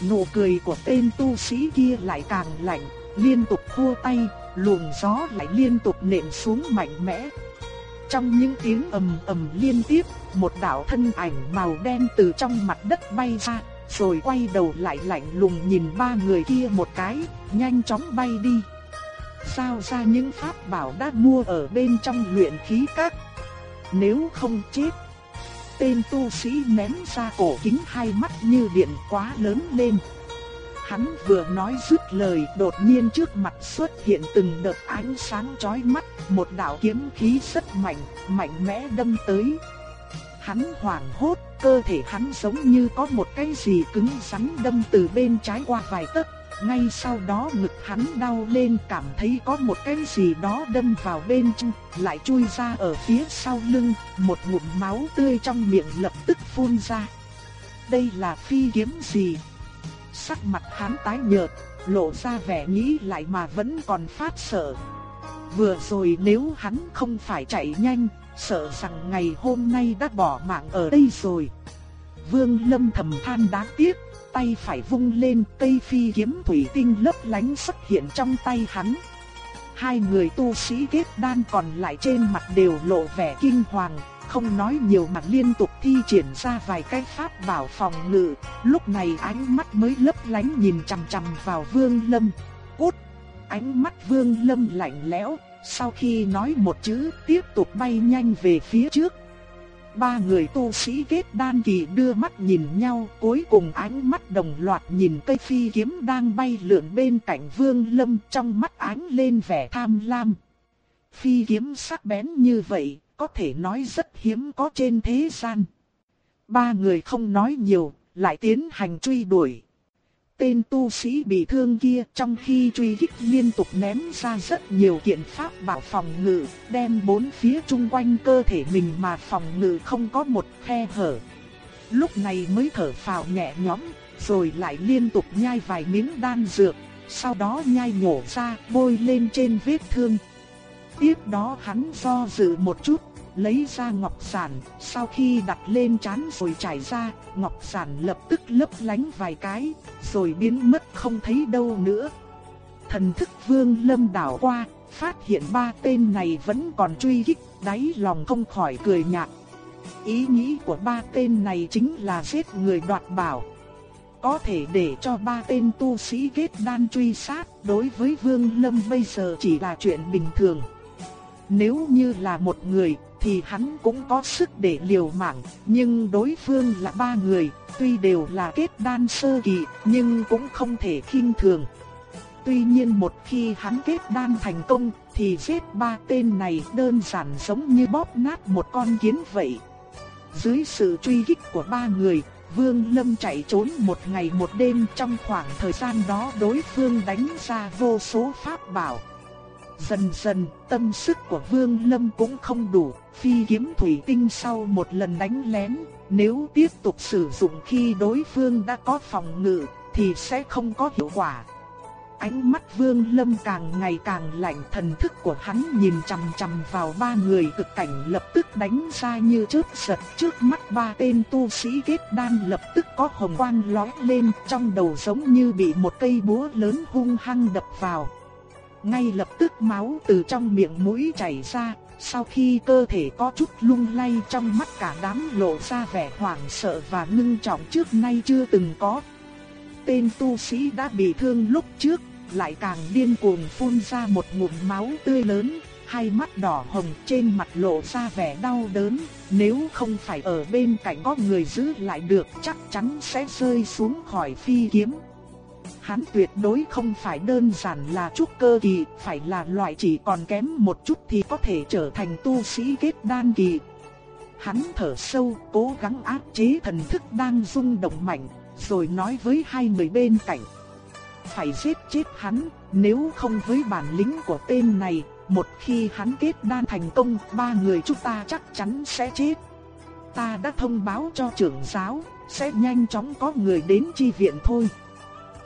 Nụ cười của tên tu sĩ kia lại càng lạnh, liên tục khua tay, luồng gió lại liên tục nện xuống mạnh mẽ. Trong những tiếng ầm ầm liên tiếp, một đạo thân ảnh màu đen từ trong mặt đất bay ra, rồi quay đầu lại lạnh lùng nhìn ba người kia một cái, nhanh chóng bay đi. Sao ra những pháp bảo đã mua ở bên trong luyện khí các. Nếu không chết, tên tu sĩ ném ra cổ kính hai mắt như điện quá lớn lên. Hắn vừa nói dứt lời đột nhiên trước mặt xuất hiện từng đợt ánh sáng chói mắt, một đạo kiếm khí rất mạnh, mạnh mẽ đâm tới. Hắn hoảng hốt, cơ thể hắn giống như có một cái gì cứng rắn đâm từ bên trái qua vài tấc. Ngay sau đó ngực hắn đau lên cảm thấy có một cái gì đó đâm vào bên trong, lại chui ra ở phía sau lưng, một ngụm máu tươi trong miệng lập tức phun ra. Đây là phi kiếm gì? Sắc mặt hắn tái nhợt, lộ ra vẻ nghĩ lại mà vẫn còn phát sợ. Vừa rồi nếu hắn không phải chạy nhanh, sợ rằng ngày hôm nay đã bỏ mạng ở đây rồi. Vương Lâm thầm than đáng tiếc, tay phải vung lên cây phi kiếm thủy tinh lấp lánh xuất hiện trong tay hắn. Hai người tu sĩ kết đan còn lại trên mặt đều lộ vẻ kinh hoàng, không nói nhiều mà liên tục thi triển ra vài cái pháp bảo phòng ngự, lúc này ánh mắt mới lấp lánh nhìn chằm chằm vào Vương Lâm. Cút! Ánh mắt Vương Lâm lạnh lẽo, sau khi nói một chữ tiếp tục bay nhanh về phía trước. Ba người tu sĩ kết đan kỳ đưa mắt nhìn nhau, cuối cùng ánh mắt đồng loạt nhìn cây phi kiếm đang bay lượn bên cạnh Vương Lâm trong mắt ánh lên vẻ tham lam. Phi kiếm sắc bén như vậy, có thể nói rất hiếm có trên thế gian. Ba người không nói nhiều, lại tiến hành truy đuổi. Tên tu sĩ bị thương kia trong khi truy kích liên tục ném ra rất nhiều kiện pháp bảo phòng ngự, đem bốn phía chung quanh cơ thể mình mà phòng ngự không có một khe hở. Lúc này mới thở phào nhẹ nhõm, rồi lại liên tục nhai vài miếng đan dược, sau đó nhai nhổ ra bôi lên trên vết thương. Tiếp đó hắn do dự một chút, lấy ra ngọc sản, sau khi đặt lên chán rồi trải ra, ngọc sản lập tức lấp lánh vài cái, rồi biến mất không thấy đâu nữa. Thần thức vương lâm đảo qua, phát hiện ba tên này vẫn còn truy kích, đáy lòng không khỏi cười nhạt. Ý nghĩ của ba tên này chính là giết người đoạt bảo. Có thể để cho ba tên tu sĩ kết đan truy sát, đối với Vương Lâm bây giờ chỉ là chuyện bình thường. Nếu như là một người, thì hắn cũng có sức để liều mạng, nhưng đối phương là ba người, tuy đều là kết đan sơ kỳ, nhưng cũng không thể khinh thường. Tuy nhiên một khi hắn kết đan thành công, thì giết ba tên này đơn giản giống như bóp nát một con kiến vậy. Dưới sự truy kích của ba người, Vương Lâm chạy trốn một ngày một đêm trong khoảng thời gian đó đối phương đánh ra vô số pháp bảo. Dần dần, tâm sức của Vương Lâm cũng không đủ, phi kiếm thủy tinh sau một lần đánh lén, nếu tiếp tục sử dụng khi đối phương đã có phòng ngự, thì sẽ không có hiệu quả. Ánh mắt Vương Lâm càng ngày càng lạnh, thần thức của hắn nhìn chằm chằm vào ba người cực cảnh lập tức đánh ra như chớp giật trước mắt ba tên tu sĩ kết đan lập tức có hồng quang lóe lên, trong đầu giống như bị một cây búa lớn hung hăng đập vào. Ngay lập tức máu từ trong miệng mũi chảy ra, sau khi cơ thể có chút lung lay trong mắt cả đám lộ ra vẻ hoảng sợ và ngưng trọng trước nay chưa từng có. Tên tu sĩ đã bị thương lúc trước, lại càng điên cuồng phun ra một ngụm máu tươi lớn, hai mắt đỏ hồng trên mặt lộ ra vẻ đau đớn, nếu không phải ở bên cạnh có người giữ lại được chắc chắn sẽ rơi xuống khỏi phi kiếm. Hắn tuyệt đối không phải đơn giản là trúc cơ kỳ, phải là loại chỉ còn kém một chút thì có thể trở thành tu sĩ kết đan kỳ. Hắn thở sâu, cố gắng áp chế thần thức đang rung động mạnh, rồi nói với hai người bên cạnh. Phải giết chết hắn, nếu không với bản lĩnh của tên này, một khi hắn kết đan thành công, ba người chúng ta chắc chắn sẽ chết. Ta đã thông báo cho trưởng giáo, sẽ nhanh chóng có người đến chi viện thôi.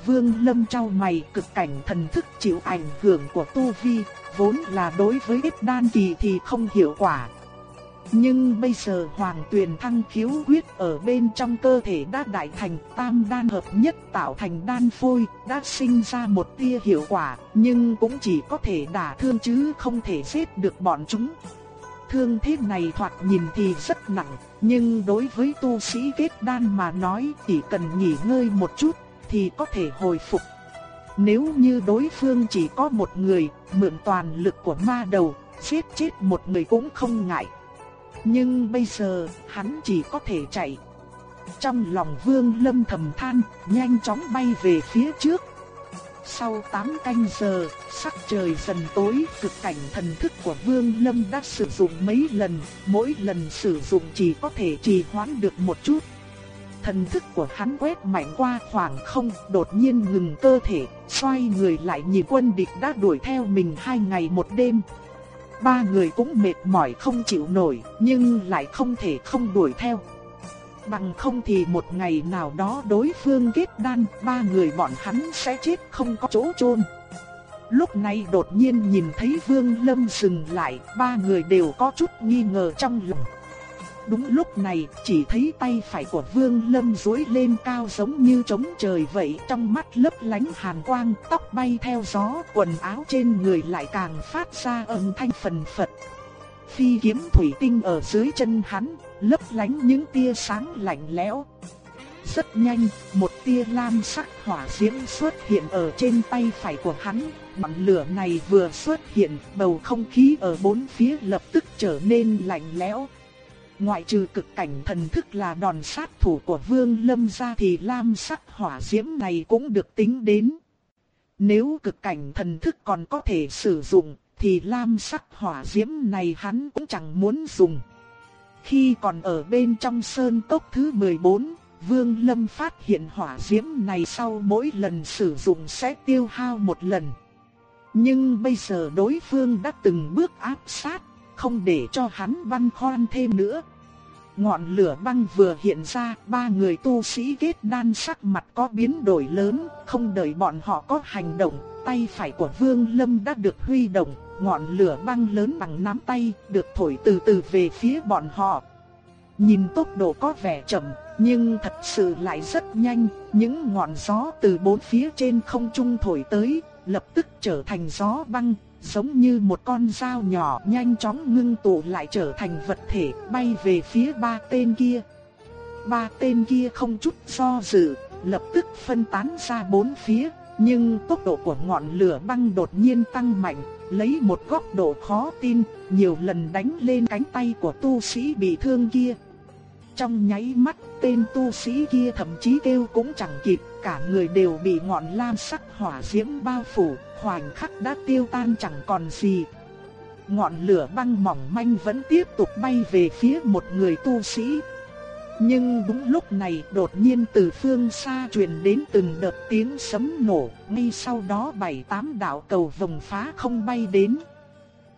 Vương Lâm trao mày cực cảnh thần thức chịu ảnh hưởng của Tu Vi, vốn là đối với ít đan kỳ thì không hiệu quả. Nhưng bây giờ hoàng tuyền thăng khiếu huyết ở bên trong cơ thể đã đại thành tam đan hợp nhất tạo thành đan phôi, đã sinh ra một tia hiệu quả, nhưng cũng chỉ có thể đả thương chứ không thể giết được bọn chúng. Thương thế này thoạt nhìn thì rất nặng, nhưng đối với tu sĩ kết đan mà nói chỉ cần nghỉ ngơi một chút thì có thể hồi phục. Nếu như đối phương chỉ có một người, mượn toàn lực của ma đầu, giết chết một người cũng không ngại. Nhưng bây giờ, hắn chỉ có thể chạy. Trong lòng vương lâm thầm than, nhanh chóng bay về phía trước. Sau 8 canh giờ, sắc trời dần tối, cực cảnh thần thức của Vương Lâm đã sử dụng mấy lần, mỗi lần sử dụng chỉ có thể trì hoãn được một chút. Thần thức của hắn quét mạnh qua khoảng không, đột nhiên ngừng cơ thể, xoay người lại nhìn quân địch đã đuổi theo mình hai ngày một đêm. Ba người cũng mệt mỏi không chịu nổi, nhưng lại không thể không đuổi theo. Bằng không thì một ngày nào đó đối phương kết đan, ba người bọn hắn sẽ chết không có chỗ chôn. Lúc này đột nhiên nhìn thấy Vương Lâm dừng lại, ba người đều có chút nghi ngờ trong lòng. Đúng lúc này, chỉ thấy tay phải của Vương Lâm duỗi lên cao giống như trống trời vậy, trong mắt lấp lánh hàn quang, tóc bay theo gió, quần áo trên người lại càng phát ra âm thanh phần phật. Phi kiếm thủy tinh ở dưới chân hắn, lấp lánh những tia sáng lạnh lẽo. Rất nhanh, một tia lam sắc hỏa diễm xuất hiện ở trên tay phải của hắn. Ngọn lửa này vừa xuất hiện, bầu không khí ở bốn phía lập tức trở nên lạnh lẽo. Ngoại trừ cực cảnh thần thức là đòn sát thủ của Vương Lâm ra thì lam sắc hỏa diễm này cũng được tính đến. Nếu cực cảnh thần thức còn có thể sử dụng, thì lam sắc hỏa diễm này hắn cũng chẳng muốn dùng. Khi còn ở bên trong sơn cốc thứ 14, Vương Lâm phát hiện hỏa diễm này sau mỗi lần sử dụng sẽ tiêu hao một lần. Nhưng bây giờ đối phương đã từng bước áp sát, không để cho hắn băn khoăn thêm nữa. Ngọn lửa băng vừa hiện ra, ba người tu sĩ kết đan sắc mặt có biến đổi lớn, không đợi bọn họ có hành động, tay phải của Vương Lâm đã được huy động, ngọn lửa băng lớn bằng nắm tay, được thổi từ từ về phía bọn họ. Nhìn tốc độ có vẻ chậm, nhưng thật sự lại rất nhanh, những ngọn gió từ bốn phía trên không trung thổi tới, lập tức trở thành gió băng, giống như một con dao nhỏ nhanh chóng ngưng tụ lại trở thành vật thể bay về phía ba tên kia. Ba tên kia không chút do dự, lập tức phân tán ra bốn phía, nhưng tốc độ của ngọn lửa băng đột nhiên tăng mạnh, lấy một góc độ khó tin, nhiều lần đánh lên cánh tay của tu sĩ bị thương kia. Trong nháy mắt, tên tu sĩ kia thậm chí kêu cũng chẳng kịp, cả người đều bị ngọn lam sắc hỏa diễm bao phủ, khoảnh khắc đã tiêu tan chẳng còn gì. Ngọn lửa băng mỏng manh vẫn tiếp tục bay về phía một người tu sĩ. Nhưng đúng lúc này đột nhiên từ phương xa truyền đến từng đợt tiếng sấm nổ, ngay sau đó bảy tám đạo cầu vồng phá không bay đến.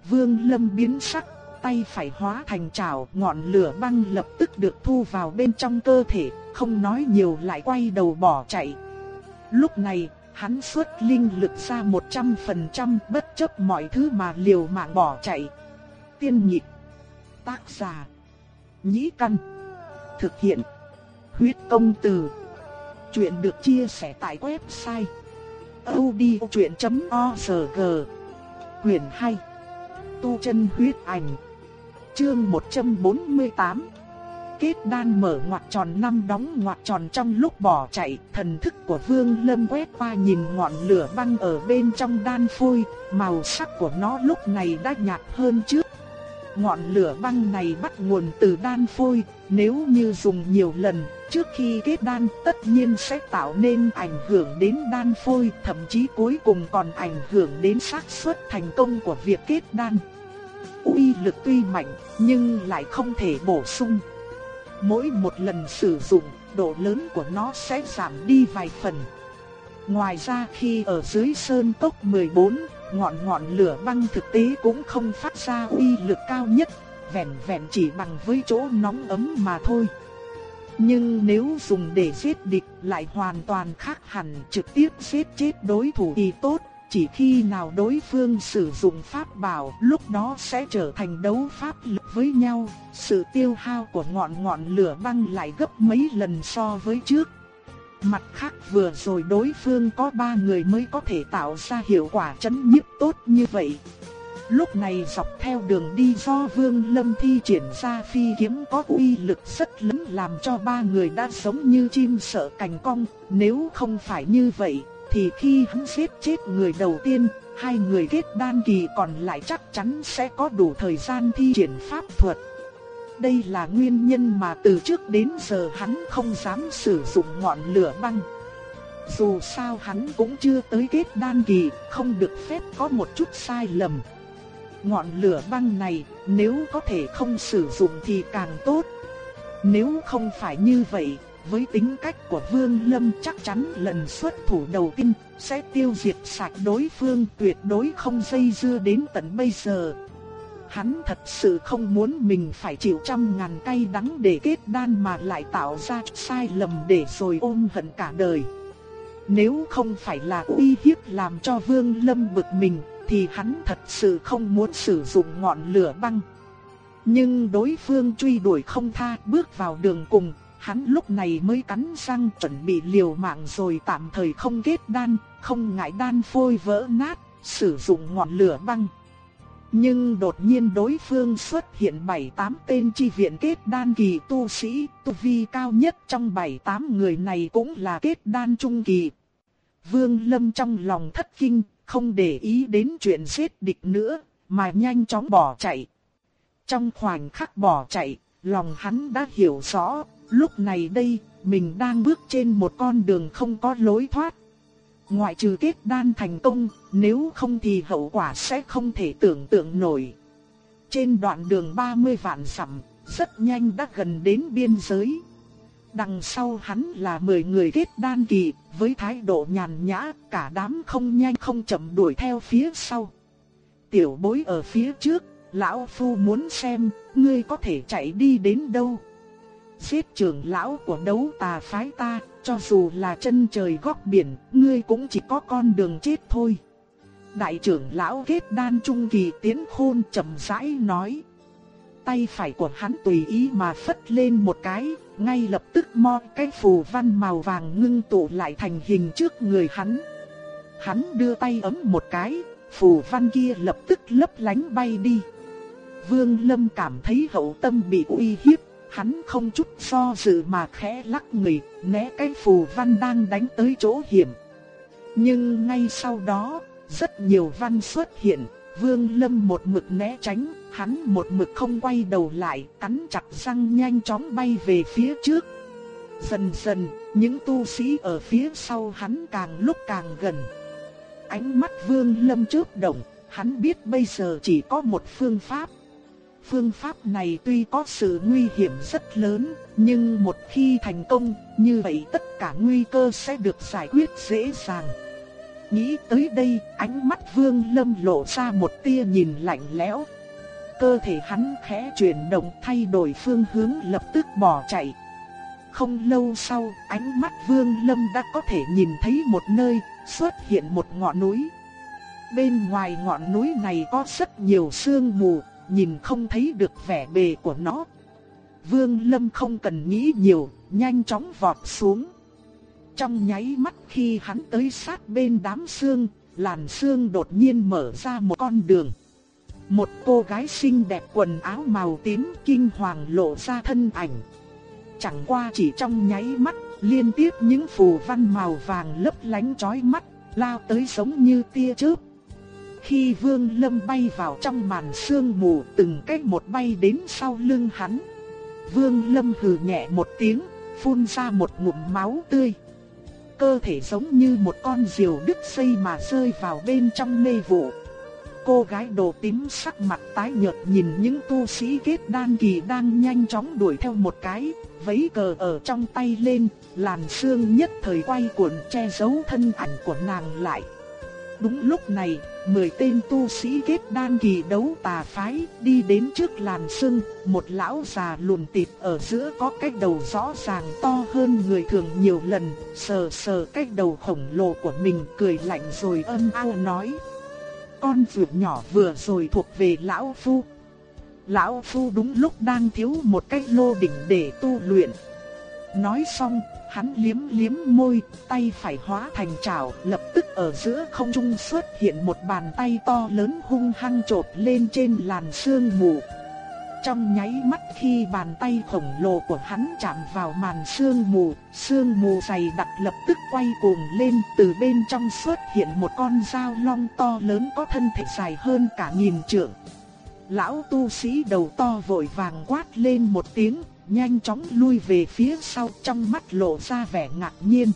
Vương Lâm biến sắc, tay phải hóa thành trảo, ngọn lửa băng lập tức được thu vào bên trong cơ thể, không nói nhiều lại quay đầu bỏ chạy. Lúc này, hắn xuất linh lực ra 100% bất chấp mọi thứ mà liều mạng bỏ chạy. Tiên nhịp, tác giả, nhĩ căn, thực hiện, huyết công từ. Chuyện được chia sẻ tại website odchuyện.org Quyền 2 Tu chân huyết ảnh Chương 148 Kết đan mở ngoặc tròn năm đóng ngoặc tròn trong lúc bỏ chạy, thần thức của Vương Lâm quét qua nhìn ngọn lửa băng ở bên trong đan phôi, màu sắc của nó lúc này đã nhạt hơn trước. Ngọn lửa băng này bắt nguồn từ đan phôi, nếu như dùng nhiều lần, trước khi kết đan tất nhiên sẽ tạo nên ảnh hưởng đến đan phôi, thậm chí cuối cùng còn ảnh hưởng đến xác suất thành công của việc kết đan uy lực tuy mạnh, nhưng lại không thể bổ sung. Mỗi một lần sử dụng, độ lớn của nó sẽ giảm đi vài phần. Ngoài ra khi ở dưới sơn cốc 14, ngọn ngọn lửa băng thực tế cũng không phát ra uy lực cao nhất, vẹn vẹn chỉ bằng với chỗ nóng ấm mà thôi. Nhưng nếu dùng để giết địch lại hoàn toàn khác hẳn trực tiếp giết chết đối thủ thì tốt, chỉ khi nào đối phương sử dụng pháp bảo, lúc đó sẽ trở thành đấu pháp lực với nhau, sự tiêu hao của ngọn ngọn lửa băng lại gấp mấy lần so với trước. Mặt khác vừa rồi đối phương có ba người mới có thể tạo ra hiệu quả chấn nhiếp tốt như vậy. Lúc này dọc theo đường đi do Vương Lâm thi triển ra phi kiếm có uy lực rất lớn làm cho ba người đã sống như chim sợ cành cong, nếu không phải như vậy, thì khi hắn giết chết người đầu tiên, hai người kết đan kỳ còn lại chắc chắn sẽ có đủ thời gian thi triển pháp thuật. Đây là nguyên nhân mà từ trước đến giờ hắn không dám sử dụng ngọn lửa băng. Dù sao hắn cũng chưa tới kết đan kỳ, không được phép có một chút sai lầm. Ngọn lửa băng này, nếu có thể không sử dụng thì càng tốt. Nếu không phải như vậy, với tính cách của Vương Lâm chắc chắn lần xuất thủ đầu tiên sẽ tiêu diệt sạch đối phương tuyệt đối không dây dưa đến tận bây giờ. Hắn thật sự không muốn mình phải chịu trăm ngàn cay đắng để kết đan mà lại tạo ra sai lầm để rồi ôm hận cả đời. Nếu không phải là uy hiếp làm cho Vương Lâm bực mình thì hắn thật sự không muốn sử dụng ngọn lửa băng. Nhưng đối phương truy đuổi không tha bước vào đường cùng, hắn lúc này mới cắn răng chuẩn bị liều mạng rồi tạm thời không kết đan, không ngại đan phôi vỡ nát, sử dụng ngọn lửa băng. Nhưng đột nhiên đối phương xuất hiện 7-8 tên chi viện kết đan kỳ tu sĩ, tu vi cao nhất trong 7-8 người này cũng là kết đan trung kỳ. Vương Lâm trong lòng thất kinh, không để ý đến chuyện giết địch nữa, mà nhanh chóng bỏ chạy. Trong khoảnh khắc bỏ chạy, lòng hắn đã hiểu rõ, Lúc này đây, mình đang bước trên một con đường không có lối thoát. Ngoại trừ kết đan thành công, nếu không thì hậu quả sẽ không thể tưởng tượng nổi. Trên đoạn đường 30 vạn sẵm, rất nhanh đã gần đến biên giới. Đằng sau hắn là 10 người kết đan kỳ, với thái độ nhàn nhã, cả đám không nhanh không chậm đuổi theo phía sau. Tiểu bối ở phía trước, lão phu muốn xem, ngươi có thể chạy đi đến đâu giết trưởng lão của đấu tà phái ta, cho dù là chân trời góc biển, ngươi cũng chỉ có con đường chết thôi. Đại trưởng lão kết đan trung kỳ tiến khôn chậm rãi nói. Tay phải của hắn tùy ý mà phất lên một cái, ngay lập tức mo cái phù văn màu vàng ngưng tụ lại thành hình trước người hắn. Hắn đưa tay ấm một cái, phù văn kia lập tức lấp lánh bay đi. Vương Lâm cảm thấy hậu tâm bị uy hiếp, Hắn không chút do dự mà khẽ lắc người, né cái phù văn đang đánh tới chỗ hiểm. Nhưng ngay sau đó, rất nhiều văn xuất hiện, Vương Lâm một mực né tránh, hắn một mực không quay đầu lại, cắn chặt răng nhanh chóng bay về phía trước. Dần dần, những tu sĩ ở phía sau hắn càng lúc càng gần. Ánh mắt Vương Lâm chớp động, hắn biết bây giờ chỉ có một phương pháp. Phương pháp này tuy có sự nguy hiểm rất lớn, nhưng một khi thành công, như vậy tất cả nguy cơ sẽ được giải quyết dễ dàng. Nghĩ tới đây, ánh mắt Vương Lâm lộ ra một tia nhìn lạnh lẽo. Cơ thể hắn khẽ chuyển động thay đổi phương hướng lập tức bỏ chạy. Không lâu sau, ánh mắt Vương Lâm đã có thể nhìn thấy một nơi xuất hiện một ngọn núi. Bên ngoài ngọn núi này có rất nhiều sương mù, nhìn không thấy được vẻ bề của nó. Vương Lâm không cần nghĩ nhiều, nhanh chóng vọt xuống. Trong nháy mắt khi hắn tới sát bên đám xương, làn xương đột nhiên mở ra một con đường. Một cô gái xinh đẹp quần áo màu tím kinh hoàng lộ ra thân ảnh. Chẳng qua chỉ trong nháy mắt, liên tiếp những phù văn màu vàng lấp lánh chói mắt, lao tới giống như tia chớp. Khi Vương Lâm bay vào trong màn sương mù, từng cách một bay đến sau lưng hắn. Vương Lâm hừ nhẹ một tiếng, phun ra một ngụm máu tươi. Cơ thể giống như một con diều đứt dây mà rơi vào bên trong mê vụ. Cô gái đồ tím sắc mặt tái nhợt nhìn những tu sĩ kết đan kỳ đang nhanh chóng đuổi theo một cái, vấy cờ ở trong tay lên, làn sương nhất thời quay cuộn che giấu thân ảnh của nàng lại. Đúng lúc này, mười tên tu sĩ kết đan kỳ đấu tà phái đi đến trước làn sưng, một lão già lùn tịt ở giữa có cái đầu rõ ràng to hơn người thường nhiều lần, sờ sờ cái đầu khổng lồ của mình cười lạnh rồi âm ao nói. Con vượt nhỏ vừa rồi thuộc về lão phu. Lão phu đúng lúc đang thiếu một cái lô đỉnh để tu luyện. Nói xong, hắn liếm liếm môi, tay phải hóa thành chảo, lập tức ở giữa không trung xuất hiện một bàn tay to lớn hung hăng chộp lên trên làn sương mù. Trong nháy mắt khi bàn tay khổng lồ của hắn chạm vào màn sương mù, sương mù dày đặc lập tức quay cuồng lên, từ bên trong xuất hiện một con dao long to lớn có thân thể dài hơn cả nghìn trượng. Lão tu sĩ đầu to vội vàng quát lên một tiếng, nhanh chóng lui về phía sau trong mắt lộ ra vẻ ngạc nhiên.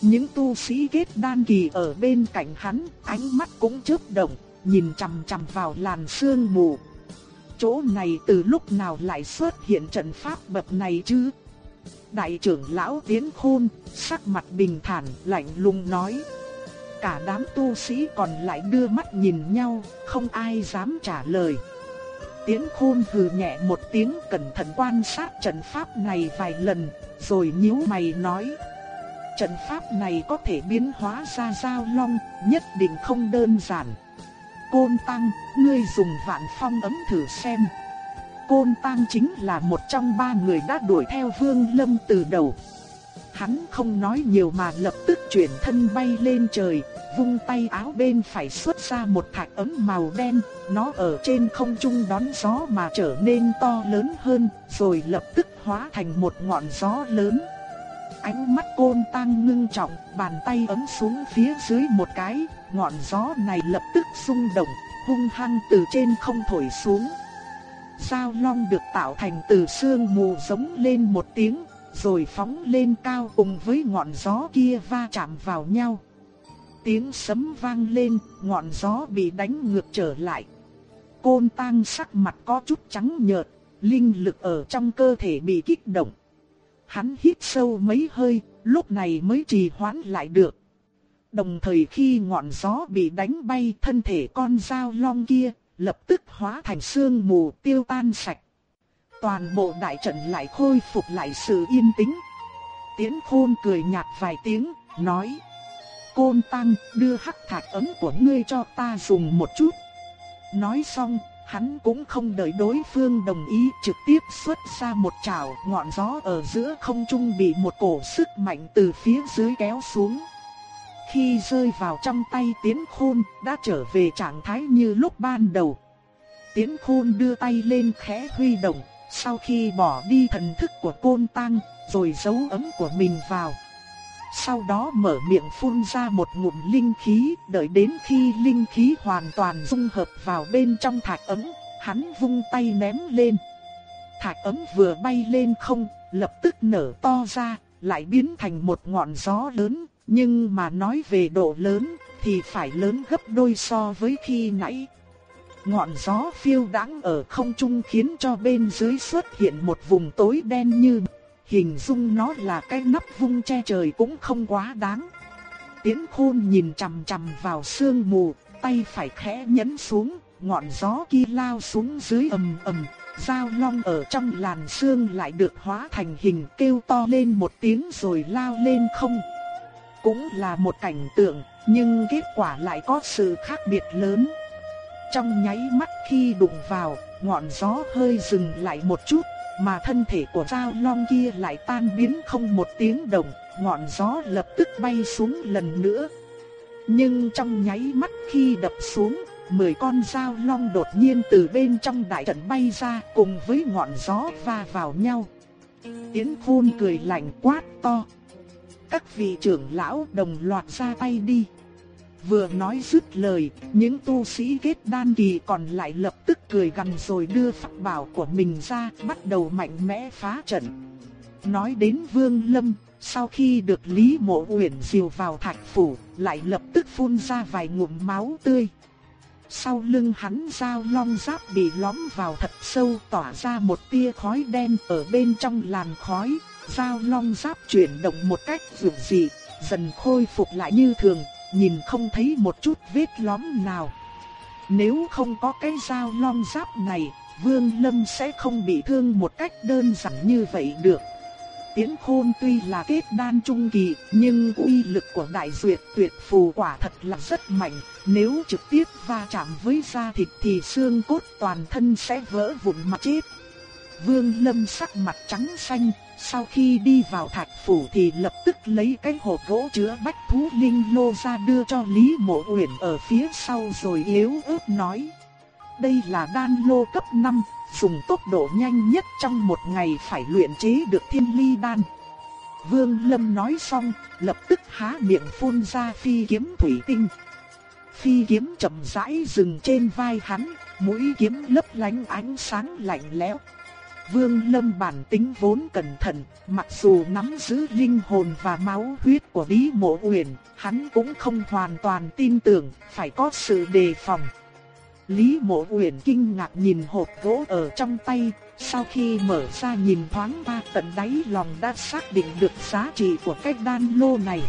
Những tu sĩ kết đan kỳ ở bên cạnh hắn, ánh mắt cũng chớp động, nhìn chằm chằm vào làn sương mù. Chỗ này từ lúc nào lại xuất hiện trận pháp bậc này chứ? Đại trưởng lão Tiến Khôn, sắc mặt bình thản, lạnh lùng nói. Cả đám tu sĩ còn lại đưa mắt nhìn nhau, không ai dám trả lời tiễn khôn hừ nhẹ một tiếng cẩn thận quan sát trận pháp này vài lần, rồi nhíu mày nói. Trận pháp này có thể biến hóa ra giao long, nhất định không đơn giản. Côn Tăng, ngươi dùng vạn phong ấm thử xem. Côn Tăng chính là một trong ba người đã đuổi theo Vương Lâm từ đầu. Hắn không nói nhiều mà lập tức chuyển thân bay lên trời, vung tay áo bên phải xuất ra một thạch ấm màu đen, nó ở trên không trung đón gió mà trở nên to lớn hơn, rồi lập tức hóa thành một ngọn gió lớn. Ánh mắt côn tăng ngưng trọng, bàn tay ấm xuống phía dưới một cái, ngọn gió này lập tức xung động, hung hăng từ trên không thổi xuống. Sao long được tạo thành từ xương mù giống lên một tiếng, rồi phóng lên cao cùng với ngọn gió kia va chạm vào nhau tiếng sấm vang lên, ngọn gió bị đánh ngược trở lại. Côn tang sắc mặt có chút trắng nhợt, linh lực ở trong cơ thể bị kích động. Hắn hít sâu mấy hơi, lúc này mới trì hoãn lại được. Đồng thời khi ngọn gió bị đánh bay thân thể con dao long kia, lập tức hóa thành sương mù tiêu tan sạch. Toàn bộ đại trận lại khôi phục lại sự yên tĩnh. Tiến khôn cười nhạt vài tiếng, nói. Côn Tăng, đưa hắc thạch ấm của ngươi cho ta dùng một chút. Nói xong, hắn cũng không đợi đối phương đồng ý trực tiếp xuất ra một chảo ngọn gió ở giữa không trung bị một cổ sức mạnh từ phía dưới kéo xuống. Khi rơi vào trong tay tiến khôn, đã trở về trạng thái như lúc ban đầu. Tiến khôn đưa tay lên khẽ huy động, sau khi bỏ đi thần thức của côn tăng, rồi giấu ấm của mình vào sau đó mở miệng phun ra một ngụm linh khí, đợi đến khi linh khí hoàn toàn dung hợp vào bên trong thạch ấm, hắn vung tay ném lên. Thạch ấm vừa bay lên không, lập tức nở to ra, lại biến thành một ngọn gió lớn, nhưng mà nói về độ lớn thì phải lớn gấp đôi so với khi nãy ngọn gió phiêu đãng ở không trung khiến cho bên dưới xuất hiện một vùng tối đen như hình dung nó là cái nắp vung che trời cũng không quá đáng. Tiến khôn nhìn chằm chằm vào sương mù, tay phải khẽ nhấn xuống, ngọn gió kia lao xuống dưới ầm ầm, dao long ở trong làn sương lại được hóa thành hình kêu to lên một tiếng rồi lao lên không. Cũng là một cảnh tượng, nhưng kết quả lại có sự khác biệt lớn. Trong nháy mắt khi đụng vào, ngọn gió hơi dừng lại một chút, mà thân thể của dao long kia lại tan biến không một tiếng động, ngọn gió lập tức bay xuống lần nữa. Nhưng trong nháy mắt khi đập xuống, mười con dao long đột nhiên từ bên trong đại trận bay ra cùng với ngọn gió va vào nhau. Tiến khôn cười lạnh quát to. Các vị trưởng lão đồng loạt ra tay đi. Vừa nói dứt lời, những tu sĩ kết đan kỳ còn lại lập tức cười gằn rồi đưa pháp bảo của mình ra, bắt đầu mạnh mẽ phá trận. Nói đến Vương Lâm, sau khi được Lý Mộ Uyển diều vào thạch phủ, lại lập tức phun ra vài ngụm máu tươi. Sau lưng hắn dao long giáp bị lõm vào thật sâu tỏa ra một tia khói đen ở bên trong làn khói, dao long giáp chuyển động một cách dường dị, dần khôi phục lại như thường, nhìn không thấy một chút vết lõm nào. Nếu không có cái dao long giáp này, Vương Lâm sẽ không bị thương một cách đơn giản như vậy được. Tiễn khôn tuy là kết đan trung kỳ, nhưng uy lực của đại duyệt tuyệt phù quả thật là rất mạnh. Nếu trực tiếp va chạm với da thịt thì xương cốt toàn thân sẽ vỡ vụn mà chết. Vương Lâm sắc mặt trắng xanh, sau khi đi vào thạch phủ thì lập tức lấy cái hộp gỗ chứa bách thú linh lô ra đưa cho Lý Mộ Uyển ở phía sau rồi yếu ớt nói. Đây là đan lô cấp 5, dùng tốc độ nhanh nhất trong một ngày phải luyện chế được thiên ly đan. Vương Lâm nói xong, lập tức há miệng phun ra phi kiếm thủy tinh. Phi kiếm chậm rãi dừng trên vai hắn, mũi kiếm lấp lánh ánh sáng lạnh lẽo. Vương Lâm bản tính vốn cẩn thận, mặc dù nắm giữ linh hồn và máu huyết của Lý Mộ Uyển, hắn cũng không hoàn toàn tin tưởng, phải có sự đề phòng. Lý Mộ Uyển kinh ngạc nhìn hộp gỗ ở trong tay, sau khi mở ra nhìn thoáng qua tận đáy lòng đã xác định được giá trị của cái đan lô này.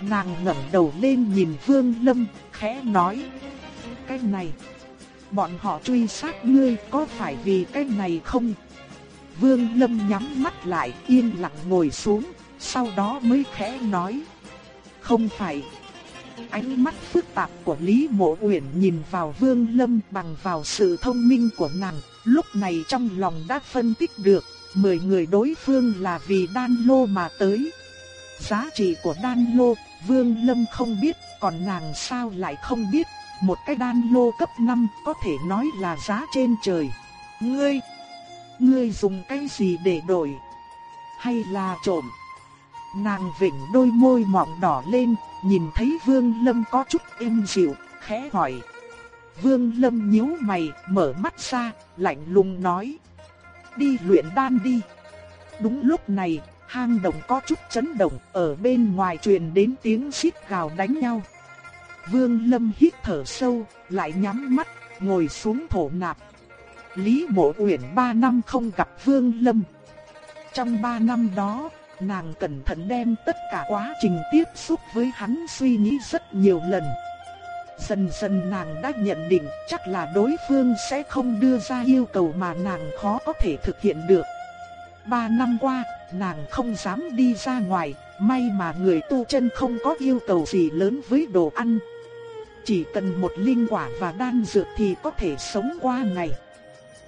Nàng ngẩng đầu lên nhìn Vương Lâm, khẽ nói: "Cái này, bọn họ truy sát ngươi có phải vì cái này không?" Vương Lâm nhắm mắt lại, yên lặng ngồi xuống, sau đó mới khẽ nói: "Không phải." Ánh mắt phức tạp của Lý Mộ Uyển nhìn vào Vương Lâm bằng vào sự thông minh của nàng, lúc này trong lòng đã phân tích được, mười người đối phương là vì đan lô mà tới. Giá trị của đan lô, Vương Lâm không biết, còn nàng sao lại không biết, một cái đan lô cấp 5 có thể nói là giá trên trời. Ngươi, ngươi dùng cái gì để đổi? Hay là trộm? Nàng vịnh đôi môi mọng đỏ lên, nhìn thấy Vương Lâm có chút êm dịu, khẽ hỏi. Vương Lâm nhíu mày, mở mắt ra, lạnh lùng nói. Đi luyện đan đi. Đúng lúc này, hang động có chút chấn động, ở bên ngoài truyền đến tiếng xít gào đánh nhau. Vương Lâm hít thở sâu, lại nhắm mắt, ngồi xuống thổ nạp. Lý Mộ Uyển ba năm không gặp Vương Lâm. Trong ba năm đó, nàng cẩn thận đem tất cả quá trình tiếp xúc với hắn suy nghĩ rất nhiều lần. Dần dần nàng đã nhận định chắc là đối phương sẽ không đưa ra yêu cầu mà nàng khó có thể thực hiện được. Ba năm qua, nàng không dám đi ra ngoài, may mà người tu chân không có yêu cầu gì lớn với đồ ăn. Chỉ cần một linh quả và đan dược thì có thể sống qua ngày.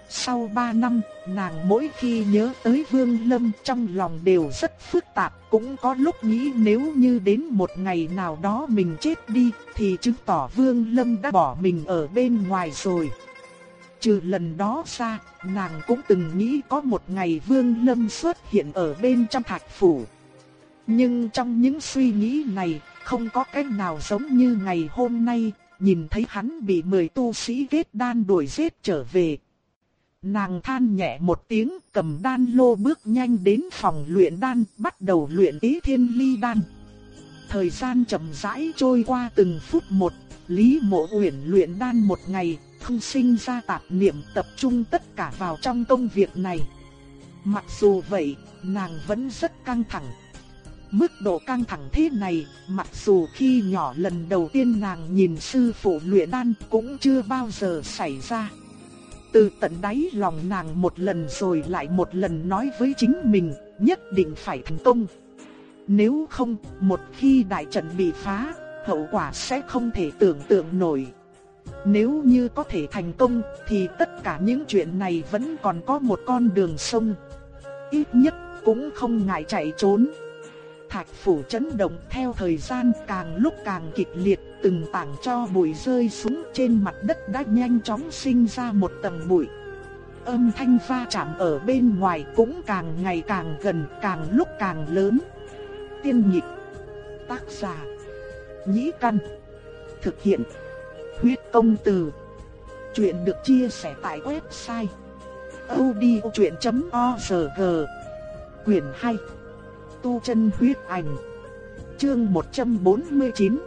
Sau 3 năm, nàng mỗi khi nhớ tới Vương Lâm trong lòng đều rất phức tạp, cũng có lúc nghĩ nếu như đến một ngày nào đó mình chết đi, thì chứng tỏ Vương Lâm đã bỏ mình ở bên ngoài rồi. Trừ lần đó ra, nàng cũng từng nghĩ có một ngày Vương Lâm xuất hiện ở bên trong thạch phủ. Nhưng trong những suy nghĩ này, không có cách nào giống như ngày hôm nay, nhìn thấy hắn bị 10 tu sĩ kết đan đuổi giết trở về, Nàng than nhẹ một tiếng, cầm đan lô bước nhanh đến phòng luyện đan, bắt đầu luyện ý thiên ly đan. Thời gian chậm rãi trôi qua từng phút một, Lý Mộ Uyển luyện đan một ngày, không sinh ra tạp niệm tập trung tất cả vào trong công việc này. Mặc dù vậy, nàng vẫn rất căng thẳng. Mức độ căng thẳng thế này, mặc dù khi nhỏ lần đầu tiên nàng nhìn sư phụ luyện đan cũng chưa bao giờ xảy ra. Từ tận đáy lòng nàng một lần rồi lại một lần nói với chính mình, nhất định phải thành công. Nếu không, một khi đại trận bị phá, hậu quả sẽ không thể tưởng tượng nổi. Nếu như có thể thành công, thì tất cả những chuyện này vẫn còn có một con đường sông. Ít nhất cũng không ngại chạy trốn. Thạch phủ chấn động theo thời gian càng lúc càng kịch liệt, từng tảng cho bụi rơi xuống trên mặt đất đã nhanh chóng sinh ra một tầng bụi. Âm thanh va chạm ở bên ngoài cũng càng ngày càng gần, càng lúc càng lớn. Tiên nhịp, tác giả, nhĩ căn, thực hiện, huyết công từ. Chuyện được chia sẻ tại website odchuyện.org, quyển 2 tu chân huyết ảnh. Chương 149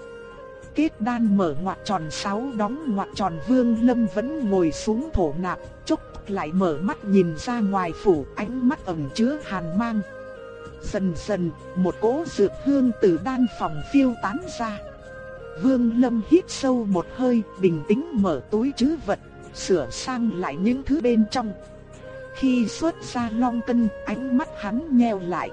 Kết đan mở ngoặt tròn 6 đóng ngoặt tròn Vương Lâm vẫn ngồi xuống thổ nạp, chốc lại mở mắt nhìn ra ngoài phủ, ánh mắt ẩn chứa hàn mang. Dần dần, một cỗ dược hương từ đan phòng phiêu tán ra. Vương Lâm hít sâu một hơi, bình tĩnh mở túi trữ vật, sửa sang lại những thứ bên trong. Khi xuất ra long cân, ánh mắt hắn nheo lại.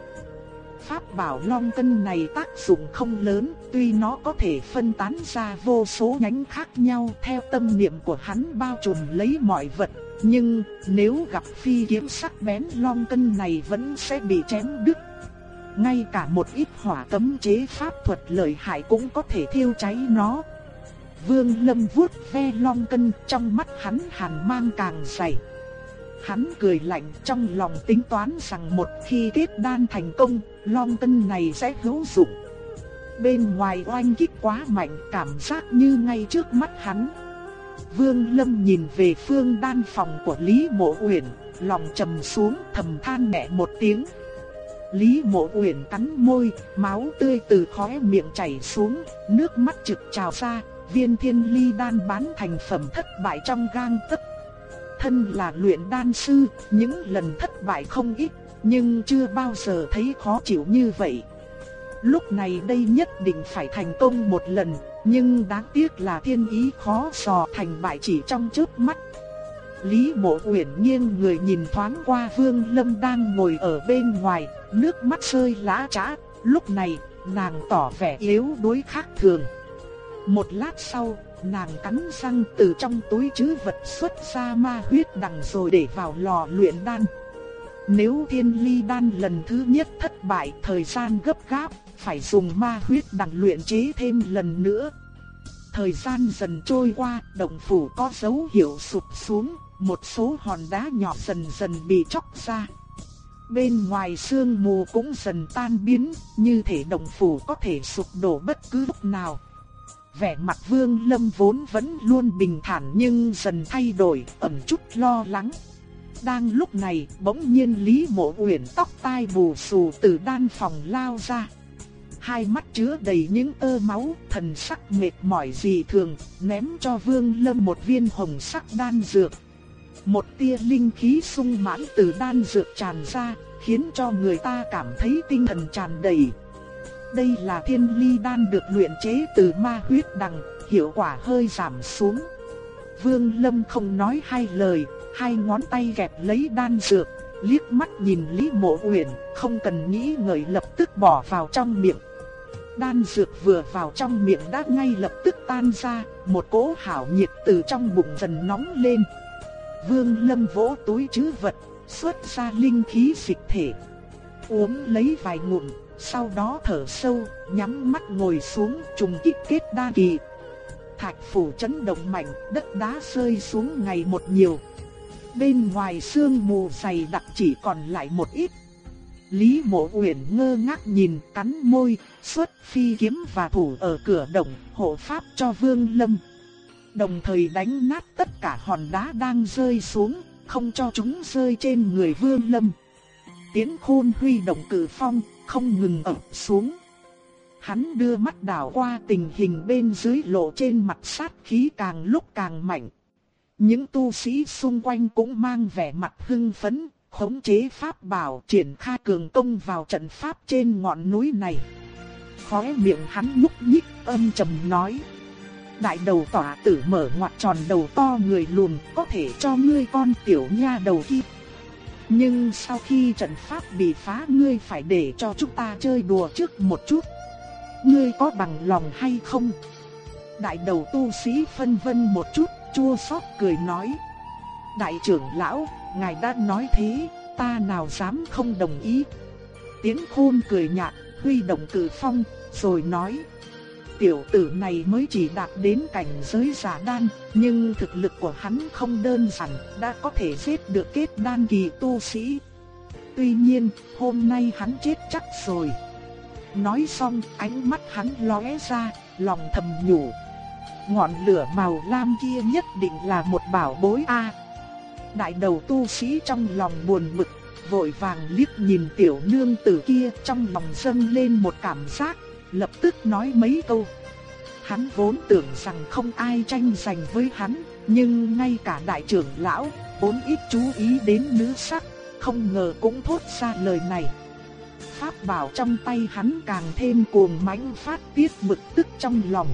Pháp bảo long cân này tác dụng không lớn, tuy nó có thể phân tán ra vô số nhánh khác nhau theo tâm niệm của hắn bao trùm lấy mọi vật. Nhưng nếu gặp phi kiếm sắc bén long cân này vẫn sẽ bị chém đứt. Ngay cả một ít hỏa cấm chế pháp thuật lợi hại cũng có thể thiêu cháy nó. Vương Lâm vuốt ve long cân trong mắt hắn hàn mang càng dày. Hắn cười lạnh trong lòng tính toán rằng một khi kết đan thành công, long tân này sẽ hữu dụng. Bên ngoài oanh kích quá mạnh, cảm giác như ngay trước mắt hắn. Vương Lâm nhìn về phương đan phòng của Lý Mộ Uyển, lòng trầm xuống thầm than nhẹ một tiếng. Lý Mộ Uyển cắn môi, máu tươi từ khóe miệng chảy xuống, nước mắt trực trào ra, viên thiên ly đan bán thành phẩm thất bại trong gang tấc thân là luyện đan sư, những lần thất bại không ít, nhưng chưa bao giờ thấy khó chịu như vậy. Lúc này đây nhất định phải thành công một lần, nhưng đáng tiếc là thiên ý khó dò thành bại chỉ trong chớp mắt. Lý Mộ Uyển nghiêng người nhìn thoáng qua Vương Lâm đang ngồi ở bên ngoài, nước mắt rơi lã chã, lúc này nàng tỏ vẻ yếu đuối khác thường. Một lát sau, nàng cắn răng từ trong túi chứ vật xuất ra ma huyết đằng rồi để vào lò luyện đan. Nếu thiên ly đan lần thứ nhất thất bại thời gian gấp gáp, phải dùng ma huyết đằng luyện chế thêm lần nữa. Thời gian dần trôi qua, động phủ có dấu hiệu sụp xuống, một số hòn đá nhỏ dần dần bị chóc ra. Bên ngoài sương mù cũng dần tan biến, như thể động phủ có thể sụp đổ bất cứ lúc nào. Vẻ mặt Vương Lâm vốn vẫn luôn bình thản nhưng dần thay đổi, ẩn chút lo lắng. Đang lúc này, bỗng nhiên Lý Mộ Uyển tóc tai bù xù từ đan phòng lao ra. Hai mắt chứa đầy những tơ máu, thần sắc mệt mỏi dị thường, ném cho Vương Lâm một viên hồng sắc đan dược. Một tia linh khí sung mãn từ đan dược tràn ra, khiến cho người ta cảm thấy tinh thần tràn đầy. Đây là thiên ly đan được luyện chế từ ma huyết đằng, hiệu quả hơi giảm xuống. Vương Lâm không nói hai lời, hai ngón tay gẹp lấy đan dược, liếc mắt nhìn Lý Mộ Uyển, không cần nghĩ ngợi lập tức bỏ vào trong miệng. Đan dược vừa vào trong miệng đã ngay lập tức tan ra, một cỗ hảo nhiệt từ trong bụng dần nóng lên. Vương Lâm vỗ túi trữ vật, xuất ra linh khí dịch thể. Uống lấy vài ngụm, sau đó thở sâu, nhắm mắt ngồi xuống trùng kích kết đa kỳ. Thạch phủ chấn động mạnh, đất đá rơi xuống ngày một nhiều. Bên ngoài sương mù dày đặc chỉ còn lại một ít. Lý Mộ Uyển ngơ ngác nhìn, cắn môi, xuất phi kiếm và thủ ở cửa động, hộ pháp cho Vương Lâm. Đồng thời đánh nát tất cả hòn đá đang rơi xuống, không cho chúng rơi trên người Vương Lâm. Tiến khôn huy động cử phong, không ngừng ập xuống. Hắn đưa mắt đảo qua tình hình bên dưới lộ trên mặt sát khí càng lúc càng mạnh. Những tu sĩ xung quanh cũng mang vẻ mặt hưng phấn, khống chế pháp bảo triển khai cường công vào trận pháp trên ngọn núi này. Khóe miệng hắn nhúc nhích âm trầm nói. Đại đầu tỏa tử mở ngoặt tròn đầu to người lùn có thể cho ngươi con tiểu nha đầu kia. Nhưng sau khi trận pháp bị phá ngươi phải để cho chúng ta chơi đùa trước một chút. Ngươi có bằng lòng hay không? Đại đầu tu sĩ phân vân một chút, chua xót cười nói. Đại trưởng lão, ngài đã nói thế, ta nào dám không đồng ý. Tiến khôn cười nhạt, huy động cử phong, rồi nói. Tiểu tử này mới chỉ đạt đến cảnh giới giả đan, nhưng thực lực của hắn không đơn giản, đã có thể giết được kết đan kỳ tu sĩ. Tuy nhiên, hôm nay hắn chết chắc rồi. Nói xong, ánh mắt hắn lóe ra, lòng thầm nhủ. Ngọn lửa màu lam kia nhất định là một bảo bối a. Đại đầu tu sĩ trong lòng buồn bực, vội vàng liếc nhìn tiểu nương tử kia trong lòng dâng lên một cảm giác, lập tức nói mấy câu. Hắn vốn tưởng rằng không ai tranh giành với hắn, nhưng ngay cả đại trưởng lão, vốn ít chú ý đến nữ sắc, không ngờ cũng thốt ra lời này. Pháp bảo trong tay hắn càng thêm cuồng mãnh phát tiết bực tức trong lòng.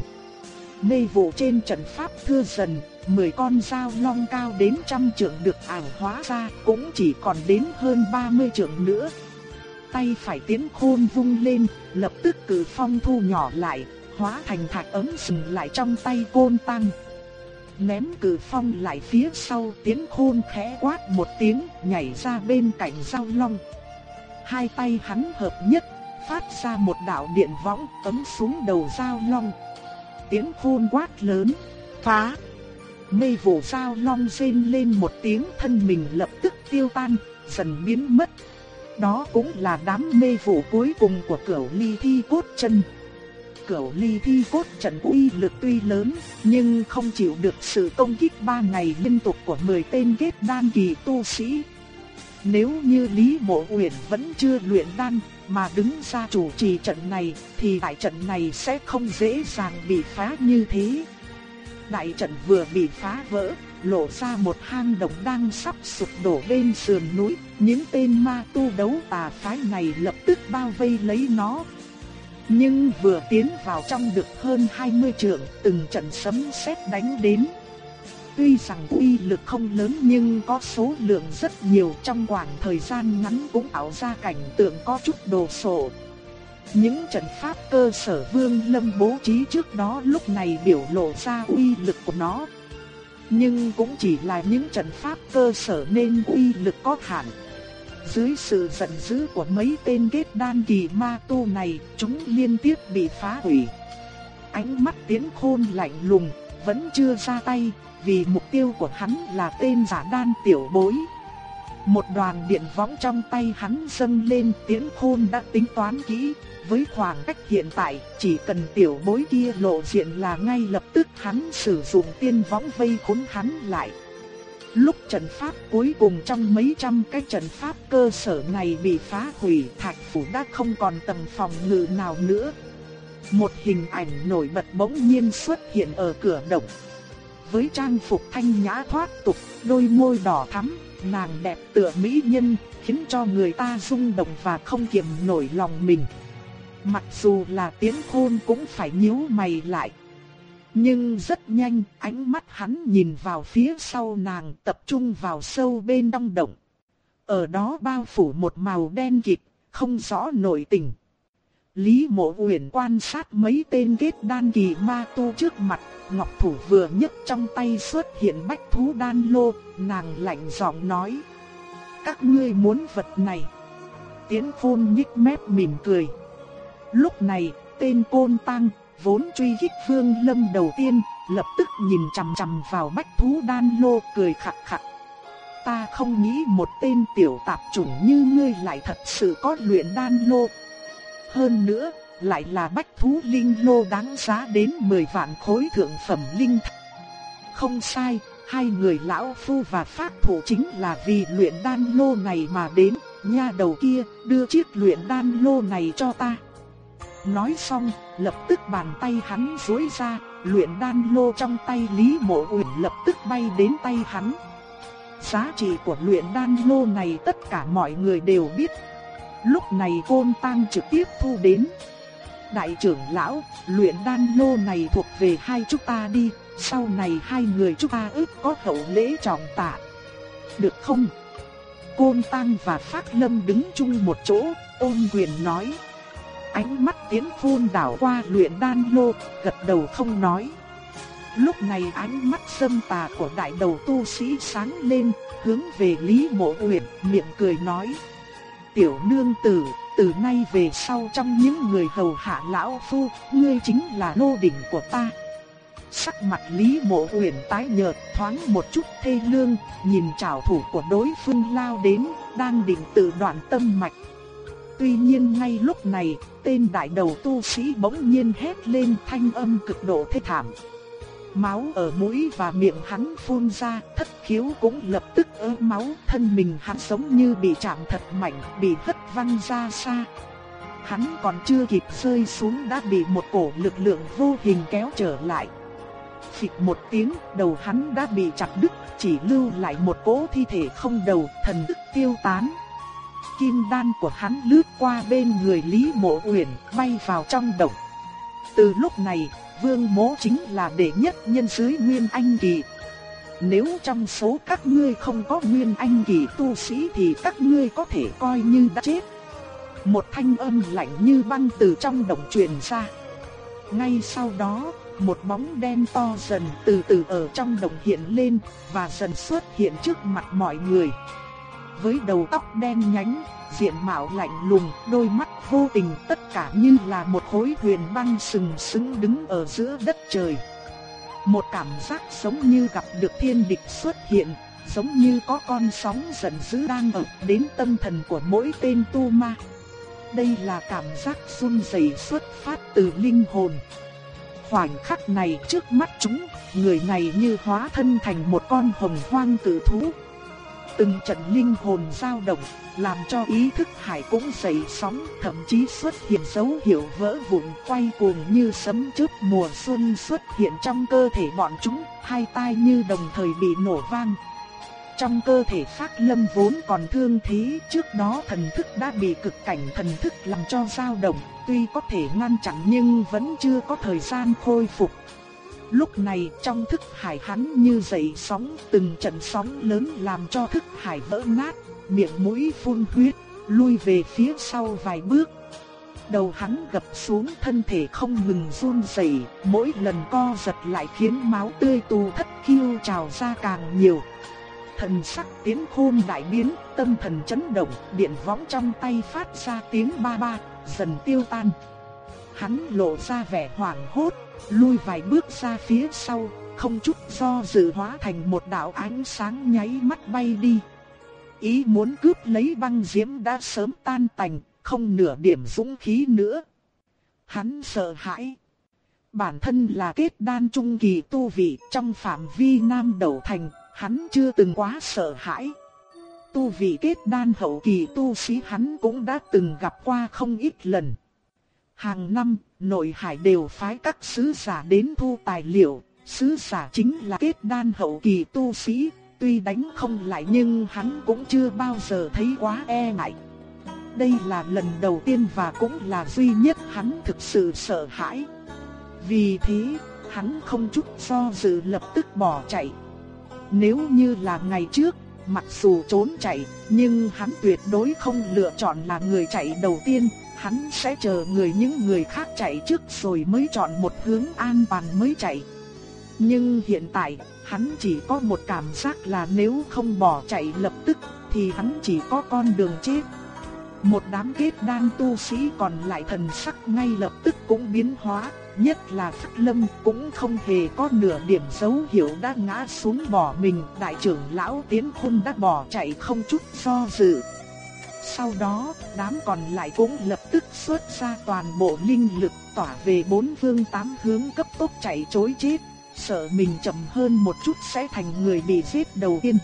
Mê vụ trên trận pháp thưa dần, mười con dao long cao đến trăm trượng được ảo hóa ra, cũng chỉ còn đến hơn 30 trượng nữa. Tay phải tiến khôn vung lên, lập tức cử phong thu nhỏ lại, hóa thành thạch ấm sừng lại trong tay côn tăng. Ném cử phong lại phía sau tiến khôn khẽ quát một tiếng nhảy ra bên cạnh giao long. Hai tay hắn hợp nhất, phát ra một đạo điện võng cấm xuống đầu giao long. Tiến khôn quát lớn, phá. Mây vụ giao long rên lên một tiếng thân mình lập tức tiêu tan, dần biến mất. Đó cũng là đám mê vụ cuối cùng của cửu ly thi cốt chân cửu ly thi cốt trận uy lực tuy lớn, nhưng không chịu được sự công kích ba ngày liên tục của 10 tên kết đan kỳ tu sĩ. Nếu như Lý Mộ Uyển vẫn chưa luyện đan, mà đứng ra chủ trì trận này, thì đại trận này sẽ không dễ dàng bị phá như thế. Đại trận vừa bị phá vỡ, lộ ra một hang động đang sắp sụp đổ bên sườn núi, những tên ma tu đấu tà phái này lập tức bao vây lấy nó, nhưng vừa tiến vào trong được hơn 20 trượng, từng trận sấm sét đánh đến. Tuy rằng uy lực không lớn nhưng có số lượng rất nhiều trong khoảng thời gian ngắn cũng tạo ra cảnh tượng có chút đồ sộ. Những trận pháp cơ sở Vương Lâm bố trí trước đó lúc này biểu lộ ra uy lực của nó. Nhưng cũng chỉ là những trận pháp cơ sở nên uy lực có hạn. Dưới sự giận dữ của mấy tên kết đan kỳ ma tu này, chúng liên tiếp bị phá hủy. Ánh mắt tiến khôn lạnh lùng, vẫn chưa ra tay, vì mục tiêu của hắn là tên giả đan tiểu bối. Một đoàn điện võng trong tay hắn dâng lên tiến khôn đã tính toán kỹ, với khoảng cách hiện tại, chỉ cần tiểu bối kia lộ diện là ngay lập tức hắn sử dụng tiên võng vây khốn hắn lại. Lúc trận pháp cuối cùng trong mấy trăm cái trận pháp cơ sở này bị phá hủy, thạch phủ đã không còn tầng phòng ngự nào nữa. Một hình ảnh nổi bật bỗng nhiên xuất hiện ở cửa động. Với trang phục thanh nhã thoát tục, đôi môi đỏ thắm, nàng đẹp tựa mỹ nhân, khiến cho người ta rung động và không kiềm nổi lòng mình. Mặc dù là tiến khôn cũng phải nhíu mày lại. Nhưng rất nhanh, ánh mắt hắn nhìn vào phía sau nàng tập trung vào sâu bên trong động. Ở đó bao phủ một màu đen kịt, không rõ nội tình. Lý mộ huyền quan sát mấy tên kết đan kỳ ma tu trước mặt, ngọc thủ vừa nhấc trong tay xuất hiện bách thú đan lô, nàng lạnh giọng nói. Các ngươi muốn vật này. Tiến phun nhích mép mỉm cười. Lúc này, tên côn tăng, vốn truy kích Vương Lâm đầu tiên, lập tức nhìn chằm chằm vào bách thú đan lô cười khặc khặc. Ta không nghĩ một tên tiểu tạp chủng như ngươi lại thật sự có luyện đan lô. Hơn nữa, lại là bách thú linh lô đáng giá đến 10 vạn khối thượng phẩm linh thạch. Không sai, hai người lão phu và pháp thủ chính là vì luyện đan lô này mà đến, nha đầu kia đưa chiếc luyện đan lô này cho ta. Nói xong, lập tức bàn tay hắn duỗi ra, luyện đan lô trong tay Lý Mộ Uyển lập tức bay đến tay hắn. Giá trị của luyện đan lô này tất cả mọi người đều biết. Lúc này Côn Tăng trực tiếp thu đến. Đại trưởng lão, luyện đan lô này thuộc về hai chúng ta đi, sau này hai người chúng ta ước có hậu lễ trọng tạ. Được không? Côn Tăng và Phác Lâm đứng chung một chỗ, ôn quyền nói. Ánh mắt tiến phun đảo qua luyện đan lô, gật đầu không nói. Lúc này ánh mắt sâm tà của đại đầu tu sĩ sáng lên, hướng về Lý Mộ Uyển, miệng cười nói: "Tiểu nương tử, từ nay về sau trong những người hầu hạ lão phu, ngươi chính là nô đỉnh của ta." Sắc mặt Lý Mộ Uyển tái nhợt, thoáng một chút thê lương, nhìn trảo thủ của đối phương lao đến, đang định tự đoạn tâm mạch. Tuy nhiên ngay lúc này, tên đại đầu tu sĩ bỗng nhiên hét lên thanh âm cực độ thê thảm. Máu ở mũi và miệng hắn phun ra, thất khiếu cũng lập tức ớ máu, thân mình hắn giống như bị chạm thật mạnh, bị hất văng ra xa. Hắn còn chưa kịp rơi xuống đã bị một cổ lực lượng vô hình kéo trở lại. Phịch một tiếng, đầu hắn đã bị chặt đứt, chỉ lưu lại một cỗ thi thể không đầu, thần thức tiêu tán. Kim đan của hắn lướt qua bên người Lý Mộ Uyển, bay vào trong động. Từ lúc này, Vương Mỗ chính là đệ nhất nhân dưới Nguyên Anh Kỳ. Nếu trong số các ngươi không có Nguyên Anh Kỳ tu sĩ thì các ngươi có thể coi như đã chết. Một thanh âm lạnh như băng từ trong động truyền ra. Ngay sau đó, một bóng đen to dần từ từ ở trong động hiện lên và dần xuất hiện trước mặt mọi người. Với đầu tóc đen nhánh, diện mạo lạnh lùng, đôi mắt vô tình tất cả như là một khối huyền băng sừng sững đứng ở giữa đất trời. Một cảm giác giống như gặp được thiên địch xuất hiện, giống như có con sóng giận dữ đang ập đến tâm thần của mỗi tên tu ma. Đây là cảm giác run rẩy xuất phát từ linh hồn. Khoảnh khắc này trước mắt chúng, người này như hóa thân thành một con hồng hoang tử thú, Từng trận linh hồn dao động, làm cho ý thức hải cũng dậy sóng, thậm chí xuất hiện dấu hiệu vỡ vụn quay cuồng như sấm chớp mùa xuân xuất hiện trong cơ thể bọn chúng, hai tai như đồng thời bị nổ vang. Trong cơ thể Phác Lâm vốn còn thương thí trước đó thần thức đã bị cực cảnh thần thức làm cho dao động, tuy có thể ngăn chặn nhưng vẫn chưa có thời gian khôi phục. Lúc này trong thức hải hắn như dậy sóng, từng trận sóng lớn làm cho thức hải vỡ nát, miệng mũi phun huyết, lui về phía sau vài bước. Đầu hắn gập xuống thân thể không ngừng run rẩy, mỗi lần co giật lại khiến máu tươi tù thất khiêu trào ra càng nhiều. Thần sắc tiến khôn đại biến, tâm thần chấn động, điện võng trong tay phát ra tiếng ba ba, dần tiêu tan. Hắn lộ ra vẻ hoảng hốt, lui vài bước ra phía sau, không chút do dự hóa thành một đạo ánh sáng nháy mắt bay đi. Ý muốn cướp lấy băng diễm đã sớm tan tành, không nửa điểm dũng khí nữa. Hắn sợ hãi. Bản thân là kết đan trung kỳ tu vị trong phạm vi nam đầu thành, hắn chưa từng quá sợ hãi. Tu vị kết đan hậu kỳ tu sĩ hắn cũng đã từng gặp qua không ít lần. Hàng năm, nội hải đều phái các sứ giả đến thu tài liệu, sứ giả chính là kết đan hậu kỳ tu sĩ, tuy đánh không lại nhưng hắn cũng chưa bao giờ thấy quá e ngại. Đây là lần đầu tiên và cũng là duy nhất hắn thực sự sợ hãi. Vì thế, hắn không chút do dự lập tức bỏ chạy. Nếu như là ngày trước, mặc dù trốn chạy, nhưng hắn tuyệt đối không lựa chọn là người chạy đầu tiên, hắn sẽ chờ người những người khác chạy trước rồi mới chọn một hướng an toàn mới chạy. Nhưng hiện tại, hắn chỉ có một cảm giác là nếu không bỏ chạy lập tức thì hắn chỉ có con đường chết. Một đám kết đan tu sĩ còn lại thần sắc ngay lập tức cũng biến hóa, nhất là Phất Lâm cũng không hề có nửa điểm dấu hiệu đã ngã xuống bỏ mình, đại trưởng lão Tiến Khôn đã bỏ chạy không chút do dự. Sau đó, đám còn lại cũng lập tức xuất ra toàn bộ linh lực tỏa về bốn phương tám hướng cấp tốc chạy trối chết, sợ mình chậm hơn một chút sẽ thành người bị giết đầu tiên.